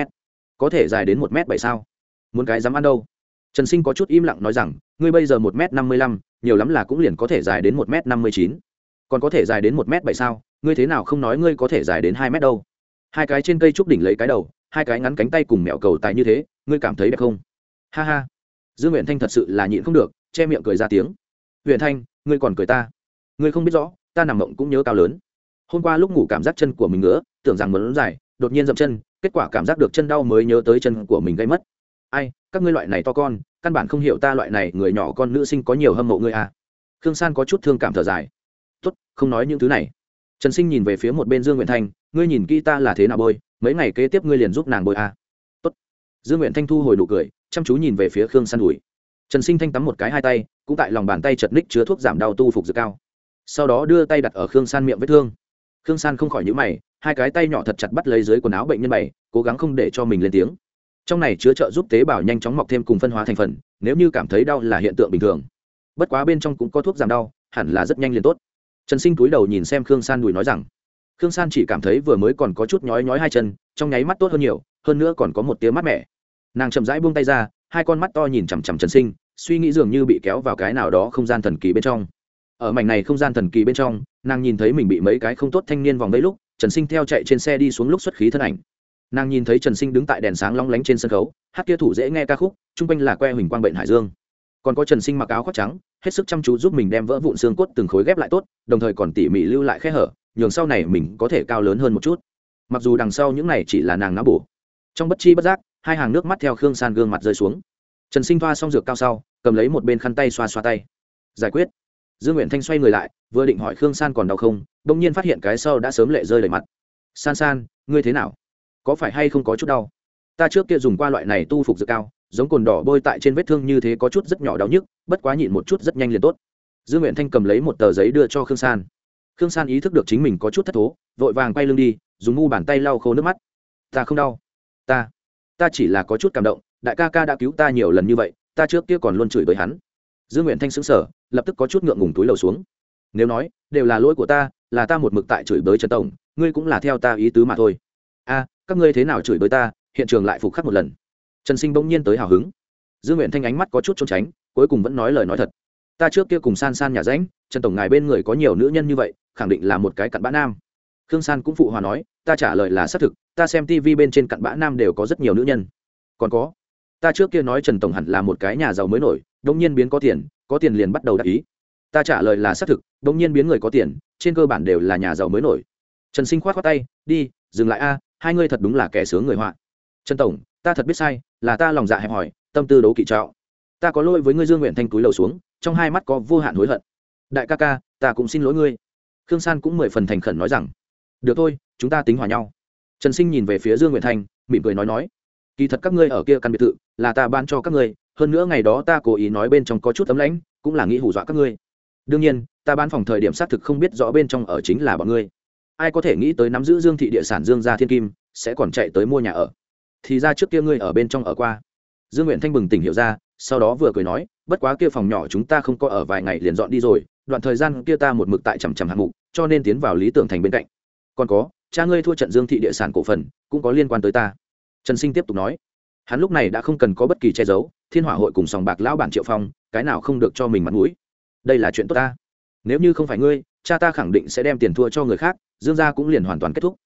có thể dài đến một m bảy sao? Muốn cái dám ăn đâu? Trần sinh có chút im lặng nói rằng, ngươi bây giờ một m năm mươi lăm, nhiều lắm là cũng liền có thể dài đến một m năm mươi chín. Còn có thể dài đến một m bảy sao? Ngươi thế nào không nói ngươi có thể dài đến hai m đâu? Hai cái trên cây trúc đỉnh lấy cái đầu, hai cái ngắn cánh tay cùng mẹo cầu tài như thế, ngươi cảm thấy đẹp không? Ha ha. Dương nguyện thanh thật sự là nhịn không được, che miệng cười ra tiếng. Huyện thanh ngươi còn cười ta. Ngươi không biết rõ, ta nằm mộng cũng nhớ cao lớn. Hôm qua lúc ngủ cảm giác chân của mình ngứa, tưởng rằng muốn dài, đột nhiên dậm chân, kết quả cảm giác được chân đau mới nhớ tới chân của mình gây mất. Ai, các ngươi loại này to con, căn bản không hiểu ta loại này người nhỏ con nữ sinh có nhiều hâm mộ ngươi à. Khương san có chút thương cảm thở dài. Tốt, không nói những thứ này. Trần sinh nhìn về phía một bên dương nguyện thanh, ngươi nhìn kỹ ta là thế nào bôi, mấy ngày kế tiếp ngươi liền giúp nàng bôi à. tốt. Dương nguyện thanh thu hồi nụ cười, chăm chú nhìn về phía khương san đùi trần sinh thanh tắm một cái hai tay cũng tại lòng bàn tay chật ních chứa thuốc giảm đau tu phục dược cao. Sau đó đưa tay đặt ở khương san miệng vết thương. Khương san không khỏi nhữ mày, hai cái tay nhỏ thật chặt bắt lấy dưới quần áo bệnh nhân bảy cố gắng không để cho mình lên tiếng. Trong này chứa trợ giúp tế bào nhanh chóng mọc thêm cùng phân hóa thành phần, nếu như cảm thấy đau là hiện tượng bình thường. Bất quá bên trong cũng có thuốc giảm đau, hẳn là rất nhanh liền tốt. Trần sinh túi đầu nhìn xem khương san đùi nói rằng, khương san chỉ cảm thấy vừa mới còn có chút nhói nhói hai chân, trong nháy mắt tốt hơn nhiều, hơn nữa còn có một tiếng mát mẻ. Nàng chậm rãi buông tay ra, hai con mắt to nhìn chằm chằm trần sinh suy nghĩ dường như bị kéo vào cái nào đó không gian thần kỳ bên trong. Ở mảnh này không gian thần kỳ bên trong, nàng nhìn thấy mình bị mấy cái không tốt thanh niên vòng vây lúc, trần sinh theo chạy trên xe đi xuống lúc xuất khí thân ảnh. Nàng nhìn thấy trần sinh đứng tại đèn sáng long lánh trên sân khấu, hát kia thủ dễ nghe ca khúc, chung quanh là que huỳnh quang bệnh hải dương. Còn có trần sinh mặc áo khoác trắng, hết sức chăm chú giúp mình đem vỡ vụn xương cốt từng khối ghép lại tốt, đồng thời còn tỉ mỉ lưu lại khe hở, nhường sau này mình có thể cao lớn hơn một chút. Mặc dù đằng sau những này chỉ là nàng não bổ. Trong bất chi bất giác, hai hàng nước mắt theo khương san gương mặt rơi xuống trần sinh thoa xong dược cao sau, cầm lấy một bên khăn tay xoa xoa tay. Giải quyết. Dương nguyện thanh xoay người lại, vừa định hỏi khương san còn đau không đ ỗ n g nhiên phát hiện cái sau đã sớm lệ rơi đầy mặt. San san, ngươi thế nào? Có phải hay không có chút đau? Ta trước kia dùng qua loại này tu phục dược cao, giống cồn đỏ bôi tại trên vết thương như thế có chút rất nhỏ đau nhức, bất quá nhịn một chút rất nhanh liền tốt. Dương nguyện thanh cầm lấy một tờ giấy đưa cho khương san. Khương san ý thức được chính mình có chút thất thố, vội vàng quay lưng đi, dùng ngu bàn tay lau khô nước mắt. Ta không đau. Ta. Ta chỉ là có chút cảm động đại ca ca đã cứu ta nhiều lần như vậy, ta trước kia còn luôn chửi với hắn. Dương nguyện thanh xứng sở lập tức có chút ngượng ngùng túi lầu xuống. Nếu nói, đều là lỗi của ta, là ta một mực tại chửi bới trần tổng, ngươi cũng là theo ta ý tứ mà thôi. A, các ngươi thế nào chửi bới ta, hiện trường lại phục khắc một lần. Trần sinh bỗng nhiên tới hào hứng. Dương nguyện thanh ánh mắt có chút trốn tránh, cuối cùng vẫn nói lời nói thật. Ta trước kia cùng san san nhà ránh trần tổng ngài bên người có nhiều nữ nhân như vậy, khẳng định là một cái cặn bã nam. Khương san cũng phụ hòa nói, ta trả lời là xác thực, ta xem tv bên trên cặn bã nam đều có rất nhiều nữ nhân. Còn có ta trước kia nói trần tổng hẳn là một cái nhà giàu mới nổi đông nhiên biến có tiền có tiền liền bắt đầu đắc ý. Ta trả lời là xác thực đông nhiên biến người có tiền, trên cơ bản đều là nhà giàu mới nổi. Trần sinh khoát khoát tay, đi, dừng lại a, hai ngươi thật đúng là kẻ sướng người họa. Trần tổng, ta thật biết sai, là ta lòng dạ hẹp hòi, tâm tư đấu kỵ trạo ta có lỗi với ngươi dương nguyện thanh túi lầu xuống, trong hai mắt có vô hạn hối hận. Đại ca ca, ta cũng xin lỗi ngươi. Khương san cũng mười phần thành khẩn nói rằng, được thôi, chúng ta tính hòa nhau. Trần sinh nhìn về phía dương nguyện thanh, mỉm cười nói nói kỳ thật các ngươi ở kia căn biệt thự, là ta ban cho các ngươi, hơn nữa ngày đó ta cố ý nói bên trong có chút tấm lãnh, cũng là nghĩ hù dọa các ngươi. Đương nhiên, ta bán phòng thời điểm xác thực không biết rõ bên trong ở chính là bọn ngươi. Ai có thể nghĩ tới nắm giữ dương thị địa sản dương gia thiên kim, sẽ còn chạy tới mua nhà ở. Thì ra trước kia ngươi ở bên trong ở qua. Dương nguyện thanh bừng tỉnh hiểu ra, sau đó vừa cười nói, bất quá kia phòng nhỏ chúng ta không có ở vài ngày liền dọn đi rồi, đoạn thời gian kia ta một mực tại chằm chằm hạng mục, cho nên tiến vào lý tưởng thành bên cạnh. Còn có, cha ngươi thua trận dương thị địa sản cổ phần, cũng có liên quan tới ta trần sinh tiếp tục nói, hắn lúc này đã không cần có bất kỳ che giấu, thiên hỏa hội cùng sòng bạc lão bản triệu phong, cái nào không được cho mình mặt mũi. Đây là chuyện tốt ta. Nếu như không phải ngươi, cha ta khẳng định sẽ đem tiền thua cho người khác, dương gia cũng liền hoàn toàn kết thúc.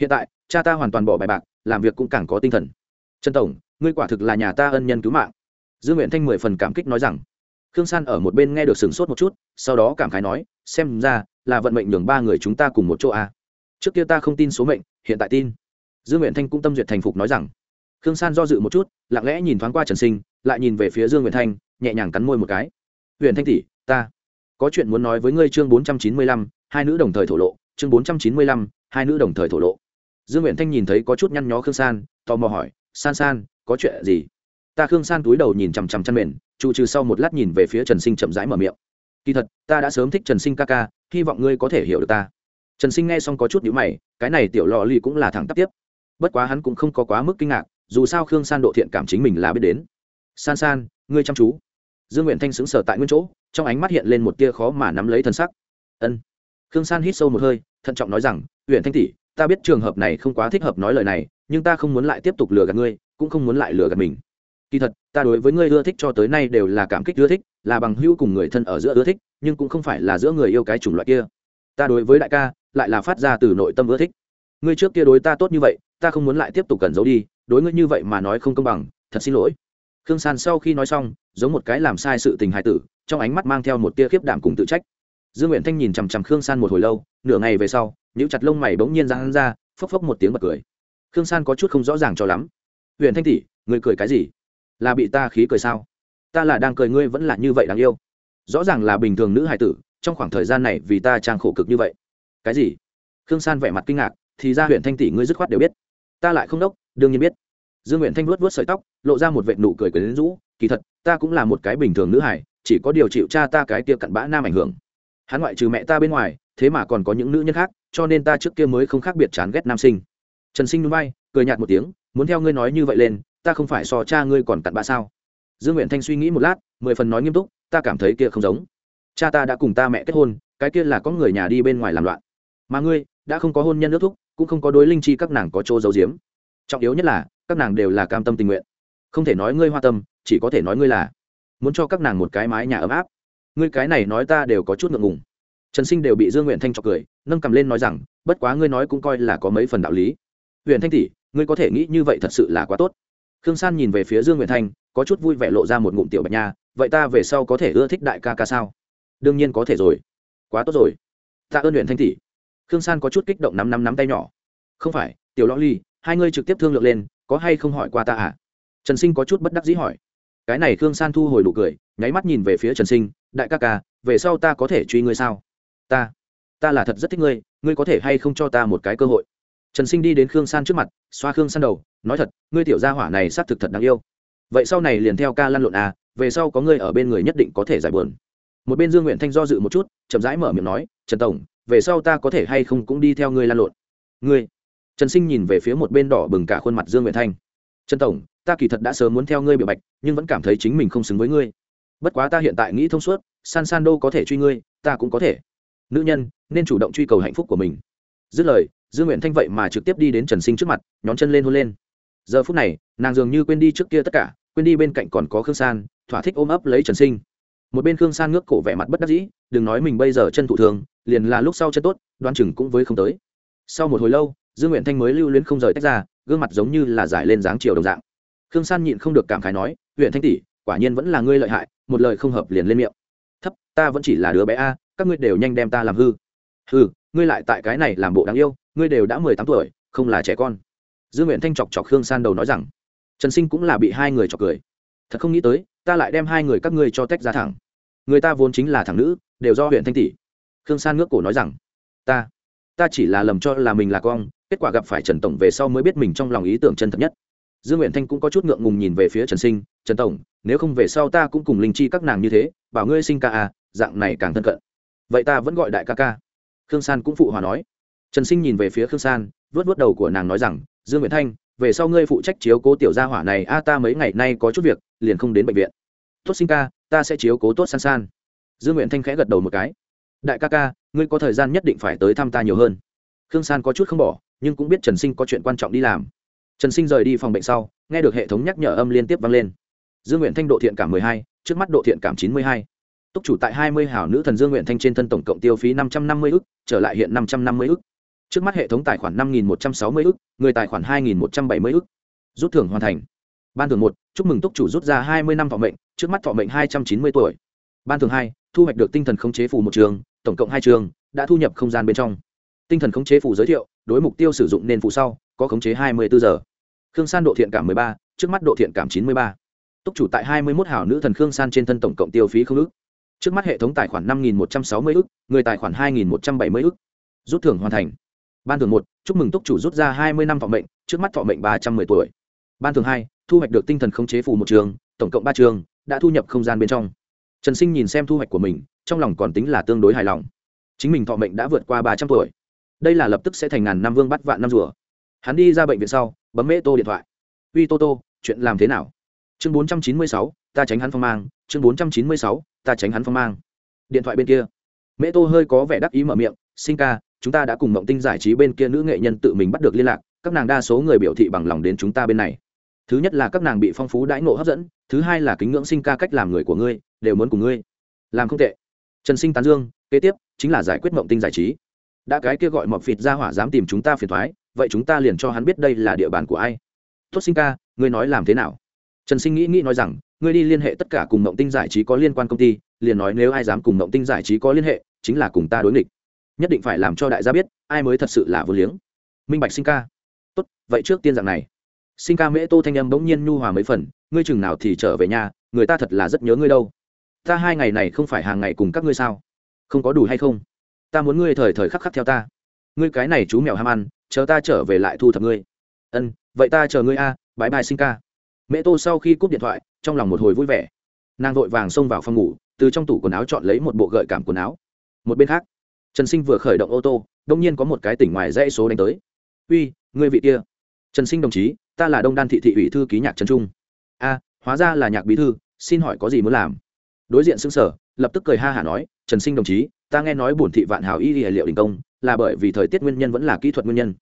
Hiện tại, cha ta hoàn toàn bỏ bài bạc, làm việc cũng càng có tinh thần. Trần tổng, ngươi quả thực là nhà ta ân nhân cứu mạng. Dương nguyện thanh mười phần cảm kích nói rằng, khương san ở một bên nghe được sửng sốt một chút, sau đó cảm khái nói, xem ra là vận mệnh nhường ba người chúng ta cùng một chỗ a à. trước kia ta không tin số mệnh, hiện tại tin dương nguyện thanh cũng tâm duyệt thành phục nói rằng, khương san do dự một chút, lặng lẽ nhìn thoáng qua trần sinh, lại nhìn về phía dương nguyện thanh, nhẹ nhàng cắn môi một cái. Huyện thanh tỷ, ta có chuyện muốn nói với ngươi chương bốn trăm chín mươi lăm, hai nữ đồng thời thổ lộ, chương bốn trăm chín mươi lăm, hai nữ đồng thời thổ lộ. Dương nguyện thanh nhìn thấy có chút nhăn nhó khương san, tò mò hỏi, san san, có chuyện gì? Ta khương san túi đầu nhìn chằm chằm chăn mền trụ trừ sau một lát nhìn về phía trần sinh chậm rãi mở miệng. Kỳ thật, ta đã sớm thích trần sinh ca ca, hy vọng ngươi có thể hiểu được ta. Trần sinh nghe xong có chút nhữ mày, cái này tiểu lò lì cũng là thẳng tắp tiếp bất quá hắn cũng không có quá mức kinh ngạc, dù sao khương san độ thiện cảm chính mình là biết đến. San san, ngươi chăm chú. Dương nguyện thanh xứng sở tại nguyên chỗ, trong ánh mắt hiện lên một tia khó mà nắm lấy thân sắc. Ân. Khương san hít sâu một hơi, thận trọng nói rằng huyện thanh tỷ, ta biết trường hợp này không quá thích hợp nói lời này, nhưng ta không muốn lại tiếp tục lừa gạt ngươi, cũng không muốn lại lừa gạt mình. Kỳ thật, ta đối với ngươi ưa thích cho tới nay đều là cảm kích ưa thích, là bằng hữu cùng người thân ở giữa ưa thích, nhưng cũng không phải là giữa người yêu cái chủng loại kia. Ta đối với đại ca, lại là phát ra từ nội tâm ưa thích. Ngươi trước kia đối ta tốt như vậy ta không muốn lại tiếp tục cẩn giấu đi, đối ngươi như vậy mà nói không công bằng, thật xin lỗi. Khương san sau khi nói xong, giống một cái làm sai sự tình hài tử, trong ánh mắt mang theo một tia khiếp đảm cùng tự trách. Dương nguyện thanh nhìn chằm chằm khương san một hồi lâu, nửa ngày về sau những chặt lông mày bỗng nhiên ra hắn ra, phốc phốc một tiếng bật cười. Khương san có chút không rõ ràng cho lắm. Huyện thanh tỷ người cười cái gì? Là bị ta khí cười sao? Ta là đang cười ngươi vẫn là như vậy đáng yêu. Rõ ràng là bình thường nữ hài tử, trong khoảng thời gian này vì ta trang khổ cực như vậy. Cái gì? Khương san vẻ mặt kinh ngạc, thì ra huyện thanh tỷ ngươi dứt khoát đều biết ta lại không đốc, đương nhiên biết. Dương nguyện thanh vuốt vuốt sợi tóc, lộ ra một vệ nụ cười quyến rũ, kỳ thật, ta cũng là một cái bình thường nữ hải chỉ có điều chịu cha ta cái kia cặn bã nam ảnh hưởng. Hắn ngoại trừ mẹ ta bên ngoài, thế mà còn có những nữ nhân khác, cho nên ta trước kia mới không khác biệt chán ghét nam sinh. Trần sinh núi bay cười nhạt một tiếng, muốn theo ngươi nói như vậy lên, ta không phải so cha ngươi còn cặn bã sao? Dương nguyện thanh suy nghĩ một lát, mười phần nói nghiêm túc, ta cảm thấy kia không giống. Cha ta đã cùng ta mẹ kết hôn, cái kia là có người nhà đi bên ngoài làm loạn. Mà ngươi đã không có hôn nhân nước thúc, cũng không có đối linh chi các nàng có chỗ giấu giếm. Trọng yếu nhất là, các nàng đều là cam tâm tình nguyện. Không thể nói ngươi hoa tâm, chỉ có thể nói ngươi là. Muốn cho các nàng một cái mái nhà ấm áp. Ngươi cái này nói ta đều có chút ngượng ngùng. Trần sinh đều bị dương nguyện thanh trọc cười, nâng cầm lên nói rằng, bất quá ngươi nói cũng coi là có mấy phần đạo lý. Huyện thanh tỷ, ngươi có thể nghĩ như vậy thật sự là quá tốt. Khương san nhìn về phía dương nguyện thanh, có chút vui vẻ lộ ra một ngụm tiểu bạch nha, vậy ta về sau có thể ưa thích đại ca ca sao? Đương nhiên có thể rồi. Quá tốt rồi. Ta ơn huyện thanh tỷ khương san có chút kích động nắm nắm nắm tay nhỏ. Không phải, tiểu lo ly, hai ngươi trực tiếp thương lượng lên, có hay không hỏi qua ta à? Trần sinh có chút bất đắc dĩ hỏi. Cái này khương san thu hồi đủ cười, nháy mắt nhìn về phía trần sinh, đại ca ca, về sau ta có thể truy ngươi sao? Ta ta là thật rất thích ngươi ngươi có thể hay không cho ta một cái cơ hội? Trần sinh đi đến khương san trước mặt, xoa khương san đầu, nói thật, ngươi tiểu gia hỏa này xác thực thật đáng yêu. Vậy sau này liền theo ca lăn lộn à về sau có ngươi ở bên người nhất định có thể giải buồn. Một bên dương nguyện thanh do dự một chút, chậm rãi mở miệng nói, trần tổng về sau ta có thể hay không cũng đi theo ngươi lan lộn. Ngươi. Trần sinh nhìn về phía một bên đỏ bừng cả khuôn mặt dương nguyện thanh. Trần tổng, ta kỳ thật đã sớm muốn theo ngươi bị bạch, nhưng vẫn cảm thấy chính mình không xứng với ngươi. Bất quá ta hiện tại nghĩ thông suốt, san san đô có thể truy ngươi, ta cũng có thể. Nữ nhân, nên chủ động truy cầu hạnh phúc của mình. Dứt lời, dương nguyện thanh vậy mà trực tiếp đi đến trần sinh trước mặt, nhón chân lên hôn lên. Giờ phút này, nàng dường như quên đi trước kia tất cả, quên đi bên cạnh còn có khương san, thỏa thích ôm ấp lấy trần sinh. Một bên khương san ngước cổ vẻ mặt bất đắc dĩ đừng nói mình bây giờ chân thụ thường, liền là lúc sau chân tốt, đoan chừng cũng với không tới. Sau một hồi lâu, dương nguyện thanh mới lưu luyến không rời tách ra, gương mặt giống như là giải lên dáng chiều đồng dạng. Khương san nhịn không được cảm khái nói huyện thanh tỷ, quả nhiên vẫn là ngươi lợi hại, một lời không hợp liền lên miệng. Thấp, ta vẫn chỉ là đứa bé a, các ngươi đều nhanh đem ta làm hư. Hư ngươi lại tại cái này làm bộ đáng yêu, ngươi đều đã mười tám tuổi, không là trẻ con. Dương nguyện thanh chọc chọc khương san đầu nói rằng. Trần sinh cũng là bị hai người chọc cười. Thật không nghĩ tới, ta lại đem hai người các ngươi cho tách ra thẳng. Người ta vốn chính là thằng nữ đều do huyện thanh tỷ. Khương san ngước cổ nói rằng, ta ta chỉ là lầm cho là mình là con, kết quả gặp phải trần tổng về sau mới biết mình trong lòng ý tưởng chân thật nhất. Dương nguyện thanh cũng có chút ngượng ngùng nhìn về phía trần sinh, trần tổng, nếu không về sau ta cũng cùng linh chi các nàng như thế, bảo ngươi sinh ca à dạng này càng thân cận. Vậy ta vẫn gọi đại ca ca. Khương san cũng phụ hòa nói. Trần sinh nhìn về phía khương san vớt vớt đầu của nàng nói rằng, dương nguyện thanh, về sau ngươi phụ trách chiếu cố tiểu gia hỏa này, a, ta mấy ngày nay có chút việc, liền không đến bệnh viện. Tốt sinh ca, ta sẽ chiếu cố tốt san san dương nguyện thanh khẽ gật đầu một cái. Đại ca ca, ngươi có thời gian nhất định phải tới thăm ta nhiều hơn. Khương san có chút không bỏ, nhưng cũng biết trần sinh có chuyện quan trọng đi làm. Trần sinh rời đi phòng bệnh sau, nghe được hệ thống nhắc nhở âm liên tiếp vang lên. Dương nguyện thanh độ thiện cảm mười hai, trước mắt độ thiện cảm chín mươi hai. Túc chủ tại hai mươi hảo nữ thần dương nguyện thanh trên thân tổng cộng tiêu phí năm trăm năm mươi ức, trở lại hiện năm trăm năm mươi ức. Trước mắt hệ thống tài khoản năm nghìn một trăm sáu mươi ức, người tài khoản hai nghìn một trăm bảy mươi ức. Rút thưởng hoàn thành. Ban thường một, chúc mừng túc chủ rút ra hai mươi năm thọ mệnh, trước mắt thọ mệnh hai trăm chín mươi tuổi. Ban thường hai thu hoạch được tinh thần khống chế phù một trường, tổng cộng hai trường, đã thu nhập không gian bên trong. Tinh thần khống chế phù giới thiệu, đối mục tiêu sử dụng nền phù sau, có khống chế hai mươi bốn giờ. Khương san độ thiện cảm mười ba, trước mắt độ thiện cảm chín mươi ba. Túc chủ tại hai mươi một hảo nữ thần khương san trên thân tổng cộng tiêu phí không ước trước mắt hệ thống tài khoản năm nghìn một trăm sáu mươi ước người tài khoản hai nghìn một trăm bảy mươi ước rút thưởng hoàn thành. Ban thường một, chúc mừng túc chủ rút ra hai mươi năm thọ mệnh, trước mắt thọ mệnh ba trăm m ư ơ i tuổi. Ban thường hai, thu hoạch được tinh thần khống chế phù một trường, tổng cộng ba trường, đã thu nhập không gian bên trong trần sinh nhìn xem thu hoạch của mình, trong lòng còn tính là tương đối hài lòng. Chính mình thọ mệnh đã vượt qua ba trăm tuổi. Đây là lập tức sẽ thành ngàn năm vương bắt vạn năm rùa. Hắn đi ra bệnh viện sau, bấm mễ tô điện thoại. Uy tô tô, chuyện làm thế nào? Chương bốn trăm chín mươi sáu, ta tránh hắn phong mang. Chương bốn trăm chín mươi sáu, ta tránh hắn phong mang. Điện thoại bên kia. Mễ tô hơi có vẻ đắc ý mở miệng. Sinh ca, chúng ta đã cùng mộng tinh giải trí bên kia nữ nghệ nhân tự mình bắt được liên lạc. Các nàng đa số người biểu thị bằng lòng đến chúng ta bên này thứ nhất là các nàng bị phong phú đãi ngộ hấp dẫn, thứ hai là kính ngưỡng sinh ca cách làm người của ngươi, đều muốn cùng ngươi. Làm không tệ. Trần sinh tán dương, kế tiếp chính là giải quyết mộng tinh giải trí. Đã cái kia gọi mọc phịt ra hỏa dám tìm chúng ta phiền thoái, vậy chúng ta liền cho hắn biết đây là địa bàn của ai. Tốt sinh ca, ngươi nói làm thế nào? Trần sinh nghĩ nghĩ nói rằng, ngươi đi liên hệ tất cả cùng mộng tinh giải trí có liên quan công ty, liền nói nếu ai dám cùng mộng tinh giải trí có liên hệ, chính là cùng ta đối nghịch. Nhất định phải làm cho đại gia biết, ai mới thật sự là vô liếng. Minh bạch sinh ca. Tốt, vậy trước tiên dạng này sinh ca mễ tô thanh âm bỗng nhiên nhu hòa mấy phần, ngươi chừng nào thì trở về nhà, người ta thật là rất nhớ ngươi đâu. Ta hai ngày này không phải hàng ngày cùng các ngươi sao? Không có đủ hay không? Ta muốn ngươi thời thời khắc khắc theo ta. Ngươi cái này chú mèo ham ăn, chờ ta trở về lại thu thập ngươi. Ân, vậy ta chờ ngươi a bãi bài sinh ca. Mẹ tô sau khi cúp điện thoại, trong lòng một hồi vui vẻ. Nàng vội vàng xông vào phòng ngủ, từ trong tủ quần áo chọn lấy một bộ gợi cảm quần áo. Một bên khác, trần sinh vừa khởi động ô tô, đông nhiên có một cái tỉnh ngoài dãy số đánh tới. Uy, ngươi vị kia. Trần sinh đồng chí ta là đông đan thị thị ủy thư ký nhạc trần trung. A, hóa ra là nhạc bí thư, xin hỏi có gì muốn làm? Đối diện xưng sở, lập tức cười ha hả nói, trần sinh đồng chí, ta nghe nói bổn thị vạn hào y liệu đình công, là bởi vì thời tiết nguyên nhân vẫn là kỹ thuật nguyên nhân.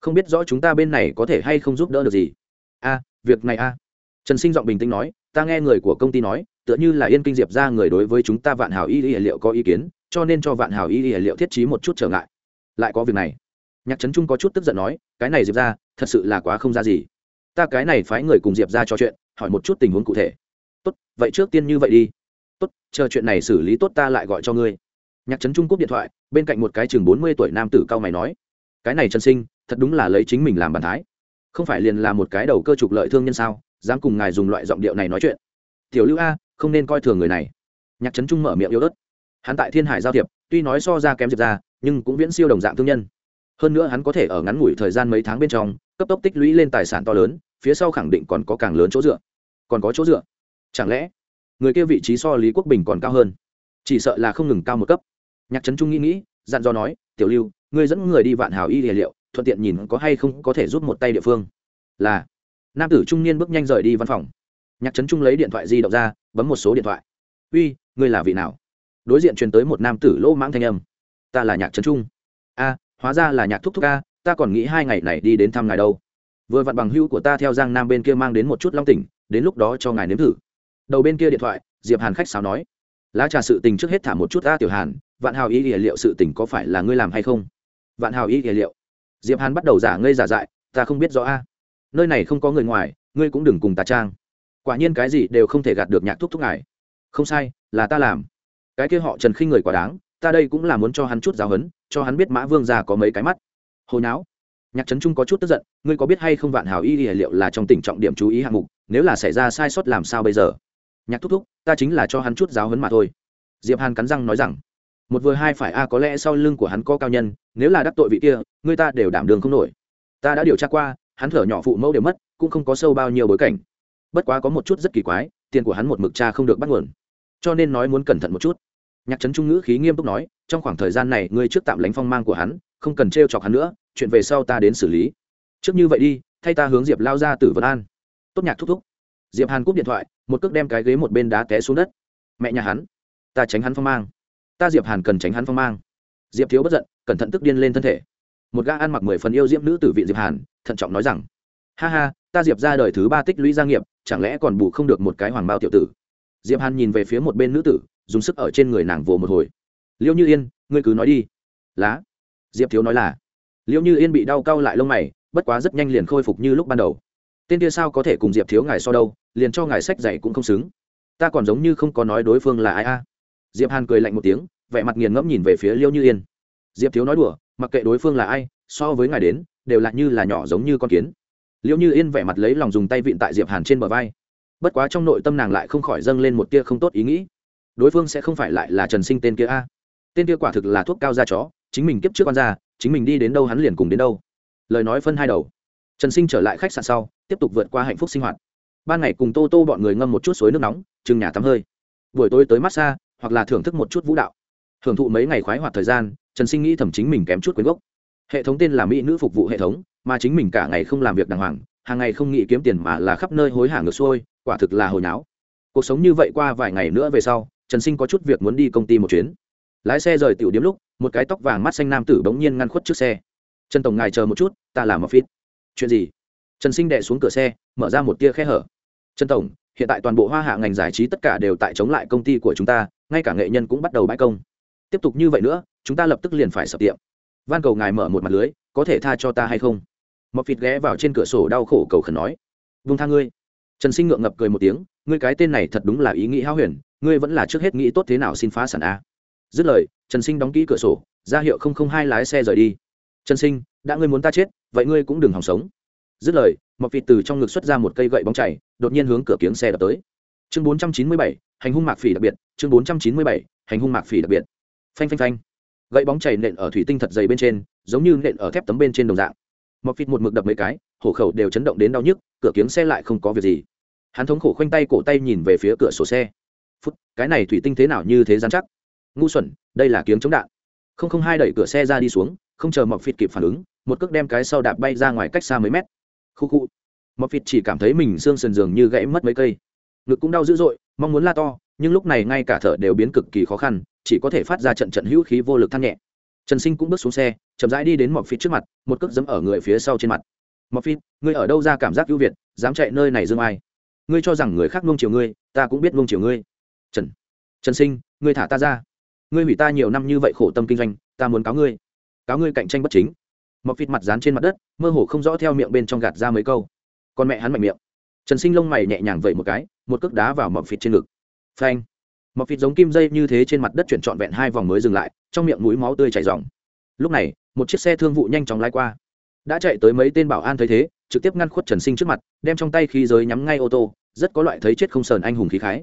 Không biết rõ chúng ta bên này có thể hay không giúp đỡ được gì? A, việc này a. Trần sinh giọng bình tĩnh nói, ta nghe người của công ty nói, tựa như là yên kinh diệp ra người đối với chúng ta vạn hào y liệu có ý kiến, cho nên cho vạn hào y liệu thiết trí một chút trở ngại. Lại có việc này. Nhạc trấn trung có chút tức giận nói, cái này diệp ra, thật sự là quá không ra gì ta cái này phái người cùng diệp ra trò chuyện, hỏi một chút tình huống cụ thể. Tốt, vậy trước tiên như vậy đi. Tốt, chờ chuyện này xử lý tốt ta lại gọi cho ngươi. Nhạc trấn trung cúp điện thoại, bên cạnh một cái chừng bốn mươi tuổi nam tử cao mày nói, cái này trần sinh, thật đúng là lấy chính mình làm bàn thái. Không phải liền là một cái đầu cơ trục lợi thương nhân sao, dám cùng ngài dùng loại giọng điệu này nói chuyện. Tiểu lưu a, không nên coi thường người này. Nhạc trấn trung mở miệng yếu ớt. Hắn tại thiên hải giao thiệp, tuy nói so ra kém diệp ra nhưng cũng viễn siêu đồng dạng thương nhân hơn nữa hắn có thể ở ngắn ngủi thời gian mấy tháng bên trong, cấp tốc tích lũy lên tài sản to lớn, phía sau khẳng định còn có càng lớn chỗ dựa. Còn có chỗ dựa? Chẳng lẽ, người kia vị trí so lý quốc bình còn cao hơn? Chỉ sợ là không ngừng cao một cấp. Nhạc trấn trung nghĩ nghĩ, dặn dò nói, tiểu lưu, ngươi dẫn người đi vạn hào y địa liệu, thuận tiện nhìn có hay không có thể giúp một tay địa phương. Là. Nam tử trung niên bước nhanh rời đi văn phòng. Nhạc trấn trung lấy điện thoại di động ra, bấm một số điện thoại. Uy, ngươi là vị nào? Đối diện truyền tới một nam tử lỗ mãng thanh âm. Ta là nhạc trấn trung. A hóa ra là nhạc thúc thúc a ta còn nghĩ hai ngày này đi đến thăm ngài đâu. Vừa vặn bằng hữu của ta theo giang nam bên kia mang đến một chút long tỉnh, đến lúc đó cho ngài nếm thử. Đầu bên kia điện thoại, diệp hàn khách sáo nói, lá trà sự tình trước hết thả một chút ta tiểu hàn, vạn hào ý địa liệu sự tình có phải là ngươi làm hay không? Vạn hào ý địa liệu. Diệp hàn bắt đầu giả ngây giả dại, ta không biết rõ a. Nơi này không có người ngoài, ngươi cũng đừng cùng ta trang. Quả nhiên cái gì đều không thể gạt được nhạc thúc thúc ngài. Không sai, là ta làm. Cái kia họ trần khinh người quá đáng, ta đây cũng là muốn cho hắn chút giáo hấn cho hắn biết mã vương già có mấy cái mắt. Hồi não nhạc trấn trung có chút tức giận, ngươi có biết hay không vạn hào y y liệu là trong tình trọng điểm chú ý hạng mục, nếu là xảy ra sai sót làm sao bây giờ? Nhạc thúc thúc, ta chính là cho hắn chút giáo hấn mà thôi. Diệp hàn cắn răng nói rằng, một vừa hai phải a, có lẽ sau lưng của hắn có cao nhân, nếu là đắc tội vị kia người ta đều đảm đường không nổi. Ta đã điều tra qua, hắn thở nhỏ phụ mẫu đều mất, cũng không có sâu bao nhiêu bối cảnh. Bất quá có một chút rất kỳ quái, tiền của hắn một mực cha không được bắt nguồn. Cho nên nói muốn cẩn thận một chút. Nhạc trấn trung ngữ khí nghiêm túc nói trong khoảng thời gian này ngươi trước tạm lánh phong mang của hắn, không cần t chọc hắn nữa, chuyện về sau ta đến xử lý. Trước như vậy đi, thay ta hướng diệp lao ra tử vân an. Tốt nhạc thúc thúc. Diệp hàn cúp điện thoại, một cước đem cái ghế một bên đá té xuống đất. Mẹ nhà hắn, ta tránh hắn phong mang. Ta diệp hàn cần tránh hắn phong mang. Diệp thiếu bất giận, cẩn thận tức điên lên thân thể. Một gã ăn mặc mười phần yêu diễm nữ tử vị diệp hàn, thận trọng nói rằng, ha ha, ta diệp ra đời thứ ba tích lũy gia nghiệp, chẳng lẽ còn bù không được một cái hoàng bao tiểu tử? Diệp hàn nhìn về phía một bên nữ tử, dùng sức ở trên người nàng vồ một hồi liêu như yên, ngươi cứ nói đi. Lá. Diệp thiếu nói là, liêu như yên bị đau cau lại lông mày, bất quá rất nhanh liền khôi phục như lúc ban đầu. Tên kia sao có thể cùng diệp thiếu ngài so đâu, liền cho ngài sách dạy cũng không xứng. Ta còn giống như không có nói đối phương là ai a. Diệp hàn cười lạnh một tiếng, vẻ mặt nghiền ngẫm nhìn về phía liêu như yên. Diệp thiếu nói đùa, mặc kệ đối phương là ai, so với ngài đến, đều là như là nhỏ giống như con kiến. Liêu như yên vẻ mặt lấy lòng dùng tay vịn tại diệp hàn trên bờ vai. Bất quá trong nội tâm nàng lại không khỏi dâng lên một tia không tốt ý nghĩ. Đối phương sẽ không phải lại là trần sinh tên kia a tên kia quả thực là thuốc cao da chó, chính mình kiếp trước con ra chính mình đi đến đâu hắn liền cùng đến đâu. Lời nói phân hai đầu. Trần sinh trở lại khách sạn sau, tiếp tục vượt qua hạnh phúc sinh hoạt. Ban ngày cùng tô tô bọn người ngâm một chút suối nước nóng chừng nhà tắm hơi. Buổi tối tới massage hoặc là thưởng thức một chút vũ đạo. Hưởng thụ mấy ngày khoái hoạt thời gian, trần sinh nghĩ thầm chính mình kém chút quyến gốc. Hệ thống tên là mỹ nữ phục vụ hệ thống, mà chính mình cả ngày không làm việc đàng hoàng, hàng ngày không nghĩ kiếm tiền mà là khắp nơi hối hả ngược xuôi, quả thực là hồi náo. Cuộc sống như vậy qua vài ngày nữa về sau, trần sinh có chút việc muốn đi công ty một chuyến lái xe rời tiểu điếm lúc, một cái tóc vàng mắt xanh nam tử bỗng nhiên ngăn khuất trước xe. Trần tổng ngài chờ một chút, ta làm một phít. Chuyện gì? Trần sinh đệ xuống cửa xe, mở ra một tia khe hở. Trần tổng, hiện tại toàn bộ hoa hạ ngành giải trí tất cả đều tại chống lại công ty của chúng ta, ngay cả nghệ nhân cũng bắt đầu bãi công. Tiếp tục như vậy nữa, chúng ta lập tức liền phải sập tiệm. Van cầu ngài mở một mặt lưới, có thể tha cho ta hay không? Mọc phịt ghé vào trên cửa sổ đau khổ cầu khẩn nói. Vung tha ngươi. Trần sinh ngượng ngập cười một tiếng, ngươi cái tên này thật đúng là ý nghĩ hao huyền, ngươi vẫn là trước hết nghĩ tốt thế nào xin phá sản a dứt lời trần sinh đóng kỹ cửa sổ ra hiệu không không hai lái xe rời đi. Trần sinh đã ngươi muốn ta chết vậy ngươi cũng đừng hòng sống. Dứt lời mọc vịt từ trong ngực xuất ra một cây gậy bóng chảy đột nhiên hướng cửa kiếng xe đập tới. Chương 497, hành hung mạc phỉ đặc biệt chương 497, hành hung mạc phỉ đặc biệt. Phanh phanh phanh. Gậy bóng chảy nện ở thủy tinh thật dày bên trên giống như nện ở thép tấm bên trên đồng dạng. Mọc vịt một mực đập mấy cái hổ khẩu đều chấn động đến đau nhức cửa kiếng xe lại không có việc gì. Hắn thống khổ khoanh tay cổ tay nhìn về phía cửa sổ xe. Phút cái này thủy tinh thế nào như thế dán chắc? Ngu xuẩn, đây là kiếm chống đạn. Không không hai đẩy cửa xe ra đi xuống, không chờ mọc phịt kịp phản ứng, một cước đem cái sau đạp bay ra ngoài cách xa mấy mét. Khu khu. Mọc phịt chỉ cảm thấy mình xương sườn giường như gãy mất mấy cây. Ngực cũng đau dữ dội, mong muốn la to, nhưng lúc này ngay cả thở đều biến cực kỳ khó khăn, chỉ có thể phát ra trận trận hữu khí vô lực than nhẹ. Trần sinh cũng bước xuống xe, chậm rãi đi đến mọc phịt trước mặt, một cước dẫm ở người phía sau trên mặt. Mọc phịt, ngươi ở đâu ra cảm giác ưu việt, dám chạy nơi này dương ai? Ngươi cho rằng người khác nung chiều ngươi, ta cũng biết nung chiều ngươi. Trần trần sinh, ngươi thả ta ra ngươi hủy ta nhiều năm như vậy khổ tâm kinh doanh, ta muốn cáo ngươi. Cáo ngươi cạnh tranh bất chính. Mọc vịt mặt dán trên mặt đất, mơ hồ không rõ theo miệng bên trong gạt ra mấy câu. Con mẹ hắn mạnh miệng. Trần sinh lông mày nhẹ nhàng vẩy một cái, một cước đá vào mọc vịt trên ngực. Phanh. Mọc vịt giống kim dây như thế trên mặt đất chuyển trọn vẹn hai vòng mới dừng lại, trong miệng mũi máu tươi chảy dòng lúc này, một chiếc xe thương vụ nhanh chóng lái qua. Đã chạy tới mấy tên bảo an thấy thế, trực tiếp ngăn khuất trần sinh trước mặt, đem trong tay khí giới nhắm ngay ô tô, rất có loại thấy chết không sờn anh hùng khí khái.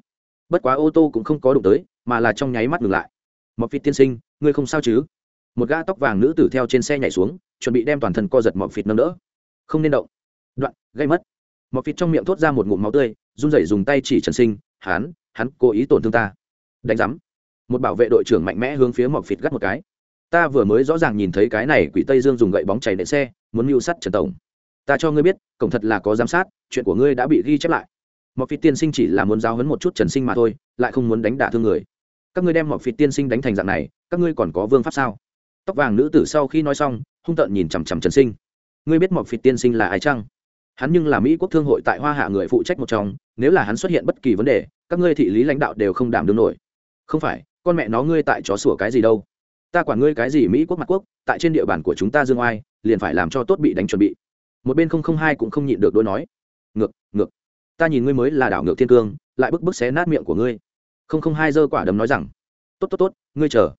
Bất quá ô tô cũng không có đụng tới, mà là trong nháy mắt ngừng lại mọc phịt tiên sinh, ngươi không sao chứ? Một gã tóc vàng nữ tử theo trên xe nhảy xuống, chuẩn bị đem toàn thân co giật mọc phịt nâng đỡ. Không nên động. Đoạn, gây mất. Mọc phịt trong miệng thốt ra một ngụm máu tươi, run rẩy dùng tay chỉ trần sinh hắn hắn cố ý tổn thương ta. Đánh giám. Một bảo vệ đội trưởng mạnh mẽ hướng phía mọc phịt gắt một cái. Ta vừa mới rõ ràng nhìn thấy cái này quỷ tây dương dùng gậy bóng chảy nệ xe, muốn mưu sắt trần tổng. Ta cho ngươi biết, cổng thật là có giám sát, chuyện của ngươi đã bị ghi chép lại. Mọc phịt tiên sinh chỉ là muốn giáo hấn một chút trần sinh mà thôi, lại không muốn đánh đả thương người các ngươi đem mọc phịt tiên sinh đánh thành dạng này, các ngươi còn có vương pháp sao? Tóc vàng nữ tử sau khi nói xong, hung tợn nhìn chằm chằm trần sinh. Ngươi biết mọc phịt tiên sinh là ai chăng? Hắn nhưng là mỹ quốc thương hội tại hoa hạ người phụ trách một trong, nếu là hắn xuất hiện bất kỳ vấn đề, các ngươi thị lý lãnh đạo đều không đảm đương nổi. Không phải, con mẹ nó ngươi tại chó sủa cái gì đâu? Ta quản ngươi cái gì mỹ quốc mặt quốc, tại trên địa bàn của chúng ta dương oai, liền phải làm cho tốt bị đánh chuẩn bị. Một bên không không hai cũng không nhịn được đôi nói. Ngược ngược. Ta nhìn ngươi mới là đảo ngược thiên cương, lại bức bức xé nát miệng của ngươi không không hai giơ quả đấm nói rằng, tốt tốt tốt, ngươi chờ.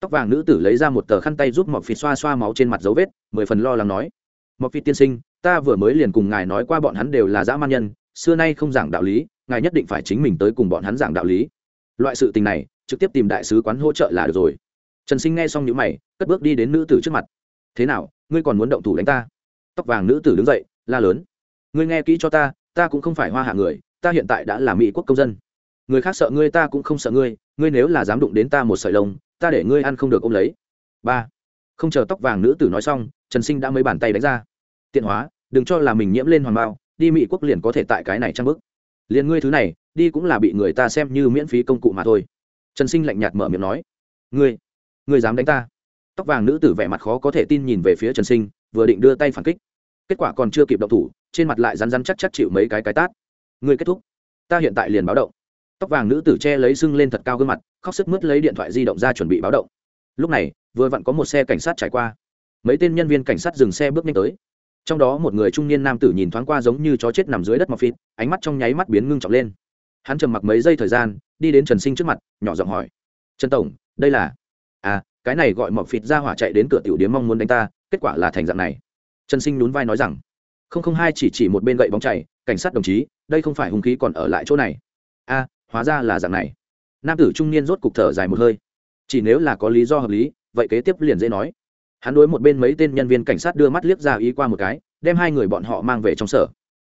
Tóc vàng nữ tử lấy ra một tờ khăn tay giúp mọc phịt xoa xoa máu trên mặt dấu vết, mười phần lo lắng nói mọc phịt tiên sinh, ta vừa mới liền cùng ngài nói qua bọn hắn đều là dã man nhân, xưa nay không giảng đạo lý, ngài nhất định phải chính mình tới cùng bọn hắn giảng đạo lý. Loại sự tình này, trực tiếp tìm đại sứ quán hỗ trợ là được rồi. Trần sinh nghe xong những mày, cất bước đi đến nữ tử trước mặt. Thế nào, ngươi còn muốn động thủ đánh ta? Tóc vàng nữ tử đứng dậy, la lớn. Ngươi nghe kỹ cho ta ta cũng không phải hoa hạ người, ta hiện tại đã là mỹ quốc công dân người khác sợ ngươi ta cũng không sợ ngươi ngươi nếu là dám đụng đến ta một sợi lông, ta để ngươi ăn không được ôm lấy. Ba. Không chờ tóc vàng nữ tử nói xong, trần sinh đã mấy bàn tay đánh ra. Tiện hóa, đừng cho là mình nhiễm lên hoàng bao, đi mỹ quốc liền có thể tại cái này trang bức liền ngươi thứ này, đi cũng là bị người ta xem như miễn phí công cụ mà thôi. Trần sinh lạnh nhạt mở miệng nói. Ngươi ngươi dám đánh ta? Tóc vàng nữ tử vẻ mặt khó có thể tin nhìn về phía trần sinh, vừa định đưa tay phản kích. Kết quả còn chưa kịp động thủ, trên mặt lại rắn rắn chắc chắc chịu mấy cái cái tát. Ngươi kết thúc. Ta hiện tại liền báo động tóc vàng nữ tử che lấy sưng lên thật cao gương mặt, khóc sức mướt lấy điện thoại di động ra chuẩn bị báo động. Lúc này, vừa vặn có một xe cảnh sát trải qua. Mấy tên nhân viên cảnh sát dừng xe bước nhanh tới. Trong đó một người trung niên nam tử nhìn thoáng qua giống như chó chết nằm dưới đất mọc phịt, ánh mắt trong nháy mắt biến ngưng trọng lên. Hắn trầm mặc mấy giây thời gian, đi đến trần sinh trước mặt, nhỏ giọng hỏi. Trần tổng, đây là à cái này gọi mọc phịt ra hỏa chạy đến cửa tiểu điếm mong muốn đánh ta, kết quả là thành dạng này. Trần sinh nhún vai nói rằng. Không không hai chỉ chỉ một bên gậy bóng chảy, cảnh sát đồng chí, đây không phải hung khí còn ở lại chỗ này. A hóa ra là dạng này. Nam tử trung niên rốt cục thở dài một hơi. Chỉ nếu là có lý do hợp lý, vậy kế tiếp liền dễ nói. Hắn đối một bên mấy tên nhân viên cảnh sát đưa mắt liếc ra ý qua một cái, đem hai người bọn họ mang về trong sở.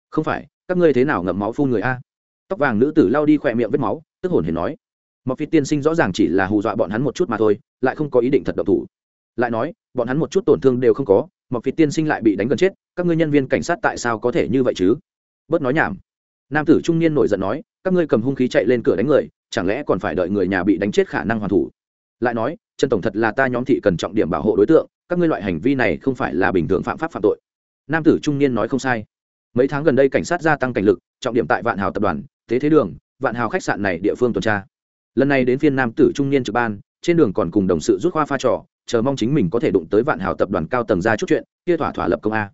Không phải, các ngươi thế nào ngậm máu phun người a? Tóc vàng nữ tử lao đi khỏe miệng vết máu, tức hồn hề nói. Mọc phi tiên sinh rõ ràng chỉ là hù dọa bọn hắn một chút mà thôi, lại không có ý định thật độc thủ. Lại nói, bọn hắn một chút tổn thương đều không có mọc phi tiên sinh lại bị đánh gần chết, các ngươi nhân viên cảnh sát tại sao có thể như vậy chứ? Bớt nói nhảm. Nam tử trung niên nổi giận nói các ngươi cầm hung khí chạy lên cửa đánh người, chẳng lẽ còn phải đợi người nhà bị đánh chết khả năng hoàn thủ? Lại nói, trần tổng thật là ta nhóm thị cần trọng điểm bảo hộ đối tượng, các ngươi loại hành vi này không phải là bình thường phạm pháp phạm tội. Nam tử trung niên nói không sai. Mấy tháng gần đây cảnh sát gia tăng cảnh lực, trọng điểm tại vạn hào tập đoàn, thế thế đường, vạn hào khách sạn này địa phương tuần tra. Lần này đến phiên nam tử trung niên trực ban, trên đường còn cùng đồng sự rút khoa pha trò, chờ mong chính mình có thể đụng tới vạn hào tập đoàn cao tầng ra chút chuyện, kia thỏa thỏa lập công a.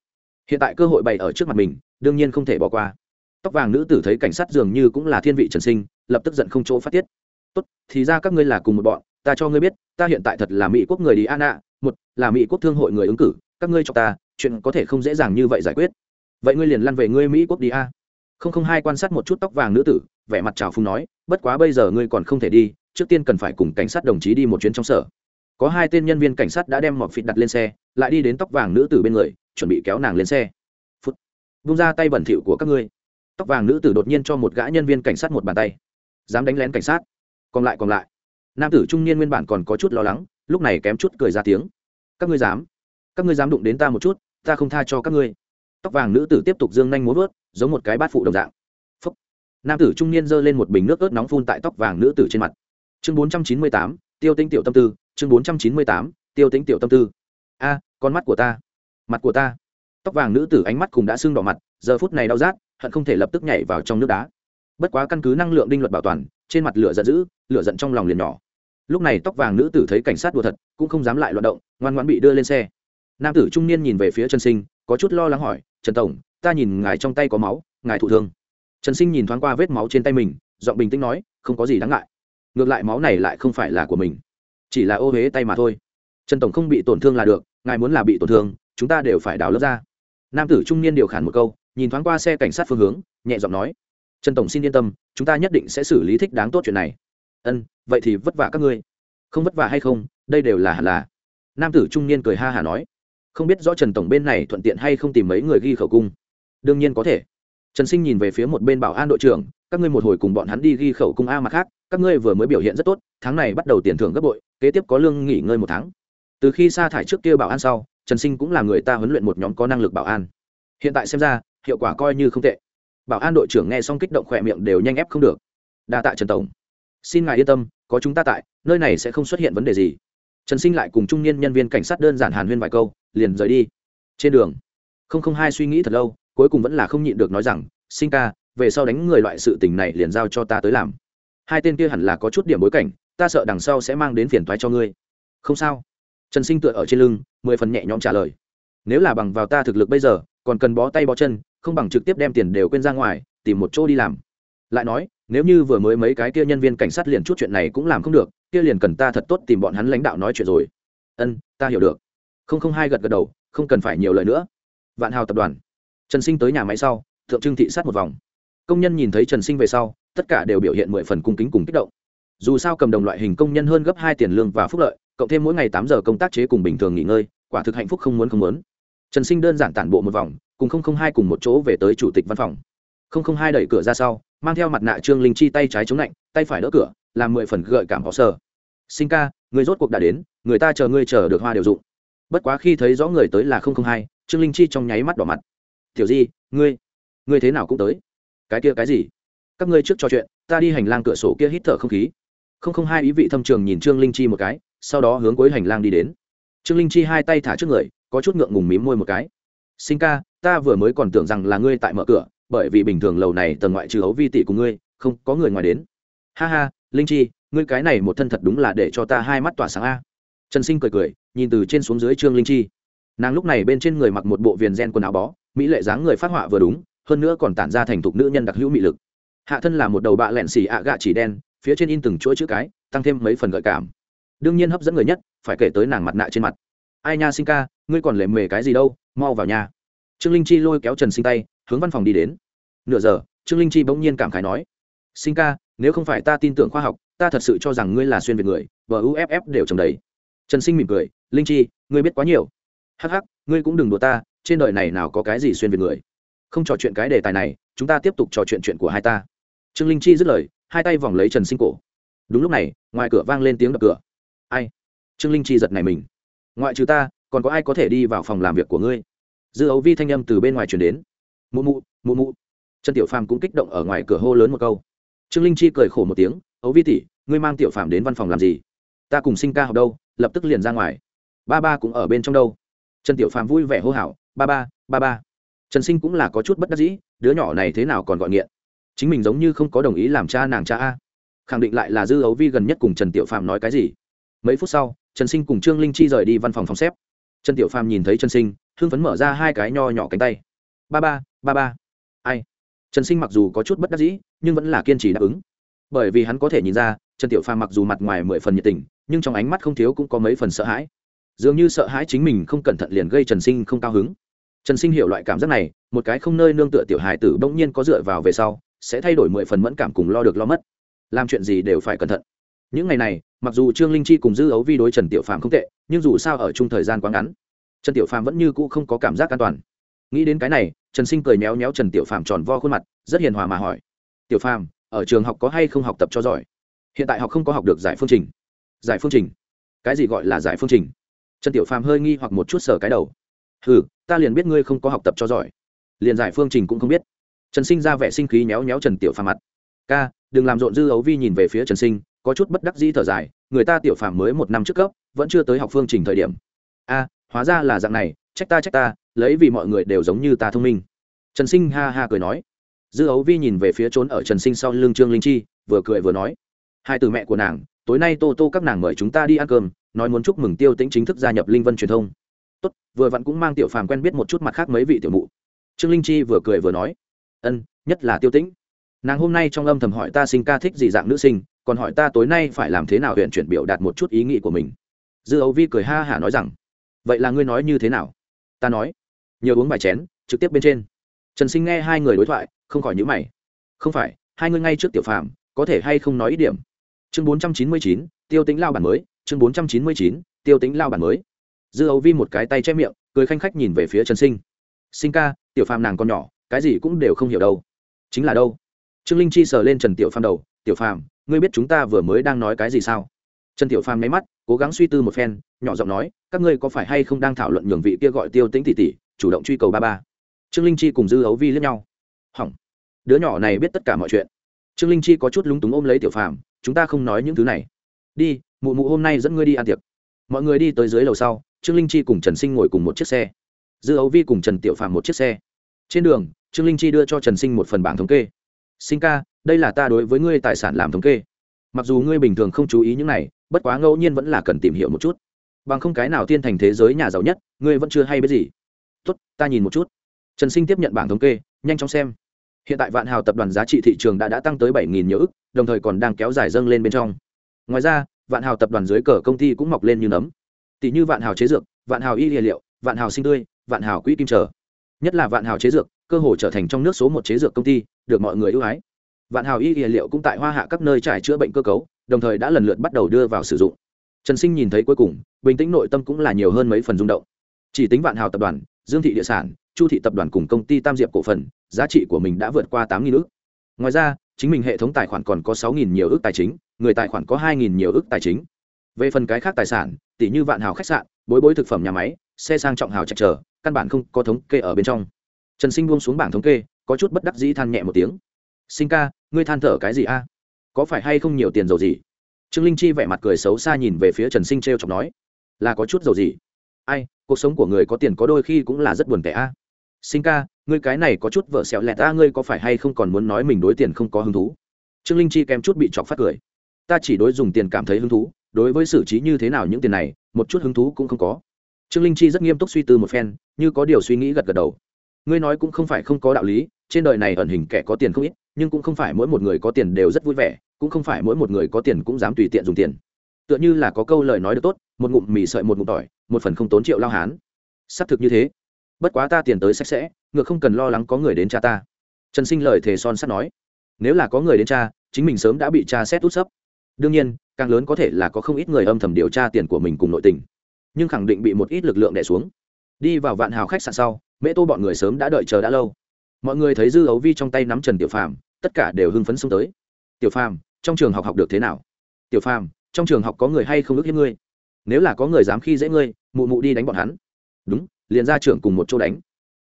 Hiện tại cơ hội bày ở trước mặt mình, đương nhiên không thể bỏ qua tóc vàng nữ tử thấy cảnh sát dường như cũng là thiên vị trần sinh, lập tức giận không chỗ phát tiết. Tốt, thì ra các ngươi là cùng một bọn, ta cho ngươi biết, ta hiện tại thật là mỹ quốc người đi an ạ một, là mỹ quốc thương hội người ứng cử, các ngươi cho ta, chuyện có thể không dễ dàng như vậy giải quyết. Vậy ngươi liền lăn về ngươi mỹ quốc đi a. Không không hai quan sát một chút tóc vàng nữ tử, vẻ mặt trào phung nói, bất quá bây giờ ngươi còn không thể đi, trước tiên cần phải cùng cảnh sát đồng chí đi một chuyến trong sở. Có hai tên nhân viên cảnh sát đã đem mọt phịt đặt lên xe, lại đi đến tóc vàng nữ tử bên người, chuẩn bị kéo nàng lên xe. Phút vung ra tay bẩn thỉu của các ngươi tóc vàng nữ tử đột nhiên cho một gã nhân viên cảnh sát một bàn tay. Dám đánh lén cảnh sát. Còn lại còn lại. Nam tử trung niên nguyên bản còn có chút lo lắng, lúc này kém chút cười ra tiếng. Các ngươi dám. Các ngươi dám đụng đến ta một chút, ta không tha cho các ngươi. Tóc vàng nữ tử tiếp tục dương nhanh múa vớt, giống một cái bát phụ đồng dạng. Phúc. nam tử trung niên giơ lên một bình nước ớt nóng phun tại tóc vàng nữ tử trên mặt. Chương bốn trăm chín mươi tám, tiêu tinh tiểu tâm tư. Chương bốn trăm chín mươi tám, tiêu tính tiểu tâm tư. A, con mắt của ta. Mặt của ta. Tóc vàng nữ tử ánh mắt cùng đã sưng đỏ mặt, giờ phút này đau rát hận không thể lập tức nhảy vào trong nước đá. Bất quá căn cứ năng lượng đinh luật bảo toàn, trên mặt lửa giận dữ, lửa giận trong lòng liền nhỏ. Lúc này tóc vàng nữ tử thấy cảnh sát đùa thật, cũng không dám lại loạt động, ngoan ngoãn bị đưa lên xe. Nam tử trung niên nhìn về phía trần sinh, có chút lo lắng hỏi, trần tổng, ta nhìn ngài trong tay có máu, ngài thụ thương. Trần sinh nhìn thoáng qua vết máu trên tay mình, giọng bình tĩnh nói, không có gì đáng ngại. Ngược lại máu này lại không phải là của mình, chỉ là ô huế tay mà thôi. Trần tổng không bị tổn thương là được, ngài muốn là bị tổn thương, chúng ta đều phải đào lớp ra. Nam tử trung niên điều khản một câu nhìn thoáng qua xe cảnh sát phương hướng, nhẹ giọng nói, trần tổng xin yên tâm, chúng ta nhất định sẽ xử lý thích đáng tốt chuyện này. Ân, vậy thì vất vả các ngươi. Không vất vả hay không, đây đều là hẳn là. Nam tử trung niên cười ha hả nói, không biết rõ trần tổng bên này thuận tiện hay không tìm mấy người ghi khẩu cung. Đương nhiên có thể. Trần sinh nhìn về phía một bên bảo an đội trưởng, các ngươi một hồi cùng bọn hắn đi ghi khẩu cung a mặt khác, các ngươi vừa mới biểu hiện rất tốt, tháng này bắt đầu tiền thưởng gấp bội, kế tiếp có lương nghỉ ngơi một tháng. Từ khi sa thải trước kia bảo an sau, trần sinh cũng là người ta huấn luyện một nhóm có năng lực bảo an. Hiện tại xem ra hiệu quả coi như không tệ. Bảo an đội trưởng nghe xong kích động khỏe miệng đều nhanh ép không được. Đa tạ trần tổng. Xin ngài yên tâm, có chúng ta tại, nơi này sẽ không xuất hiện vấn đề gì. Trần sinh lại cùng trung niên nhân viên cảnh sát đơn giản hàn huyên vài câu, liền rời đi. Trên đường, không không hai suy nghĩ thật lâu, cuối cùng vẫn là không nhịn được nói rằng, sinh ca, về sau đánh người loại sự tình này liền giao cho ta tới làm. Hai tên kia hẳn là có chút điểm bối cảnh, ta sợ đằng sau sẽ mang đến phiền toái cho ngươi. Không sao. Trần sinh tựa ở trên lưng, mười phần nhẹ nhõm trả lời. Nếu là bằng vào ta thực lực bây giờ, còn cần bó tay bó chân không bằng trực tiếp đem tiền đều quên ra ngoài, tìm một chỗ đi làm. Lại nói, nếu như vừa mới mấy cái kia nhân viên cảnh sát liền chút chuyện này cũng làm không được, kia liền cần ta thật tốt tìm bọn hắn lãnh đạo nói chuyện rồi. Ân, ta hiểu được. Không không hai gật gật đầu, không cần phải nhiều lời nữa. Vạn hào tập đoàn. Trần sinh tới nhà máy sau, thượng trưng thị sát một vòng. Công nhân nhìn thấy trần sinh về sau, tất cả đều biểu hiện mười phần cung kính cùng kích động. Dù sao cầm đồng loại hình công nhân hơn gấp hai tiền lương và phúc lợi, cộng thêm mỗi ngày tám giờ công tác chế cùng bình thường nghỉ ngơi, quả thực hạnh phúc không muốn không muốn trần sinh đơn giản tản bộ một vòng, cùng không không hai cùng một chỗ về tới chủ tịch văn phòng. không không hai đẩy cửa ra sau, mang theo mặt nạ trương linh chi tay trái chống lạnh, tay phải đỡ cửa, làm mười phần gợi cảm họ sơ sinh ca, người rốt cuộc đã đến, người ta chờ ngươi chờ được hoa đều dụng. Bất quá khi thấy rõ người tới là không không hai, trương linh chi trong nháy mắt đỏ mặt. Tiểu di, ngươi ngươi thế nào cũng tới. Cái kia cái gì? Các ngươi trước trò chuyện, ta đi hành lang cửa sổ kia hít thở không khí. không không hai ý vị thâm trường nhìn trương linh chi một cái, sau đó hướng cuối hành lang đi đến. Trương linh chi hai tay thả trước người có chút ngượng ngùng mím môi một cái. Sinh ca, ta vừa mới còn tưởng rằng là ngươi tại mở cửa, bởi vì bình thường lầu này tầng ngoại trừ hấu vi tỷ của ngươi, không có người ngoài đến. Ha ha, linh chi, ngươi cái này một thân thật đúng là để cho ta hai mắt tỏa sáng a. Trần sinh cười cười, nhìn từ trên xuống dưới trương linh chi. Nàng lúc này bên trên người mặc một bộ viền gen quần áo bó, mỹ lệ dáng người phát họa vừa đúng, hơn nữa còn tản ra thành thục nữ nhân đặc hữu mị lực. Hạ thân là một đầu bạ lẹn xì ạ gạ chỉ đen, phía trên in từng chuỗi chữ cái, tăng thêm mấy phần gợi cảm. Đương nhiên hấp dẫn người nhất, phải kể tới nàng mặt nạ trên mặt ai nha sinh ca, ngươi còn lệ mề cái gì đâu, mau vào nhà. Trương linh chi lôi kéo trần sinh tay, hướng văn phòng đi đến. Nửa giờ, trương linh chi bỗng nhiên cảm khái nói, sinh ca, nếu không phải ta tin tưởng khoa học, ta thật sự cho rằng ngươi là xuyên việt người và uff đều trồng đấy trần sinh mỉm cười, linh chi, ngươi biết quá nhiều. Hh ngươi cũng đừng đùa ta, trên đời này nào có cái gì xuyên việt người. Không trò chuyện cái đề tài này, chúng ta tiếp tục trò chuyện chuyện của hai ta. Trương linh chi dứt lời, hai tay vòng lấy trần sinh cổ. Đúng lúc này, ngoài cửa vang lên tiếng đập cửa. Ai? Trương linh chi giật này mình ngoại trừ ta, còn có ai có thể đi vào phòng làm việc của ngươi? Dư ấu vi thanh âm từ bên ngoài chuyển đến. Mụ mụ mụ mụ. Trần tiểu phàm cũng kích động ở ngoài cửa hô lớn một câu. Trương linh chi cười khổ một tiếng, ấu vi tỉ ngươi mang tiểu phàm đến văn phòng làm gì? Ta cùng sinh ca học đâu, lập tức liền ra ngoài. Ba ba cũng ở bên trong đâu. Trần tiểu phàm vui vẻ hô hào, ba ba ba ba. Trần sinh cũng là có chút bất đắc dĩ, đứa nhỏ này thế nào còn gọi nghiện? Chính mình giống như không có đồng ý làm cha nàng cha a. Khẳng định lại là dư ấu vi gần nhất cùng trần tiểu phàm nói cái gì? Mấy phút sau, trần sinh cùng trương linh chi rời đi văn phòng phòng xếp. Trần tiểu phàm nhìn thấy trần sinh, hưng phấn mở ra hai cái nho nhỏ cánh tay. Ba ba ba ba. Ai? Trần sinh mặc dù có chút bất đắc dĩ, nhưng vẫn là kiên trì đáp ứng. Bởi vì hắn có thể nhìn ra, trần tiểu phàm mặc dù mặt ngoài mười phần nhiệt tình, nhưng trong ánh mắt không thiếu cũng có mấy phần sợ hãi. Dường như sợ hãi chính mình không cẩn thận liền gây trần sinh không cao hứng. Trần sinh hiểu loại cảm giác này, một cái không nơi nương tựa tiểu hài tử bỗng nhiên có dựa vào về sau, sẽ thay đổi mười phần mẫn cảm cùng lo được lo mất. Làm chuyện gì đều phải cẩn thận những ngày này, mặc dù trương linh chi cùng dư ấu vi đối trần tiểu phàm không tệ, nhưng dù sao ở chung thời gian quá ngắn, trần tiểu phàm vẫn như cũ không có cảm giác an toàn. Nghĩ đến cái này, trần sinh cười méo méo trần tiểu phàm tròn vo khuôn mặt, rất hiền hòa mà hỏi, tiểu phàm, ở trường học có hay không học tập cho giỏi? Hiện tại học không có học được giải phương trình. Giải phương trình? Cái gì gọi là giải phương trình? Trần tiểu phàm hơi nghi hoặc một chút sở cái đầu. Ừ ta liền biết ngươi không có học tập cho giỏi, liền giải phương trình cũng không biết. Trần sinh ra vẻ sinh khí méo méo trần tiểu phàm mặt. Ca, đừng làm rộn dư ấu vi nhìn về phía trần sinh có chút bất đắc dĩ thở dài, người ta tiểu phàm mới một năm trước cấp, vẫn chưa tới học phương trình thời điểm. A, hóa ra là dạng này, trách ta trách ta, lấy vì mọi người đều giống như ta thông minh. Trần sinh ha ha cười nói. Dư ấu vi nhìn về phía trốn ở trần sinh sau lưng trương linh chi, vừa cười vừa nói. Hai từ mẹ của nàng, tối nay tô tô các nàng mời chúng ta đi ăn cơm, nói muốn chúc mừng tiêu tĩnh chính thức gia nhập linh vân truyền thông. Tốt, vừa vặn cũng mang tiểu phàm quen biết một chút mặt khác mấy vị tiểu mụ. Trương linh chi vừa cười vừa nói. Ân, nhất là tiêu tĩnh. Nàng hôm nay trong âm thầm hỏi ta sinh ca thích gì dạng nữ sinh còn hỏi ta tối nay phải làm thế nào huyện chuyển biểu đạt một chút ý nghĩ của mình. Dư ấu vi cười ha hả nói rằng, vậy là ngươi nói như thế nào? Ta nói. Nhiều uống vài chén, trực tiếp bên trên. Trần sinh nghe hai người đối thoại, không khỏi nhữ mày. Không phải, hai ngươi ngay trước tiểu phàm, có thể hay không nói ít điểm? Chương bốn trăm chín mươi chín, tiêu tính lao bản mới, chương bốn trăm chín mươi chín, tiêu tính lao bản mới. Dư ấu vi một cái tay che miệng, cười khanh khách nhìn về phía trần sinh. Sinh ca, tiểu phàm nàng còn nhỏ, cái gì cũng đều không hiểu đâu. Chính là đâu? Trương linh chi sờ lên trần tiểu phàm đầu, tiểu phàm ngươi biết chúng ta vừa mới đang nói cái gì sao? Trần tiểu phàm nháy mắt, cố gắng suy tư một phen, nhỏ giọng nói, các ngươi có phải hay không đang thảo luận nhường vị kia gọi tiêu tĩnh tỷ tỷ, chủ động truy cầu ba ba? Trương linh chi cùng dư ấu vi lẫn nhau. Hỏng. Đứa nhỏ này biết tất cả mọi chuyện. Trương linh chi có chút lúng túng ôm lấy tiểu phàm, chúng ta không nói những thứ này. Đi, mụ mụ hôm nay dẫn ngươi đi ăn tiệc. Mọi người đi tới dưới lầu sau, trương linh chi cùng trần sinh ngồi cùng một chiếc xe. Dư ấu vi cùng trần tiểu phàm một chiếc xe. Trên đường, trương linh chi đưa cho trần sinh một phần bảng thống kê sinh ca, đây là ta đối với ngươi tài sản làm thống kê. Mặc dù ngươi bình thường không chú ý những này, bất quá ngẫu nhiên vẫn là cần tìm hiểu một chút. Bằng không cái nào tiên thành thế giới nhà giàu nhất, ngươi vẫn chưa hay biết gì. Tốt, ta nhìn một chút. Trần sinh tiếp nhận bảng thống kê, nhanh chóng xem. Hiện tại vạn hào tập đoàn giá trị thị trường đã đã tăng tới bảy nhiều ức, đồng thời còn đang kéo dài dâng lên bên trong. Ngoài ra, vạn hào tập đoàn dưới cờ công ty cũng mọc lên như nấm. Tỷ như vạn hào chế dược, vạn hào y liệu, vạn hào sinh tươi, vạn hào quỹ kim trở. Nhất là vạn hào chế dược cơ hồ trở thành trong nước số một chế dược công ty, được mọi người ưu ái. Vạn hào y Y liệu cũng tại hoa hạ các nơi trải chữa bệnh cơ cấu, đồng thời đã lần lượt bắt đầu đưa vào sử dụng. Trần sinh nhìn thấy cuối cùng, bình tĩnh nội tâm cũng là nhiều hơn mấy phần rung động. Chỉ tính vạn hào tập đoàn, dương thị địa sản, chu thị tập đoàn cùng công ty tam diệp cổ phần, giá trị của mình đã vượt qua tám nghìn ước. Ngoài ra, chính mình hệ thống tài khoản còn có sáu nghìn nhiều ước tài chính, người tài khoản có hai nghìn nhiều ước tài chính. Về phần cái khác tài sản tỷ như vạn hào khách sạn, bối bối thực phẩm nhà máy, xe sang trọng hào chạy trở căn bản không có thống kê ở bên trong trần sinh buông xuống bảng thống kê, có chút bất đắc dĩ than nhẹ một tiếng. Sinh ca, ngươi than thở cái gì a? Có phải hay không nhiều tiền dầu gì? Trương linh chi vẻ mặt cười xấu xa nhìn về phía trần sinh t r e o chọc nói. Là có chút dầu gì? Ai, cuộc sống của người có tiền có đôi khi cũng là rất buồn tẻ a. Sinh ca, ngươi cái này có chút vợ xẹo lẹt ta ngươi có phải hay không còn muốn nói mình đối tiền không có hứng thú? Trương linh chi kèm chút bị chọc phát cười. Ta chỉ đối dùng tiền cảm thấy hứng thú, đối với xử trí như thế nào những tiền này, một chút hứng thú cũng không có. Trương linh chi rất nghiêm túc suy tư một phen, như có điều suy nghĩ gật gật đầu ngươi nói cũng không phải không có đạo lý, trên đời này ẩn hình kẻ có tiền không ít, nhưng cũng không phải mỗi một người có tiền đều rất vui vẻ, cũng không phải mỗi một người có tiền cũng dám tùy tiện dùng tiền. Tựa như là có câu lời nói được tốt, một ngụm mì sợi một ngụm tỏi, một phần không tốn triệu lao hán. Xác thực như thế. Bất quá ta tiền tới sạch sẽ, ngược không cần lo lắng có người đến cha ta. Trần sinh lời thề son sắt nói. Nếu là có người đến cha, chính mình sớm đã bị cha xét út sấp. Đương nhiên, càng lớn có thể là có không ít người âm thầm điều tra tiền của mình cùng nội tình. Nhưng khẳng định bị một ít lực lượng đẻ xuống. Đi vào vạn hào khách sạn sau mễ tô bọn người sớm đã đợi chờ đã lâu. Mọi người thấy dư ấu vi trong tay nắm trần tiểu phàm, tất cả đều hưng phấn xông tới. Tiểu phàm, trong trường học học được thế nào? Tiểu phàm, trong trường học có người hay không ước hiếp ngươi? Nếu là có người dám khi dễ ngươi, mụ mụ đi đánh bọn hắn. Đúng, liền ra trưởng cùng một chỗ đánh.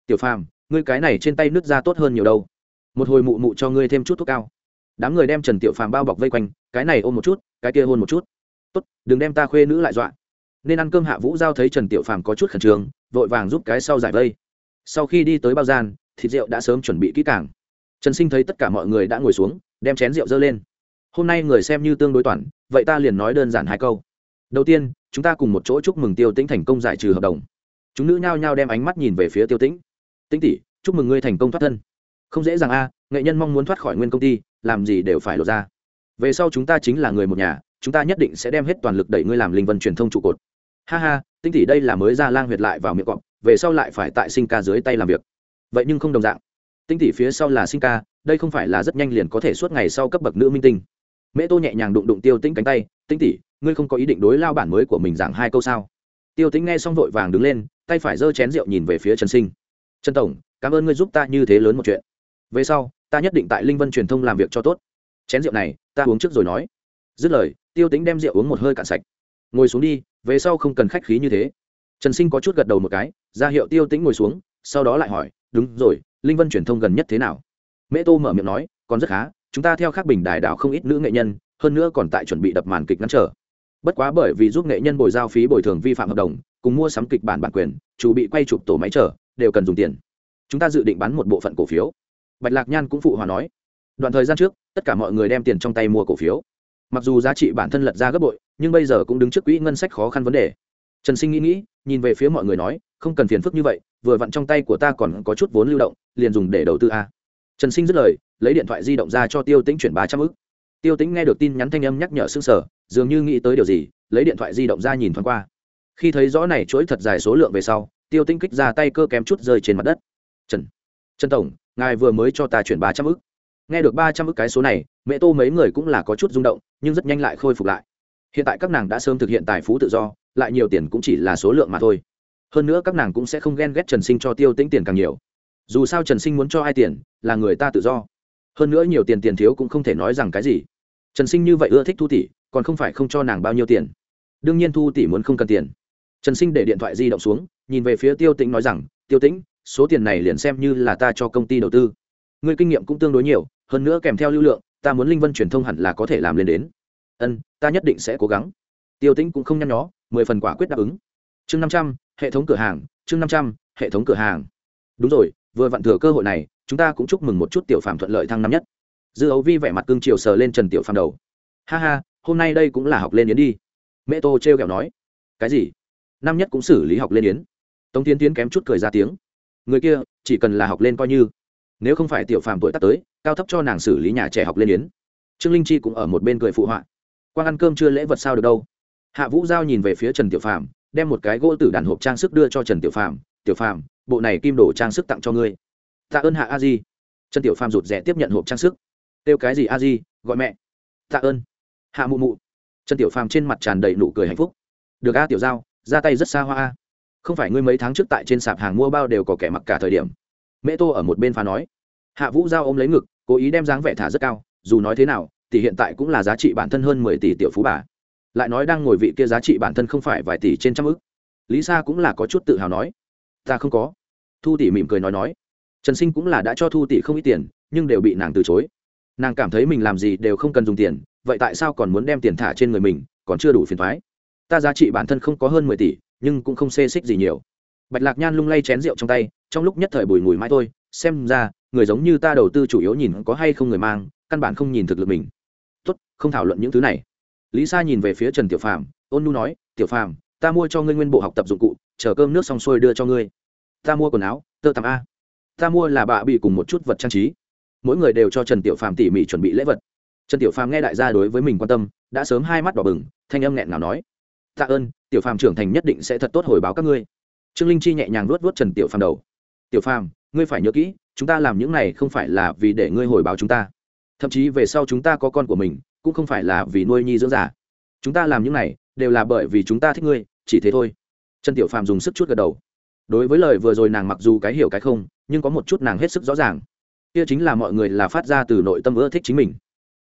Tiểu phàm, ngươi cái này trên tay nước ra tốt hơn nhiều đâu. Một hồi mụ mụ cho ngươi thêm chút thuốc cao. Đám người đem trần tiểu phàm bao bọc vây quanh, cái này ôm một chút, cái kia hôn một chút. Tốt, đừng đem ta khuê nữ lại dọa. Nên ăn cơm hạ vũ giao thấy trần tiểu phàm có chút khẩn trương, vội vàng giúp cái sau giải vây sau khi đi tới bao gian, thịt rượu đã sớm chuẩn bị kỹ càng. Trần sinh thấy tất cả mọi người đã ngồi xuống, đem chén rượu dơ lên. Hôm nay người xem như tương đối toàn, vậy ta liền nói đơn giản hai câu. Đầu tiên, chúng ta cùng một chỗ chúc mừng tiêu tĩnh thành công giải trừ hợp đồng. Chúng nữ nhao nhao đem ánh mắt nhìn về phía tiêu tĩnh. Tĩnh tỷ, chúc mừng ngươi thành công thoát thân. Không dễ dàng a, nghệ nhân mong muốn thoát khỏi nguyên công ty, làm gì đều phải lộ ra. Về sau chúng ta chính là người một nhà, chúng ta nhất định sẽ đem hết toàn lực đẩy ngươi làm linh vân truyền thông trụ cột. Ha ha tinh tỷ đây là mới ra lang huyệt lại vào miệng cọp về sau lại phải tại sinh ca dưới tay làm việc. Vậy nhưng không đồng dạng. Tinh tỷ phía sau là sinh ca, đây không phải là rất nhanh liền có thể suốt ngày sau cấp bậc nữ minh tinh. Mễ tô nhẹ nhàng đụng đụng tiêu tĩnh cánh tay, tinh tỷ, ngươi không có ý định đối lao bản mới của mình giảng hai câu sao? Tiêu tĩnh nghe xong vội vàng đứng lên, tay phải giơ chén rượu nhìn về phía trần sinh. Trần tổng, cảm ơn ngươi giúp ta như thế lớn một chuyện. Về sau, ta nhất định tại linh vân truyền thông làm việc cho tốt. Chén rượu này, ta uống trước rồi nói. Dứt lời, tiêu Tĩnh đem rượu uống một hơi cạn sạch. Ngồi xuống đi, về sau không cần khách khí như thế trần sinh có chút gật đầu một cái, ra hiệu tiêu tĩnh ngồi xuống, sau đó lại hỏi, đúng rồi, linh vân truyền thông gần nhất thế nào? Mễ tô mở miệng nói, còn rất khá, chúng ta theo các bình đài đảo không ít nữ nghệ nhân, hơn nữa còn tại chuẩn bị đập màn kịch ngăn trở bất quá bởi vì giúp nghệ nhân bồi giao phí bồi thường vi phạm hợp đồng, cùng mua sắm kịch bản bản quyền, chủ bị quay chụp tổ máy trở đều cần dùng tiền. Chúng ta dự định bán một bộ phận cổ phiếu. Bạch lạc nhan cũng phụ hòa nói, đoạn thời gian trước, tất cả mọi người đem tiền trong tay mua cổ phiếu. Mặc dù giá trị bản thân lật ra gấp bội, nhưng bây giờ cũng đứng trước quỹ ngân sách khó khăn vấn đề trần sinh nghĩ nghĩ, nhìn về phía mọi người nói, không cần phiền phức như vậy, vừa vặn trong tay của ta còn có chút vốn lưu động, liền dùng để đầu tư a. Trần sinh dứt lời, lấy điện thoại di động ra cho tiêu tĩnh chuyển ba trăm ư c tiêu tĩnh nghe được tin nhắn thanh âm nhắc nhở s ư n g sở dường như nghĩ tới điều gì, lấy điện thoại di động ra nhìn thoáng qua. Khi thấy rõ này chuỗi thật dài số lượng về sau, tiêu tĩnh kích ra tay cơ kém chút rơi trên mặt đất. Trần trần tổng, ngài vừa mới cho ta chuyển ba trăm ư c nghe được ba trăm ư c cái số này mẹ tô mấy người cũng là có chút rung động, nhưng rất nhanh lại khôi phục lại. Hiện tại các nàng đã sớm thực hiện tài phú tự do lại nhiều tiền cũng chỉ là số lượng mà thôi. Hơn nữa các nàng cũng sẽ không ghen ghét trần sinh cho tiêu tĩnh tiền càng nhiều. Dù sao trần sinh muốn cho ai tiền, là người ta tự do. Hơn nữa nhiều tiền tiền thiếu cũng không thể nói rằng cái gì. Trần sinh như vậy ưa thích thu tỷ, còn không phải không cho nàng bao nhiêu tiền. Đương nhiên thu tỷ muốn không cần tiền. Trần sinh để điện thoại di động xuống, nhìn về phía tiêu tĩnh nói rằng, tiêu tĩnh, số tiền này liền xem như là ta cho công ty đầu tư. Người kinh nghiệm cũng tương đối nhiều, hơn nữa kèm theo lưu lượng, ta muốn linh vân truyền thông hẳn là có thể làm lên đến. Ân, ta nhất định sẽ cố gắng. Tiêu tĩnh cũng không nhăn nhó mười phần quả quyết đáp ứng. Chương năm trăm, hệ thống cửa hàng, chương năm trăm, hệ thống cửa hàng. Đúng rồi, vừa vặn thừa cơ hội này, chúng ta cũng chúc mừng một chút tiểu phàm thuận lợi thăng năm nhất. Dư ấu vi vẻ mặt cương triều sờ lên trần tiểu phàm đầu. Ha ha, hôm nay đây cũng là học lên yến đi. Mẹ tô t r kẹo nói. Cái gì? Năm nhất cũng xử lý học lên yến. Tống tiến tiến kém chút cười ra tiếng. Người kia, chỉ cần là học lên coi như. Nếu không phải tiểu phàm tuổi tắt tới, cao thấp cho nàng xử lý nhà trẻ học lên yến. Trương linh chi cũng ở một bên cười phụ họa. Quang ăn cơm chưa lễ vật sao được đâu hạ vũ giao nhìn về phía trần tiểu phàm, đem một cái gỗ tử đàn hộp trang sức đưa cho trần tiểu phàm tiểu phàm, bộ này kim đổ trang sức tặng cho ngươi. Tạ ơn hạ a di. Trần tiểu phàm rụt rè tiếp nhận hộp trang sức. Kêu cái gì a di, gọi mẹ. Tạ ơn. Hạ mụ mụ. Trần tiểu phàm trên mặt tràn đầy nụ cười hạnh phúc. Được a, tiểu giao, ra tay rất xa hoa a. Không phải ngươi mấy tháng trước tại trên sạp hàng mua bao đều có kẻ mặc cả thời điểm. Mẹ tô ở một bên phá nói. Hạ vũ giao ôm lấy ngực, cố ý đem dáng vẻ thả rất cao, dù nói thế nào, thì hiện tại cũng là giá trị bản thân hơn mười tỷ tiểu phú bà lại nói đang ngồi vị kia giá trị bản thân không phải vài tỷ trên trăm ức. Lý sa cũng là có chút tự hào nói. Ta không có. Thu tỷ mỉm cười nói nói. Trần sinh cũng là đã cho thu tỷ không ít tiền, nhưng đều bị nàng từ chối. Nàng cảm thấy mình làm gì đều không cần dùng tiền, vậy tại sao còn muốn đem tiền thả trên người mình, còn chưa đủ phiền thoái ta giá trị bản thân không có hơn mười tỷ, nhưng cũng không xê xích gì nhiều. Bạch lạc nhan lung lay chén rượu trong tay, trong lúc nhất thời bùi ngùi mãi thôi, xem ra, người giống như ta đầu tư chủ yếu nhìn có hay không người mang, căn bản không nhìn thực lực mình. Tốt, không thảo luận những thứ này lý sa nhìn về phía trần tiểu phàm, ôn nu nói, tiểu phàm, ta mua cho ngươi nguyên bộ học tập dụng cụ, chờ cơm nước xong xuôi đưa cho ngươi. Ta mua quần áo, tơ tằm a. Ta mua là bạ bị cùng một chút vật trang trí. Mỗi người đều cho trần tiểu phàm tỉ mỉ chuẩn bị lễ vật. Trần tiểu phàm nghe đại gia đối với mình quan tâm, đã sớm hai mắt đỏ bừng, thanh âm nghẹn nào nói, tạ ơn, tiểu phàm trưởng thành nhất định sẽ thật tốt hồi báo các ngươi. Trương linh chi nhẹ nhàng luốt luốt trần tiểu phàm đầu. Tiểu phàm, ngươi phải nhớ kỹ, chúng ta làm những này không phải là vì để ngươi hồi báo chúng ta. Thậm chí về sau chúng ta có con của mình cũng không phải là vì nuôi nhi dưỡng giả chúng ta làm những này đều là bởi vì chúng ta thích ngươi, chỉ thế thôi. Trần tiểu phàm dùng sức chút gật đầu. Đối với lời vừa rồi nàng mặc dù cái hiểu cái không, nhưng có một chút nàng hết sức rõ ràng. Kia chính là mọi người là phát ra từ nội tâm ưa thích chính mình.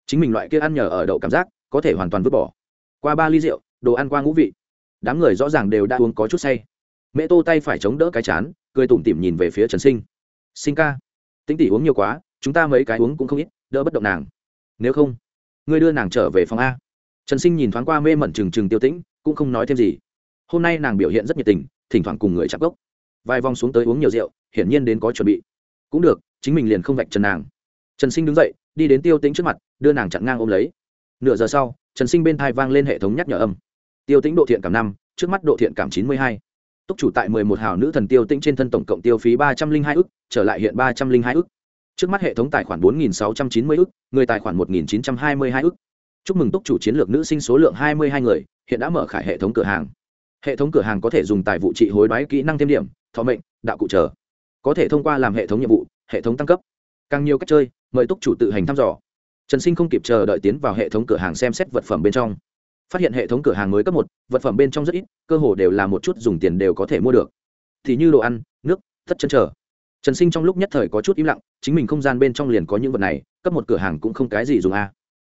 Chính mình loại kia ăn nhờ ở đậu cảm giác, có thể hoàn toàn vứt bỏ. Qua ba ly rượu, đồ ăn qua ngũ vị. Đám người rõ ràng đều đã uống có chút say. Mẹ tô tay phải chống đỡ cái chán, cười tủm tỉm nhìn về phía trần sinh. Sinh ca tính tỉ uống nhiều quá, chúng ta mấy cái uống cũng không ít, đỡ bất động nàng. Nếu không ngươi đưa nàng trở về phòng a. Trần sinh nhìn thoáng qua mê mẩn trừng trừng tiêu tĩnh, cũng không nói thêm gì. Hôm nay nàng biểu hiện rất nhiệt tình, thỉnh thoảng cùng người chạm gốc. Vài vòng xuống tới uống nhiều rượu, hiển nhiên đến có chuẩn bị. Cũng được, chính mình liền không vạch trần nàng. Trần sinh đứng dậy, đi đến tiêu tĩnh trước mặt, đưa nàng chặn ngang ôm lấy. Nửa giờ sau, trần sinh bên thai vang lên hệ thống nhắc nhở âm. Tiêu tĩnh độ thiện cảm năm, trước mắt độ thiện cảm chín mươi hai. Túc chủ tại mười một hào nữ thần tiêu tĩnh trên thân tổng cộng tiêu phí ba trăm linh hai ức, trở lại hiện ba trăm linh hai ức trước mắt hệ thống tài khoản bốn nghìn sáu trăm chín mươi ức, người tài khoản một nghìn chín trăm hai mươi hai ức. Chúc mừng túc chủ chiến lược nữ sinh số lượng hai mươi hai người, hiện đã mở khải hệ thống cửa hàng. Hệ thống cửa hàng có thể dùng tài vụ trị hối đoái kỹ năng thêm điểm, thọ mệnh, đạo cụ trở. Có thể thông qua làm hệ thống nhiệm vụ, hệ thống tăng cấp. Càng nhiều cách chơi, mời túc chủ tự hành thăm dò. Trần sinh không kịp chờ đợi tiến vào hệ thống cửa hàng xem xét vật phẩm bên trong. Phát hiện hệ thống cửa hàng mới cấp một, vật phẩm bên trong rất ít, cơ hồ đều là một chút dùng tiền đều có thể mua được. Thì như đồ ăn, nước thất chân trở trần sinh trong lúc nhất thời có chút im lặng, chính mình không gian bên trong liền có những vật này, cấp một cửa hàng cũng không cái gì dùng a.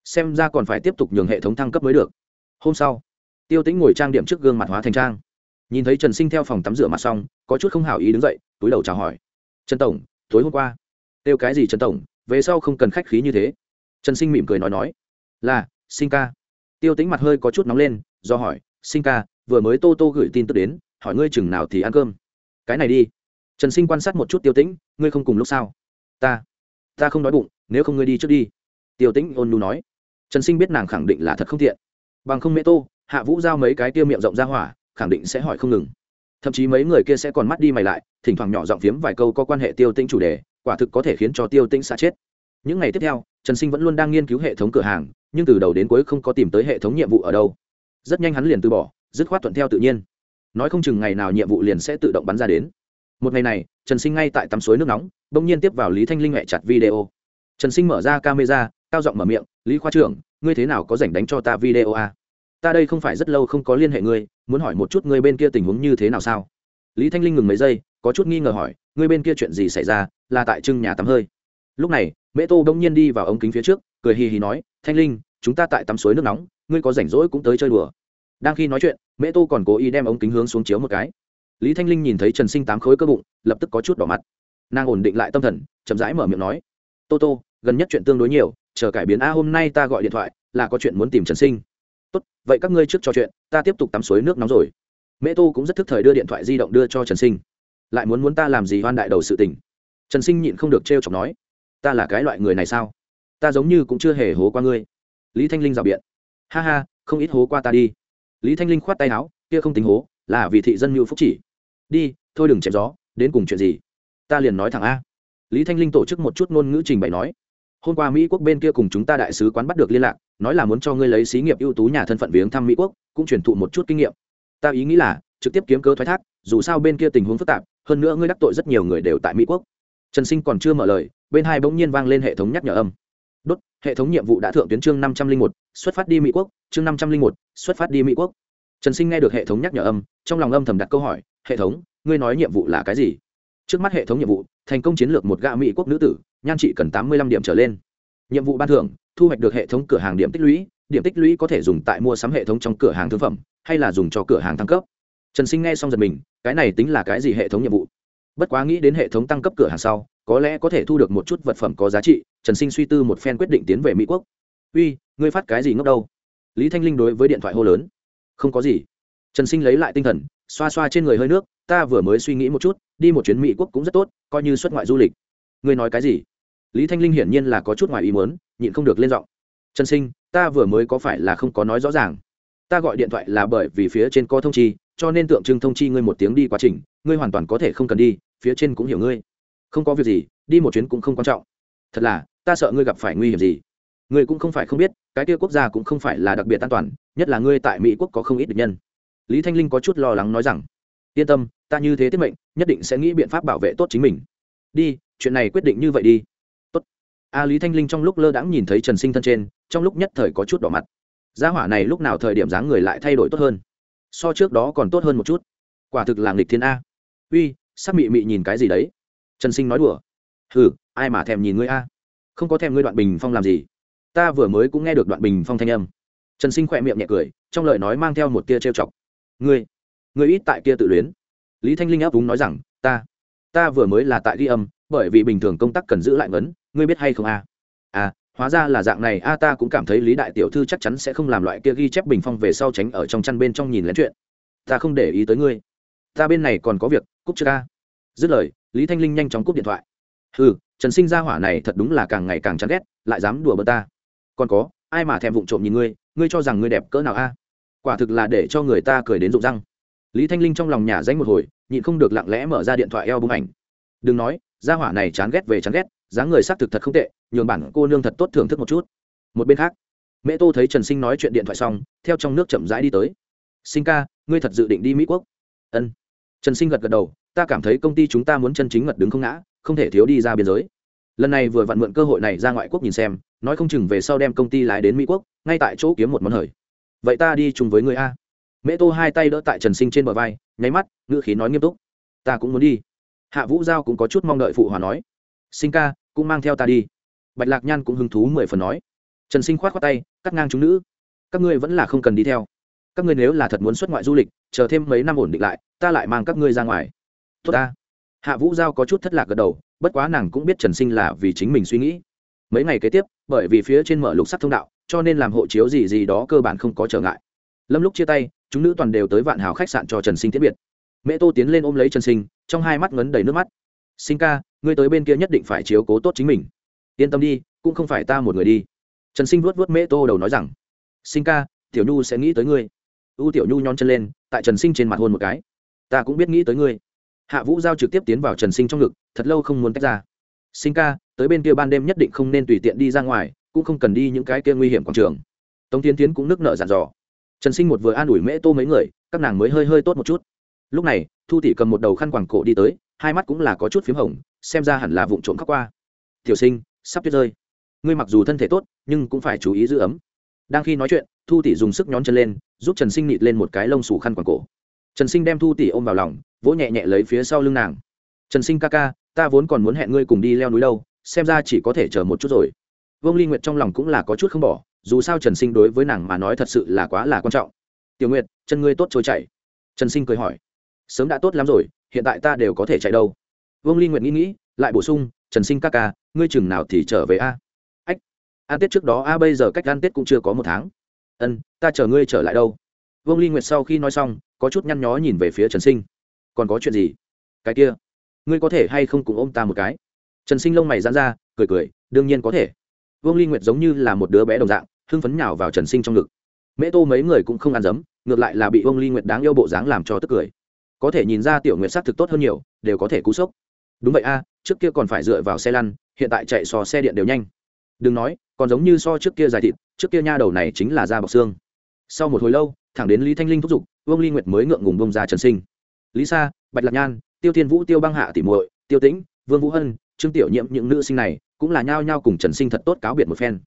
Xem ra còn phải tiếp tục nhường hệ thống thăng cấp mới được. Hôm sau, tiêu tĩnh ngồi trang điểm trước gương mặt hóa thành trang. Nhìn thấy trần sinh theo phòng tắm rửa mặt xong, có chút không hảo ý đứng dậy, túi đầu chào hỏi. Trần tổng, tối hôm qua, kêu cái gì trần tổng? Về sau không cần khách khí như thế. Trần sinh mỉm cười nói nói. Là, sinh ca. Tiêu tính mặt hơi có chút nóng lên, do hỏi, sinh ca, vừa mới tô tô gửi tin tức đến, hỏi ngươi chừng nào thì ăn cơm? Cái này đi trần sinh quan sát một chút tiêu tĩnh, ngươi không cùng lúc sao? Ta ta không đói bụng, nếu không ngươi đi trước đi. Tiêu tĩnh ôn nhu nói. Trần sinh biết nàng khẳng định là thật không thiện bằng không mê tô, hạ vũ giao mấy cái tiêu miệng rộng ra hỏa, khẳng định sẽ hỏi không ngừng. Thậm chí mấy người kia sẽ còn mắt đi mày lại, thỉnh thoảng nhỏ giọng phiếm vài câu có quan hệ tiêu tĩnh chủ đề, quả thực có thể khiến cho tiêu tĩnh xa chết. Những ngày tiếp theo, trần sinh vẫn luôn đang nghiên cứu hệ thống cửa hàng, nhưng từ đầu đến cuối không có tìm tới hệ thống nhiệm vụ ở đâu. Rất nhanh hắn liền từ bỏ, dứt khoát thuận theo tự nhiên. Nói không chừng ngày nào nhiệm vụ liền sẽ tự động bắn ra đến một ngày này, trần sinh ngay tại tắm suối nước nóng đ ỗ n g nhiên tiếp vào lý thanh linh mẹ chặt video. Trần sinh mở ra camera, cao giọng mở miệng, lý khoa trưởng, ngươi thế nào có dành đánh cho ta video à? ta đây không phải rất lâu không có liên hệ ngươi, muốn hỏi một chút ngươi bên kia tình huống như thế nào sao? Lý thanh linh ngừng mấy giây, có chút nghi ngờ hỏi, ngươi bên kia chuyện gì xảy ra? Là tại trưng nhà tắm hơi. Lúc này, mễ tô đông nhiên đi vào ống kính phía trước, cười hì hì nói, thanh linh, chúng ta tại tắm suối nước nóng, ngươi có rảnh rỗi cũng tới chơi đùa. Đang khi nói chuyện, mễ tô còn cố ý đem ống kính hướng xuống chiếu một cái lý thanh linh nhìn thấy trần sinh tám khối cơ bụng, lập tức có chút đỏ mặt. Nàng ổn định lại tâm thần, chậm rãi mở miệng nói, tô tô, gần nhất chuyện tương đối nhiều, chờ cải biến a, hôm nay ta gọi điện thoại, là có chuyện muốn tìm trần sinh. Tốt, vậy các ngươi trước trò chuyện, ta tiếp tục tắm suối nước nóng rồi. Mẹ tô cũng rất thức thời đưa điện thoại di động đưa cho trần sinh. Lại muốn muốn ta làm gì hoan đại đầu sự tình? Trần sinh nhịn không được trêu chọc nói, ta là cái loại người này sao? Ta giống như cũng chưa hề hố qua ngươi. Lý thanh linh rào biện, ha ha, không ít hố qua ta đi. Lý thanh linh khoát tay áo, kia không tính hố, là vì thị dân mưu phúc chỉ đi, thôi đừng chém gió, đến cùng chuyện gì? Ta liền nói thẳng a. Lý thanh linh tổ chức một chút ngôn ngữ trình bày nói, hôm qua mỹ quốc bên kia cùng chúng ta đại sứ quán bắt được liên lạc, nói là muốn cho ngươi lấy xí nghiệp ưu tú nhà thân phận viếng thăm mỹ quốc, cũng truyền thụ một chút kinh nghiệm. Ta ý nghĩ là, trực tiếp kiếm cơ thoái thác, dù sao bên kia tình huống phức tạp, hơn nữa ngươi đắc tội rất nhiều người đều tại mỹ quốc. Trần sinh còn chưa mở lời, bên hai bỗng nhiên vang lên hệ thống nhắc nhở âm. Đốt, hệ thống nhiệm vụ đã thượng tuyến chương năm trăm linh một, xuất phát đi mỹ quốc, chương năm trăm linh một, xuất phát đi mỹ quốc. Trần sinh nghe được hệ thống nhắc nhở âm, trong lòng âm thầm đặt câu hỏi hệ thống, ngươi nói nhiệm vụ là cái gì? Trước mắt hệ thống nhiệm vụ, thành công chiến lược một gã mỹ quốc nữ tử, nhan trị cần tám mươi lăm điểm trở lên. Nhiệm vụ ban thưởng, thu hoạch được hệ thống cửa hàng điểm tích lũy, điểm tích lũy có thể dùng tại mua sắm hệ thống trong cửa hàng thương phẩm, hay là dùng cho cửa hàng thăng cấp. Trần sinh nghe xong giật mình, cái này tính là cái gì hệ thống nhiệm vụ? Bất quá nghĩ đến hệ thống tăng cấp cửa hàng sau, có lẽ có thể thu được một chút vật phẩm có giá trị, trần sinh suy tư một phen quyết định tiến về mỹ quốc. Uy, ngươi phát cái gì ngốc đâu? Lý thanh linh đối với điện thoại hô lớn. Không có gì. Trần sinh lấy lại tinh thần xoa xoa trên người hơi nước, ta vừa mới suy nghĩ một chút, đi một chuyến mỹ quốc cũng rất tốt, coi như xuất ngoại du lịch. Ngươi nói cái gì? Lý thanh linh hiển nhiên là có chút ngoài ý muốn, nhịn không được lên giọng. Trần sinh, ta vừa mới có phải là không có nói rõ ràng? Ta gọi điện thoại là bởi vì phía trên có thông chi, cho nên tượng trưng thông chi ngươi một tiếng đi quá trình, ngươi hoàn toàn có thể không cần đi, phía trên cũng hiểu ngươi. Không có việc gì, đi một chuyến cũng không quan trọng. Thật là, ta sợ ngươi gặp phải nguy hiểm gì. Ngươi cũng không phải không biết, cái kia quốc gia cũng không phải là đặc biệt an toàn, nhất là ngươi tại mỹ quốc có không ít địch nhân lý thanh linh có chút lo lắng nói rằng, yên tâm, ta như thế tiết mệnh, nhất định sẽ nghĩ biện pháp bảo vệ tốt chính mình. Đi, chuyện này quyết định như vậy đi. Tốt. A lý thanh linh trong lúc lơ đãng nhìn thấy trần sinh thân trên, trong lúc nhất thời có chút đỏ mặt. Gia hỏa này lúc nào thời điểm dáng người lại thay đổi tốt hơn? So trước đó còn tốt hơn một chút. Quả thực là nghịch thiên a. Uy, sắc mị mị nhìn cái gì đấy? Trần sinh nói đùa. Hừ, ai mà thèm nhìn ngươi a? Không có thèm ngươi đoạn bình phong làm gì? Ta vừa mới cũng nghe được đoạn bình phong thanh âm. Trần sinh khỏe miệng nhẹ cười, trong lời nói mang theo một tia trêu chọc ngươi ngươi ít tại kia tự luyến. Lý thanh linh áp đúng nói rằng, ta ta vừa mới là tại ghi âm, bởi vì bình thường công tác cần giữ lại ngấn, ngươi biết hay không a? À hóa ra là dạng này, a, ta cũng cảm thấy lý đại tiểu thư chắc chắn sẽ không làm loại kia ghi chép bình phong về sau tránh ở trong chăn bên trong nhìn lén chuyện. Ta không để ý tới ngươi. Ta bên này còn có việc cúc chưa ca dứt lời, lý thanh linh nhanh chóng cúp điện thoại. Ừ trần sinh ra hỏa này thật đúng là càng ngày càng chán ghét, lại dám đùa bờ ta. Còn có, ai mà thèm vụng trộm nhìn ngươi ngươi cho rằng ngươi đẹp cỡ nào a? Quả thực là để cho người ta cười đến rụng răng. Lý thanh linh trong lòng nhà danh một hồi, nhịn không được lặng lẽ mở ra điện thoại eo bung ảnh. Đừng nói, gia hỏa này chán ghét về chán ghét, dáng người xác thực thật không tệ, nhường bản cô nương thật tốt thưởng thức một chút. Một bên khác mẹ tô thấy trần sinh nói chuyện điện thoại xong, theo trong nước chậm rãi đi tới. Sinh ca, ngươi thật dự định đi mỹ quốc? Ân. Trần sinh gật gật đầu, ta cảm thấy công ty chúng ta muốn chân chính ngật đứng không ngã, không thể thiếu đi ra biên giới. Lần này vừa vặn mượn cơ hội này ra ngoại quốc nhìn xem, nói không chừng về sau đem công ty lái đến mỹ quốc, ngay tại chỗ kiếm một món hời vậy ta đi chung với người a. Mễ tô hai tay đỡ tại trần sinh trên bờ vai, nháy mắt, ngữ khí nói nghiêm túc. Ta cũng muốn đi. Hạ vũ giao cũng có chút mong đợi phụ hòa nói. Sinh ca, cũng mang theo ta đi. Bạch lạc nhan cũng hứng thú mười phần nói. Trần sinh khoát khoát tay, cắt ngang chúng nữ. Các ngươi vẫn là không cần đi theo. Các ngươi nếu là thật muốn xuất ngoại du lịch, chờ thêm mấy năm ổn định lại, ta lại mang các ngươi ra ngoài. Tốt ta. Hạ vũ giao có chút thất lạc gật đầu, bất quá nàng cũng biết trần sinh là vì chính mình suy nghĩ. Mấy ngày kế tiếp, bởi vì phía trên mở lục sắc thông đạo cho nên làm hộ chiếu gì gì đó cơ bản không có trở ngại. Lâm lúc chia tay, chúng nữ toàn đều tới vạn hào khách sạn cho trần sinh tiễn biệt. Mẹ tô tiến lên ôm lấy trần sinh, trong hai mắt ngấn đầy nước mắt. Sinh ca, ngươi tới bên kia nhất định phải chiếu cố tốt chính mình. Yên tâm đi, cũng không phải ta một người đi. Trần sinh vuốt vuốt mễ tô đầu nói rằng, sinh ca, tiểu nhu sẽ nghĩ tới ngươi. U tiểu nhu nhón chân lên, tại trần sinh trên mặt hôn một cái. Ta cũng biết nghĩ tới ngươi. Hạ vũ giao trực tiếp tiến vào trần sinh trong ngực, thật lâu không muốn tách ra. Sinh ca, tới bên kia ban đêm nhất định không nên tùy tiện đi ra ngoài cũng không cần đi những cái kia nguy hiểm quảng trường. Tống tiến tiến cũng nức nở dàn dò. Trần sinh một vừa an ủi mễ tô mấy người, các nàng mới hơi hơi tốt một chút. Lúc này, thu tỷ cầm một đầu khăn quàng cổ đi tới, hai mắt cũng là có chút p h í m hồng, xem ra hẳn là vụ trộm khắc qua. Tiểu sinh, sắp tuyết rơi. Ngươi mặc dù thân thể tốt, nhưng cũng phải chú ý giữ ấm. Đang khi nói chuyện, thu tỷ dùng sức nhón chân lên, giúp trần sinh nịt lên một cái lông xù khăn quàng cổ. Trần sinh đem thu tỷ ôm vào lòng, vỗ nhẹ nhẹ lấy phía sau lưng nàng. Trần sinh ca ca, ta vốn còn muốn hẹn ngươi cùng đi leo núi đâu, xem ra chỉ có thể chờ một chút rồi vương ly nguyệt trong lòng cũng là có chút không bỏ, dù sao trần sinh đối với nàng mà nói thật sự là quá là quan trọng. Tiểu nguyệt, chân ngươi tốt trôi chạy trần sinh cười hỏi. Sớm đã tốt lắm rồi, hiện tại ta đều có thể chạy đâu? Vương ly nguyệt nghĩ nghĩ, lại bổ sung, trần sinh ca ca, ngươi chừng nào thì trở về a? Ách an tết trước đó a bây giờ cách an tết cũng chưa có một tháng. Ân, ta chờ ngươi trở lại đâu? Vương ly nguyệt sau khi nói xong, có chút nhăn nhó nhìn về phía trần sinh. Còn có chuyện gì? Cái kia, ngươi có thể hay không cùng ôm ta một cái? Trần sinh lông mày dán ra, cười cười, đương nhiên có thể vương ly nguyệt giống như là một đứa bé đồng dạng, hưng phấn nhào vào trần sinh trong ngực. Mễ tô mấy người cũng không ăn dấm, ngược lại là bị vương ly nguyệt đáng yêu bộ dáng làm cho tức cười. Có thể nhìn ra tiểu nguyệt s á c thực tốt hơn nhiều, đều có thể cú sốc. Đúng vậy a, trước kia còn phải dựa vào xe lăn, hiện tại chạy so xe điện đều nhanh. Đừng nói, còn giống như so trước kia dài thịt, trước kia nha đầu này chính là da bọc xương. Sau một hồi lâu, thẳng đến lý thanh linh thúc giục, vương ly nguyệt mới ngượng ngùng bông ra trần sinh. Lý sa, bạch lạc nhan, tiêu thiên vũ, tiêu băng hạ tỉ muội, tiêu tĩnh, vương vũ hân, trương tiểu nhiễm những nữ sinh này cũng là nhao nhao cùng trần sinh thật tốt cáo biệt một phen.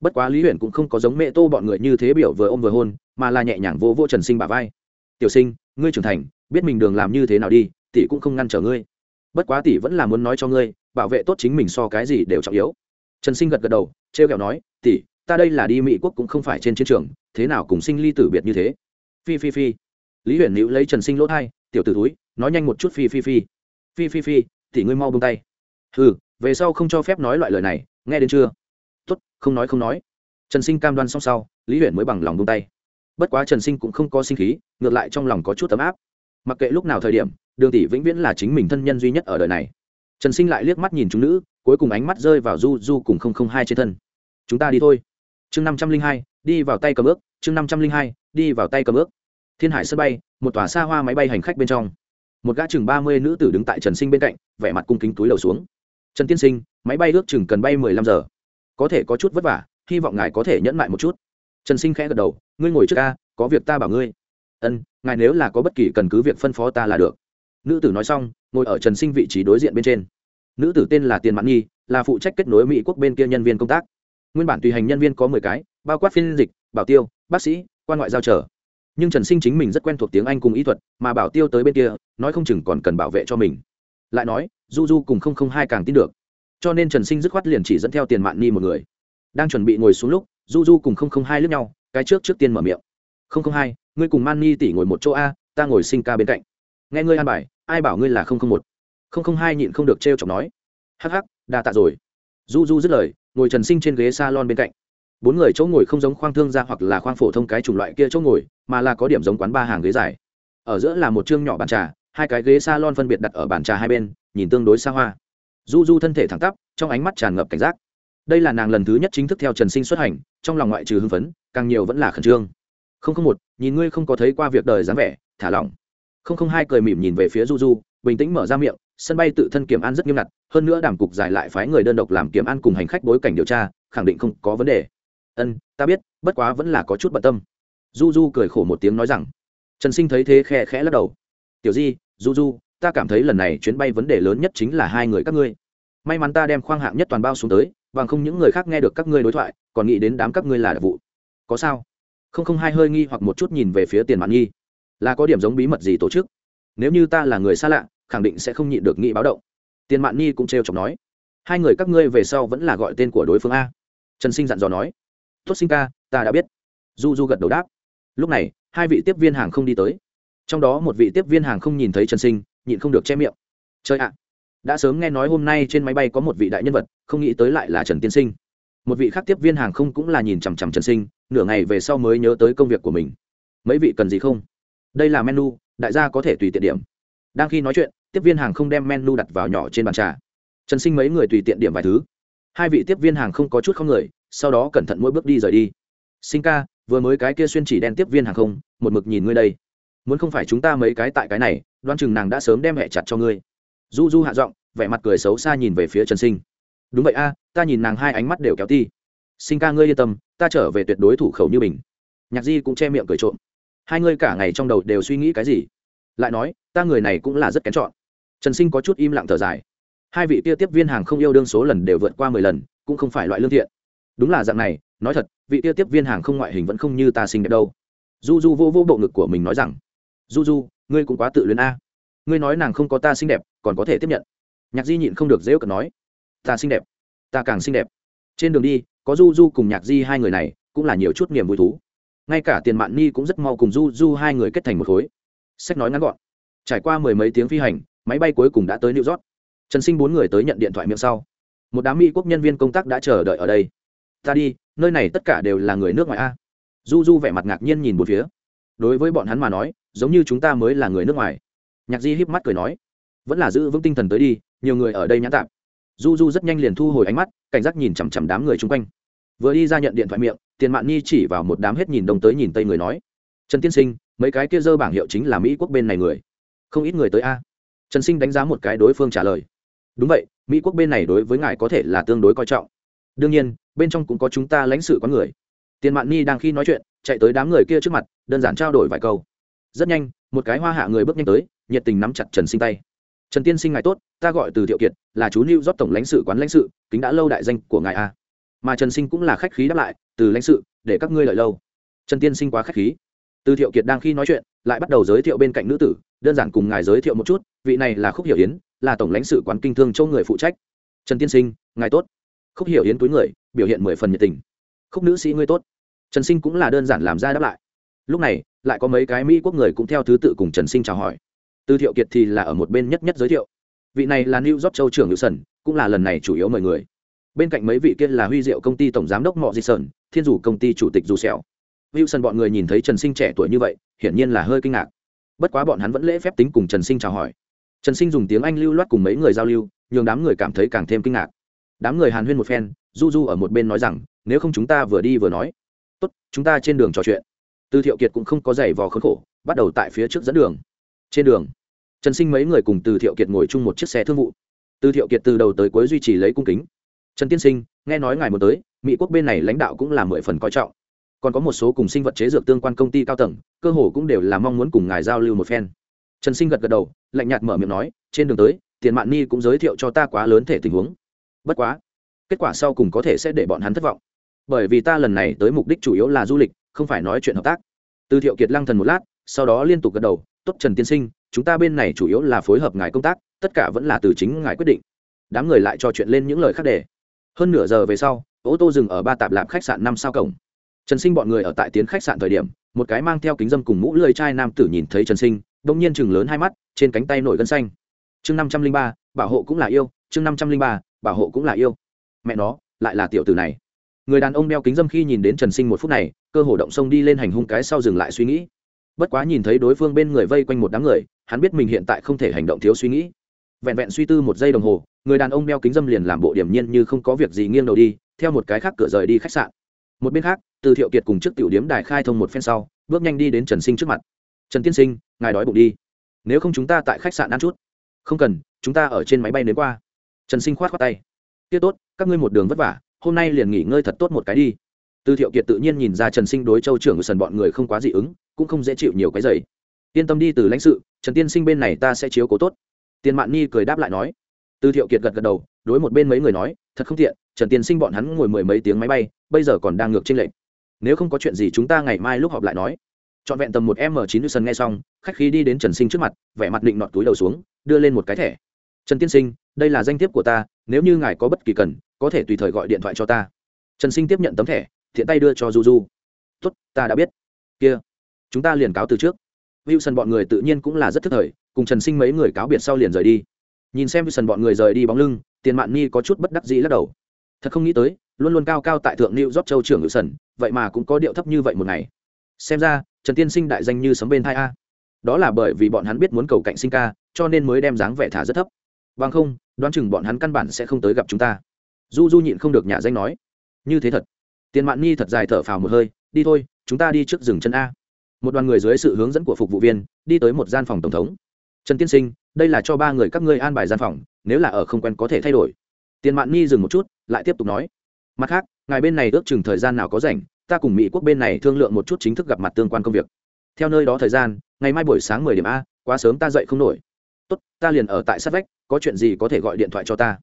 Bất quá lý huyền cũng không có giống mẹ tô bọn người như thế biểu vừa ôm vừa hôn, mà là nhẹ nhàng vô vô trần sinh bả vai. Tiểu sinh, ngươi trưởng thành, biết mình đường làm như thế nào đi, tỷ cũng không ngăn trở ngươi. Bất quá tỷ vẫn là muốn nói cho ngươi, bảo vệ tốt chính mình so cái gì đều trọng yếu. Trần sinh gật gật đầu, trêu kẹo nói, tỷ, ta đây là đi mỹ quốc cũng không phải trên chiến trường, thế nào cùng sinh ly tử biệt như thế? Phi phi phi. Lý huyền nữ lấy trần sinh lỗ thai, tiểu t ử túi nói nhanh một chút phi phi phi. Phi phi phi, tỷ ngươi mau bông tay. Ừ về sau không cho phép nói loại lời này, nghe đến chưa? Tốt, không nói không nói. Trần sinh cam đoan xong sau, lý huyền mới bằng lòng bông tay. Bất quá trần sinh cũng không có sinh khí, ngược lại trong lòng có chút ấm áp. Mặc kệ lúc nào thời điểm, đường tỷ vĩnh viễn là chính mình thân nhân duy nhất ở đời này. Trần sinh lại liếc mắt nhìn chúng nữ, cuối cùng ánh mắt rơi vào du du cùng không không hai trên thân. Chúng ta đi thôi. Chương năm trăm linh hai, đi vào tay cầm ước. Chương năm trăm linh hai, đi vào tay cầm ước. Thiên hải sân bay, một tòa xa hoa máy bay hành khách bên trong. Một gã chừng ba mươi nữ tử đứng tại trần sinh bên cạnh, vẻ mặt cung kính túi đầu xuống trần tiên sinh, máy bay ước chừng cần bay mười lăm giờ. Có thể có chút vất vả, hy vọng ngài có thể nhẫn lại một chút. Trần sinh khẽ gật đầu, ngươi ngồi trước ca có việc ta bảo ngươi. Ân, ngài nếu là có bất kỳ cần cứ việc phân phó ta là được. Nữ tử nói xong, ngồi ở trần sinh vị trí đối diện bên trên. Nữ tử tên là tiền mãn nhi, là phụ trách kết nối mỹ quốc bên kia nhân viên công tác. Nguyên bản tùy hành nhân viên có mười cái, bao quát phiên dịch, bảo tiêu, bác sĩ, quan ngoại giao trở nhưng trần sinh chính mình rất quen thuộc tiếng anh cùng ý thuật, mà bảo tiêu tới bên kia, nói không chừng còn cần bảo vệ cho mình lại nói, du du cùng không không hai càng tin được. Cho nên trần sinh dứt khoát liền chỉ dẫn theo tiền mạn ni một người. Đang chuẩn bị ngồi xuống lúc, du du cùng không không hai lướt nhau, cái trước trước tiên mở miệng. Không không hai, ngươi cùng man ni tỉ ngồi một chỗ a, ta ngồi sinh ca bên cạnh. Nghe ngươi an bài, ai bảo ngươi là không không một? Không không hai nhịn không được t r e o chọc nói. Hắc hắc, đa tạ rồi. Du du dứt lời, ngồi trần sinh trên ghế s a lon bên cạnh. Bốn người chỗ ngồi không giống khoang thương ra hoặc là khoang phổ thông cái chủng loại kia chỗ ngồi, mà là có điểm giống quán ba hàng ghế dài. Ở giữa là một chương nhỏ bàn trà hai cái ghế salon phân biệt đặt ở bàn trà hai bên, nhìn tương đối xa hoa. Du du thân thể thẳng tắp, trong ánh mắt tràn ngập cảnh giác. Đây là nàng lần thứ nhất chính thức theo trần sinh xuất hành, trong lòng ngoại trừ hưng phấn, càng nhiều vẫn là khẩn trương. Không không một, nhìn ngươi không có thấy qua việc đời dáng vẻ, thả lỏng. Không không hai cười mỉm nhìn về phía du du, bình tĩnh mở ra miệng, sân bay tự thân kiểm an rất nghiêm ngặt, hơn nữa đảm cục giải lại phái người đơn độc làm kiểm an cùng hành khách bối cảnh điều tra, khẳng định không có vấn đề. Ân, ta biết, bất quá vẫn là có chút bận tâm. Du du cười khổ một tiếng nói rằng. Trần sinh thấy thế khe khẽ lắc đầu. Tiểu di du du ta cảm thấy lần này chuyến bay vấn đề lớn nhất chính là hai người các ngươi. May mắn ta đem khoang hạng nhất toàn bao xuống tới, bằng không những người khác nghe được các ngươi đối thoại, còn nghĩ đến đám các ngươi là đặc vụ. Có sao? Không không hai hơi nghi hoặc một chút nhìn về phía tiền mạn nhi là có điểm giống bí mật gì tổ chức? Nếu như ta là người xa lạ, khẳng định sẽ không nhịn được nghĩ báo động. Tiền mạn nhi cũng trêu chọc nói. Hai người các ngươi về sau vẫn là gọi tên của đối phương a. Trần sinh dặn dò nói. Tốt sinh ca, ta đã biết. Du du gật đầu đáp. Lúc này, hai vị tiếp viên hàng không đi tới trong đó một vị tiếp viên hàng không nhìn thấy trần sinh, nhịn không được che miệng. Chơi ạ, đã sớm nghe nói hôm nay trên máy bay có một vị đại nhân vật, không nghĩ tới lại là trần tiên sinh. Một vị khác tiếp viên hàng không cũng là nhìn chằm chằm trần sinh, nửa ngày về sau mới nhớ tới công việc của mình. Mấy vị cần gì không? Đây là menu, đại gia có thể tùy tiện điểm. Đang khi nói chuyện, tiếp viên hàng không đem menu đặt vào nhỏ trên bàn trà. Trần sinh mấy người tùy tiện điểm vài thứ. Hai vị tiếp viên hàng không có chút không người, sau đó cẩn thận mỗi bước đi rời đi. Sinh ca, vừa mới cái kia xuyên chỉ đen tiếp viên hàng không, một mực nhìn ngươi đây muốn không phải chúng ta mấy cái tại cái này đoan chừng nàng đã sớm đem hẹ chặt cho ngươi. Du du hạ giọng, vẻ mặt cười xấu xa nhìn về phía trần sinh. Đúng vậy a, ta nhìn nàng hai ánh mắt đều kéo ti. Sinh ca ngươi yên tâm, ta trở về tuyệt đối thủ khẩu như mình. Nhạc di cũng che miệng cười trộm. Hai ngươi cả ngày trong đầu đều suy nghĩ cái gì? Lại nói, ta người này cũng là rất kén chọn. Trần sinh có chút im lặng thở dài. Hai vị kia tiếp viên hàng không yêu đương số lần đều vượt qua mười lần, cũng không phải loại lương thiện. Đúng là dạng này, nói thật, vị kia tiếp viên hàng không ngoại hình vẫn không như ta xinh đẹp đâu. Du du vô vô bộ ngực của mình nói rằng du du, ngươi cũng quá tự luyến a. Ngươi nói nàng không có ta xinh đẹp, còn có thể tiếp nhận. Nhạc di nhịn không được dễ cận nói, ta xinh đẹp, ta càng xinh đẹp. Trên đường đi, có du du cùng nhạc di hai người này, cũng là nhiều chút niềm vui thú. Ngay cả tiền mạn ni cũng rất mau cùng du du hai người kết thành một khối. Sách nói ngắn gọn. Trải qua mười mấy tiếng phi hành, máy bay cuối cùng đã tới new york. Trần sinh bốn người tới nhận điện thoại miệng sau. Một đám mỹ quốc nhân viên công tác đã chờ đợi ở đây. Ta đi, nơi này tất cả đều là người nước ngoài a. Du du vẻ mặt ngạc nhiên nhìn một phía. Đối với bọn hắn mà nói giống như chúng ta mới là người nước ngoài. Nhạc di híp mắt cười nói, vẫn là giữ vững tinh thần tới đi, nhiều người ở đây nhã tạm du du rất nhanh liền thu hồi ánh mắt, cảnh giác nhìn chằm chằm đám người chung quanh. Vừa đi ra nhận điện thoại miệng, tiền mạn nhi chỉ vào một đám hết nhìn đông tới nhìn tây người nói, trần tiên sinh, mấy cái kia dơ bảng hiệu chính là mỹ quốc bên này người. Không ít người tới a. Trần sinh đánh giá một cái đối phương trả lời, đúng vậy, mỹ quốc bên này đối với ngài có thể là tương đối coi trọng. Đương nhiên, bên trong cũng có chúng ta lãnh sự có người. Tiền mạn Nhi đang khi nói chuyện, chạy tới đám người kia trước mặt, đơn giản trao đổi vài câu rất nhanh, một cái hoa hạ người bước nhanh tới, nhiệt tình nắm chặt trần sinh tay. Trần tiên sinh ngài tốt, ta gọi từ thiệu kiệt, là chú lưu rót tổng lãnh sự quán lãnh sự, kính đã lâu đại danh của ngài a mà trần sinh cũng là khách khí đáp lại, từ lãnh sự, để các ngươi lợi lâu. Trần tiên sinh quá khách khí. Từ thiệu kiệt đang khi nói chuyện, lại bắt đầu giới thiệu bên cạnh nữ tử, đơn giản cùng ngài giới thiệu một chút, vị này là khúc hiểu yến, là tổng lãnh sự quán kinh thương châu người phụ trách. Trần tiên sinh, ngài tốt. Khúc hiểu yến túi người, biểu hiện mười phần nhiệt tình. Khúc nữ sĩ ngươi tốt. Trần sinh cũng là đơn giản làm ra đáp lại lúc này, lại có mấy cái mỹ quốc người cũng theo thứ tự cùng trần sinh chào hỏi. Tư thiệu kiệt thì là ở một bên nhất nhất giới thiệu. Vị này là new job châu trưởng hữu sần cũng là lần này chủ yếu mời người. Bên cạnh mấy vị kia là huy diệu công ty tổng giám đốc mọ di sơn, thiên dù công ty chủ tịch dù sẹo. Hữu sần bọn người nhìn thấy trần sinh trẻ tuổi như vậy, hiển nhiên là hơi kinh ngạc. Bất quá bọn hắn vẫn lễ phép tính cùng trần sinh chào hỏi. Trần sinh dùng tiếng anh lưu loát cùng mấy người giao lưu, nhường đám người cảm thấy càng thêm kinh ngạc. Đám người hàn huyên một phen, du du ở một bên nói rằng, nếu không chúng ta vừa đi vừa nói. Tốt, chúng ta trên đường trò chuyện từ thiệu kiệt cũng không có giày vò khốn khổ, bắt đầu tại phía trước dẫn đường. Trên đường, trần sinh mấy người cùng từ thiệu kiệt ngồi chung một chiếc xe thương vụ. Từ thiệu kiệt từ đầu tới cuối duy trì lấy cung kính. Trần tiên sinh, nghe nói ngài một tới, mỹ quốc bên này lãnh đạo cũng là mười phần coi trọng. Còn có một số cùng sinh vật chế dược tương quan công ty cao tầng, cơ hồ cũng đều là mong muốn cùng ngài giao lưu một phen. Trần sinh gật gật đầu, lạnh nhạt mở miệng nói, trên đường tới, tiền mạn ni cũng giới thiệu cho ta quá lớn thể tình huống. Bất quá, kết quả sau cùng có thể sẽ để bọn hắn thất vọng. Bởi vì ta lần này tới mục đích chủ yếu là du lịch không phải nói chuyện hợp tác. Từ thiệu kiệt lăng thần một lát, sau đó liên tục gật đầu, tốt, trần tiên sinh, chúng ta bên này chủ yếu là phối hợp ngài công tác, tất cả vẫn là từ chính ngài quyết định. Đám người lại trò chuyện lên những lời khác để. Hơn nửa giờ về sau, ô tô dừng ở ba tạp lạp khách sạn năm sao cổng. Trần sinh bọn người ở tại tiến khách sạn thời điểm, một cái mang theo kính dâm cùng mũ lưỡi chai nam tử nhìn thấy trần sinh đông nhiên chừng lớn hai mắt, trên cánh tay nổi gân xanh. Chương năm trăm linh ba, bảo hộ cũng là yêu, chương năm trăm linh ba, bảo hộ cũng là yêu. Mẹ nó, lại là tiểu tử này người đàn ông đeo kính dâm khi nhìn đến trần sinh một phút này, cơ hồ động sông đi lên hành hung cái sau dừng lại suy nghĩ. Bất quá nhìn thấy đối phương bên người vây quanh một đám người, hắn biết mình hiện tại không thể hành động thiếu suy nghĩ. Vẹn vẹn suy tư một giây đồng hồ, người đàn ông đeo kính dâm liền làm bộ điểm nhiên như không có việc gì nghiêng đầu đi, theo một cái khác cửa rời đi khách sạn. Một bên khác, từ thiệu kiệt cùng trước tiểu điếm đài khai thông một phen sau, bước nhanh đi đến trần sinh trước mặt. Trần tiên sinh, ngài đói bụng đi. Nếu không chúng ta tại khách sạn ăn chút. Không cần, chúng ta ở trên máy bay đến qua. Trần sinh khoát khoát tay. Tiết tốt, các ngươi một đường vất vả hôm nay liền nghỉ ngơi thật tốt một cái đi. Từ thiệu kiệt tự nhiên nhìn ra trần sinh đối châu trưởng sần bọn người không quá dị ứng, cũng không dễ chịu nhiều cái giày yên tâm đi, từ lãnh sự, trần tiên sinh bên này ta sẽ chiếu cố tốt. Tiền mạn ni cười đáp lại nói. Từ thiệu kiệt gật gật đầu, đối một bên mấy người nói, thật không tiện, trần tiên sinh bọn hắn ngồi mười mấy tiếng máy bay, bây giờ còn đang ngược trên lệnh nếu không có chuyện gì chúng ta ngày mai lúc họp lại nói. Trọn vẹn tầm một m chín nữ sân nghe xong, khách khí đi đến trần sinh trước mặt, vẻ mặt định nọt túi đầu xuống, đưa lên một cái thẻ. Trần tiên sinh, đây là danh thiếp của ta nếu như ngài có bất kỳ cần, có thể tùy thời gọi điện thoại cho ta. Trần sinh tiếp nhận tấm thẻ, thiện tay đưa cho du du tốt, ta đã biết. Kia, chúng ta liền cáo từ trước. Wilson bọn người tự nhiên cũng là rất thức thời, cùng trần sinh mấy người cáo biệt sau liền rời đi. Nhìn xem wilson bọn người rời đi bóng lưng, tiền mạn ni có chút bất đắc dĩ lắc đầu. Thật không nghĩ tới, luôn luôn cao cao tại thượng new york châu trưởng wilson, vậy mà cũng có điệu thấp như vậy một ngày. Xem ra, trần tiên sinh đại danh như sấm bên thai a. Đó là bởi vì bọn hắn biết muốn cầu cạnh sinh ca, cho nên mới đem dáng vẻ thả rất thấp. Bằng không đoán chừng bọn hắn căn bản sẽ không tới gặp chúng ta. Du du nhịn không được nhà danh nói, như thế thật. Tiền mạn Nhi thật dài thở phào một hơi, đi thôi, chúng ta đi trước rừng chân a. Một đoàn người dưới sự hướng dẫn của phục vụ viên, đi tới một gian phòng tổng thống. Trần tiên sinh, đây là cho ba người các ngươi an bài gian phòng, nếu là ở không quen có thể thay đổi. Tiền mạn Nhi dừng một chút, lại tiếp tục nói, mặt khác, ngài bên này ước chừng thời gian nào có rảnh, ta cùng mỹ quốc bên này thương lượng một chút chính thức gặp mặt tương quan công việc. Theo nơi đó thời gian, ngày mai buổi sáng mười điểm a, quá sớm ta dậy không nổi tốt, ta liền ở tại sát vách, có chuyện gì có thể gọi điện thoại cho ta.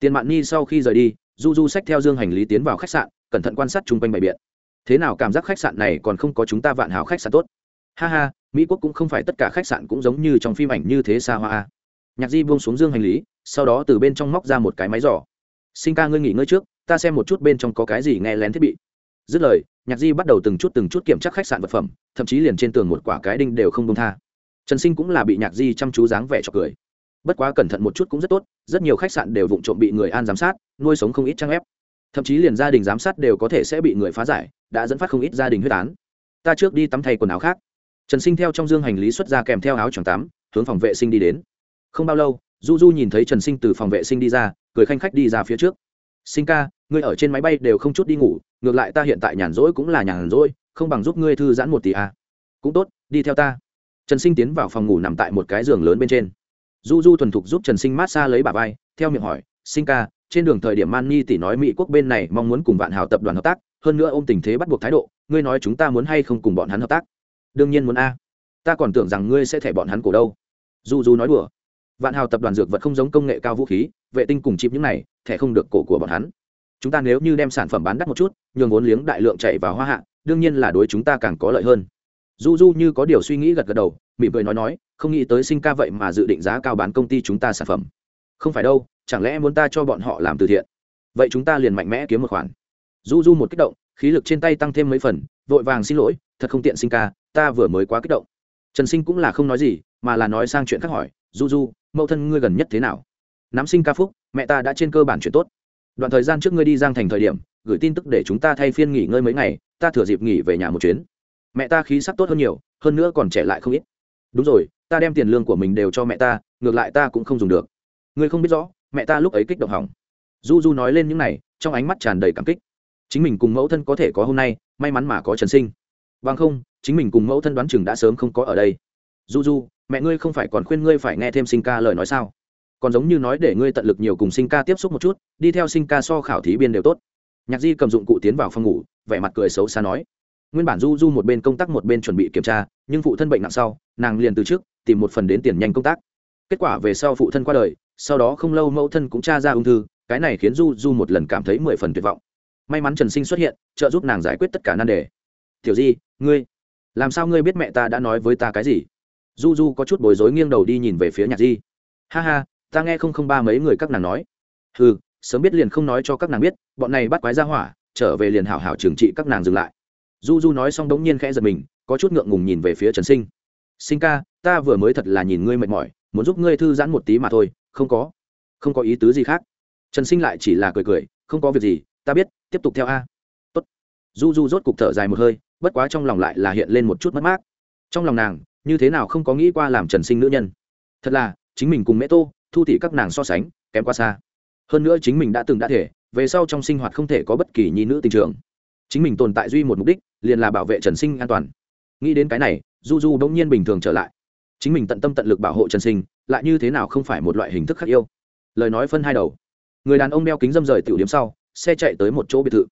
Tiền mạn ni sau khi rời đi, du du xách theo dương hành lý tiến vào khách sạn, cẩn thận quan sát chung quanh bày biện. Thế nào cảm giác khách sạn này còn không có chúng ta vạn hào khách sạn tốt? Ha ha, mỹ quốc cũng không phải tất cả khách sạn cũng giống như trong phim ảnh như thế xa hoa à. nhạc di buông xuống dương hành lý, sau đó từ bên trong móc ra một cái máy giỏ. Sinh ca ngươi nghỉ ngơi trước, ta xem một chút bên trong có cái gì nghe lén thiết bị. Dứt lời, nhạc di bắt đầu từng chút từng chút kiểm tra khách sạn vật phẩm, thậm chí liền trên tường một quả cái đinh đều không công tha trần sinh cũng là bị nhạc di chăm chú dáng vẻ cho cười. Bất quá cẩn thận một chút cũng rất tốt, rất nhiều khách sạn đều vụng trộm bị người an giám sát, nuôi sống không ít trang ép. Thậm chí liền gia đình giám sát đều có thể sẽ bị người phá giải, đã dẫn phát không ít gia đình huyết án. Ta trước đi tắm thay quần áo khác. Trần sinh theo trong dương hành lý xuất ra kèm theo áo choàng tắm, hướng phòng vệ sinh đi đến. Không bao lâu, du du nhìn thấy trần sinh từ phòng vệ sinh đi ra, cười khanh khách đi ra phía trước. Sinh ca, ngươi ở trên máy bay đều không chút đi ngủ, ngược lại ta hiện tại nhàn rỗi cũng là nhàn rỗi, không bằng giúp ngươi thư giãn một tỷ à. cũng tốt, đi theo ta trần sinh tiến vào phòng ngủ nằm tại một cái giường lớn bên trên. Du du thuần thục giúp trần sinh mát xa lấy bà vai, theo miệng hỏi, sinh ca, trên đường thời điểm man ni tỷ nói mỹ quốc bên này mong muốn cùng vạn hào tập đoàn hợp tác, hơn nữa ôm tình thế bắt buộc thái độ, ngươi nói chúng ta muốn hay không cùng bọn hắn hợp tác? Đương nhiên muốn a. Ta còn tưởng rằng ngươi sẽ thẻ bọn hắn cổ đâu. Du du nói đùa. Vạn hào tập đoàn dược vật không giống công nghệ cao vũ khí, vệ tinh cùng chịp những này, thẻ không được cổ của bọn hắn. Chúng ta nếu như đem sản phẩm bán đắt một chút, nhường vốn liếng đại lượng chạy vào hoa hạ, đương nhiên là đối chúng ta càng có lợi hơn du du như có điều suy nghĩ gật gật đầu, mỉm cười nói nói, không nghĩ tới sinh ca vậy mà dự định giá cao bán công ty chúng ta sản phẩm. Không phải đâu, chẳng lẽ muốn ta cho bọn họ làm từ thiện? Vậy chúng ta liền mạnh mẽ kiếm một khoản. Du du một kích động, khí lực trên tay tăng thêm mấy phần, vội vàng xin lỗi, thật không tiện sinh ca, ta vừa mới quá kích động. Trần sinh cũng là không nói gì, mà là nói sang chuyện khác hỏi, du du, mẫu thân ngươi gần nhất thế nào? Nắm sinh ca phúc, mẹ ta đã trên cơ bản chuyện tốt. Đoạn thời gian trước ngươi đi giang thành thời điểm, gửi tin tức để chúng ta thay phiên nghỉ ngơi mấy ngày, ta thừa dịp nghỉ về nhà một chuyến mẹ ta khí sắc tốt hơn nhiều, hơn nữa còn trẻ lại không ít. Đúng rồi, ta đem tiền lương của mình đều cho mẹ ta, ngược lại ta cũng không dùng được. Ngươi không biết rõ, mẹ ta lúc ấy kích động hỏng. Du du nói lên những này, trong ánh mắt tràn đầy cảm kích. Chính mình cùng mẫu thân có thể có hôm nay, may mắn mà có trần sinh. Bằng không, chính mình cùng mẫu thân đoán chừng đã sớm không có ở đây. Du du mẹ ngươi không phải còn khuyên ngươi phải nghe thêm sinh ca lời nói sao? Còn giống như nói để ngươi tận lực nhiều cùng sinh ca tiếp xúc một chút, đi theo sinh ca so khảo thí biên đều tốt. Nhạc di cầm dụng cụ tiến vào phòng ngủ, vẻ mặt cười xấu xa nói nguyên bản du du một bên công tác một bên chuẩn bị kiểm tra, nhưng phụ thân bệnh nặng sau, nàng liền từ trước tìm một phần đến tiền nhanh công tác. Kết quả về sau phụ thân qua đời, sau đó không lâu mẫu thân cũng tra ra ung thư, cái này khiến du du một lần cảm thấy mười phần tuyệt vọng. May mắn trần sinh xuất hiện, trợ giúp nàng giải quyết tất cả nan đề. Tiểu di, ngươi, làm sao ngươi biết mẹ ta đã nói với ta cái gì? Du du có chút bối rối nghiêng đầu đi nhìn về phía nhạc di. Ha ha, ta nghe không không ba mấy người các nàng nói. Ừ sớm biết liền không nói cho các nàng biết, bọn này bắt quái ra hỏa, trở về liền hảo hảo trừng trị các nàng dừng lại du du nói xong đống nhiên khẽ giật mình, có chút ngượng ngùng nhìn về phía trần sinh. Sinh ca, ta vừa mới thật là nhìn ngươi mệt mỏi, muốn giúp ngươi thư giãn một tí mà thôi. Không có không có ý tứ gì khác. Trần sinh lại chỉ là cười cười, không có việc gì, ta biết, tiếp tục theo a. Tốt. du du rốt cục thở dài một hơi, bất quá trong lòng lại là hiện lên một chút mất mát. Trong lòng nàng, như thế nào không có nghĩ qua làm trần sinh nữ nhân. Thật là, chính mình cùng mẹ tô, thu thị các nàng so sánh, kém qua xa. Hơn nữa chính mình đã từng đã thể, về sau trong sinh hoạt không thể có bất kỳ nhi nữ tình trường chính mình tồn tại duy một mục đích, liền là bảo vệ trần sinh an toàn. Nghĩ đến cái này, du du bỗng nhiên bình thường trở lại. Chính mình tận tâm tận lực bảo hộ trần sinh, lại như thế nào không phải một loại hình thức khác yêu. Lời nói phân hai đầu. Người đàn ông đeo kính dâm rời tiểu điểm sau, xe chạy tới một chỗ biệt thự.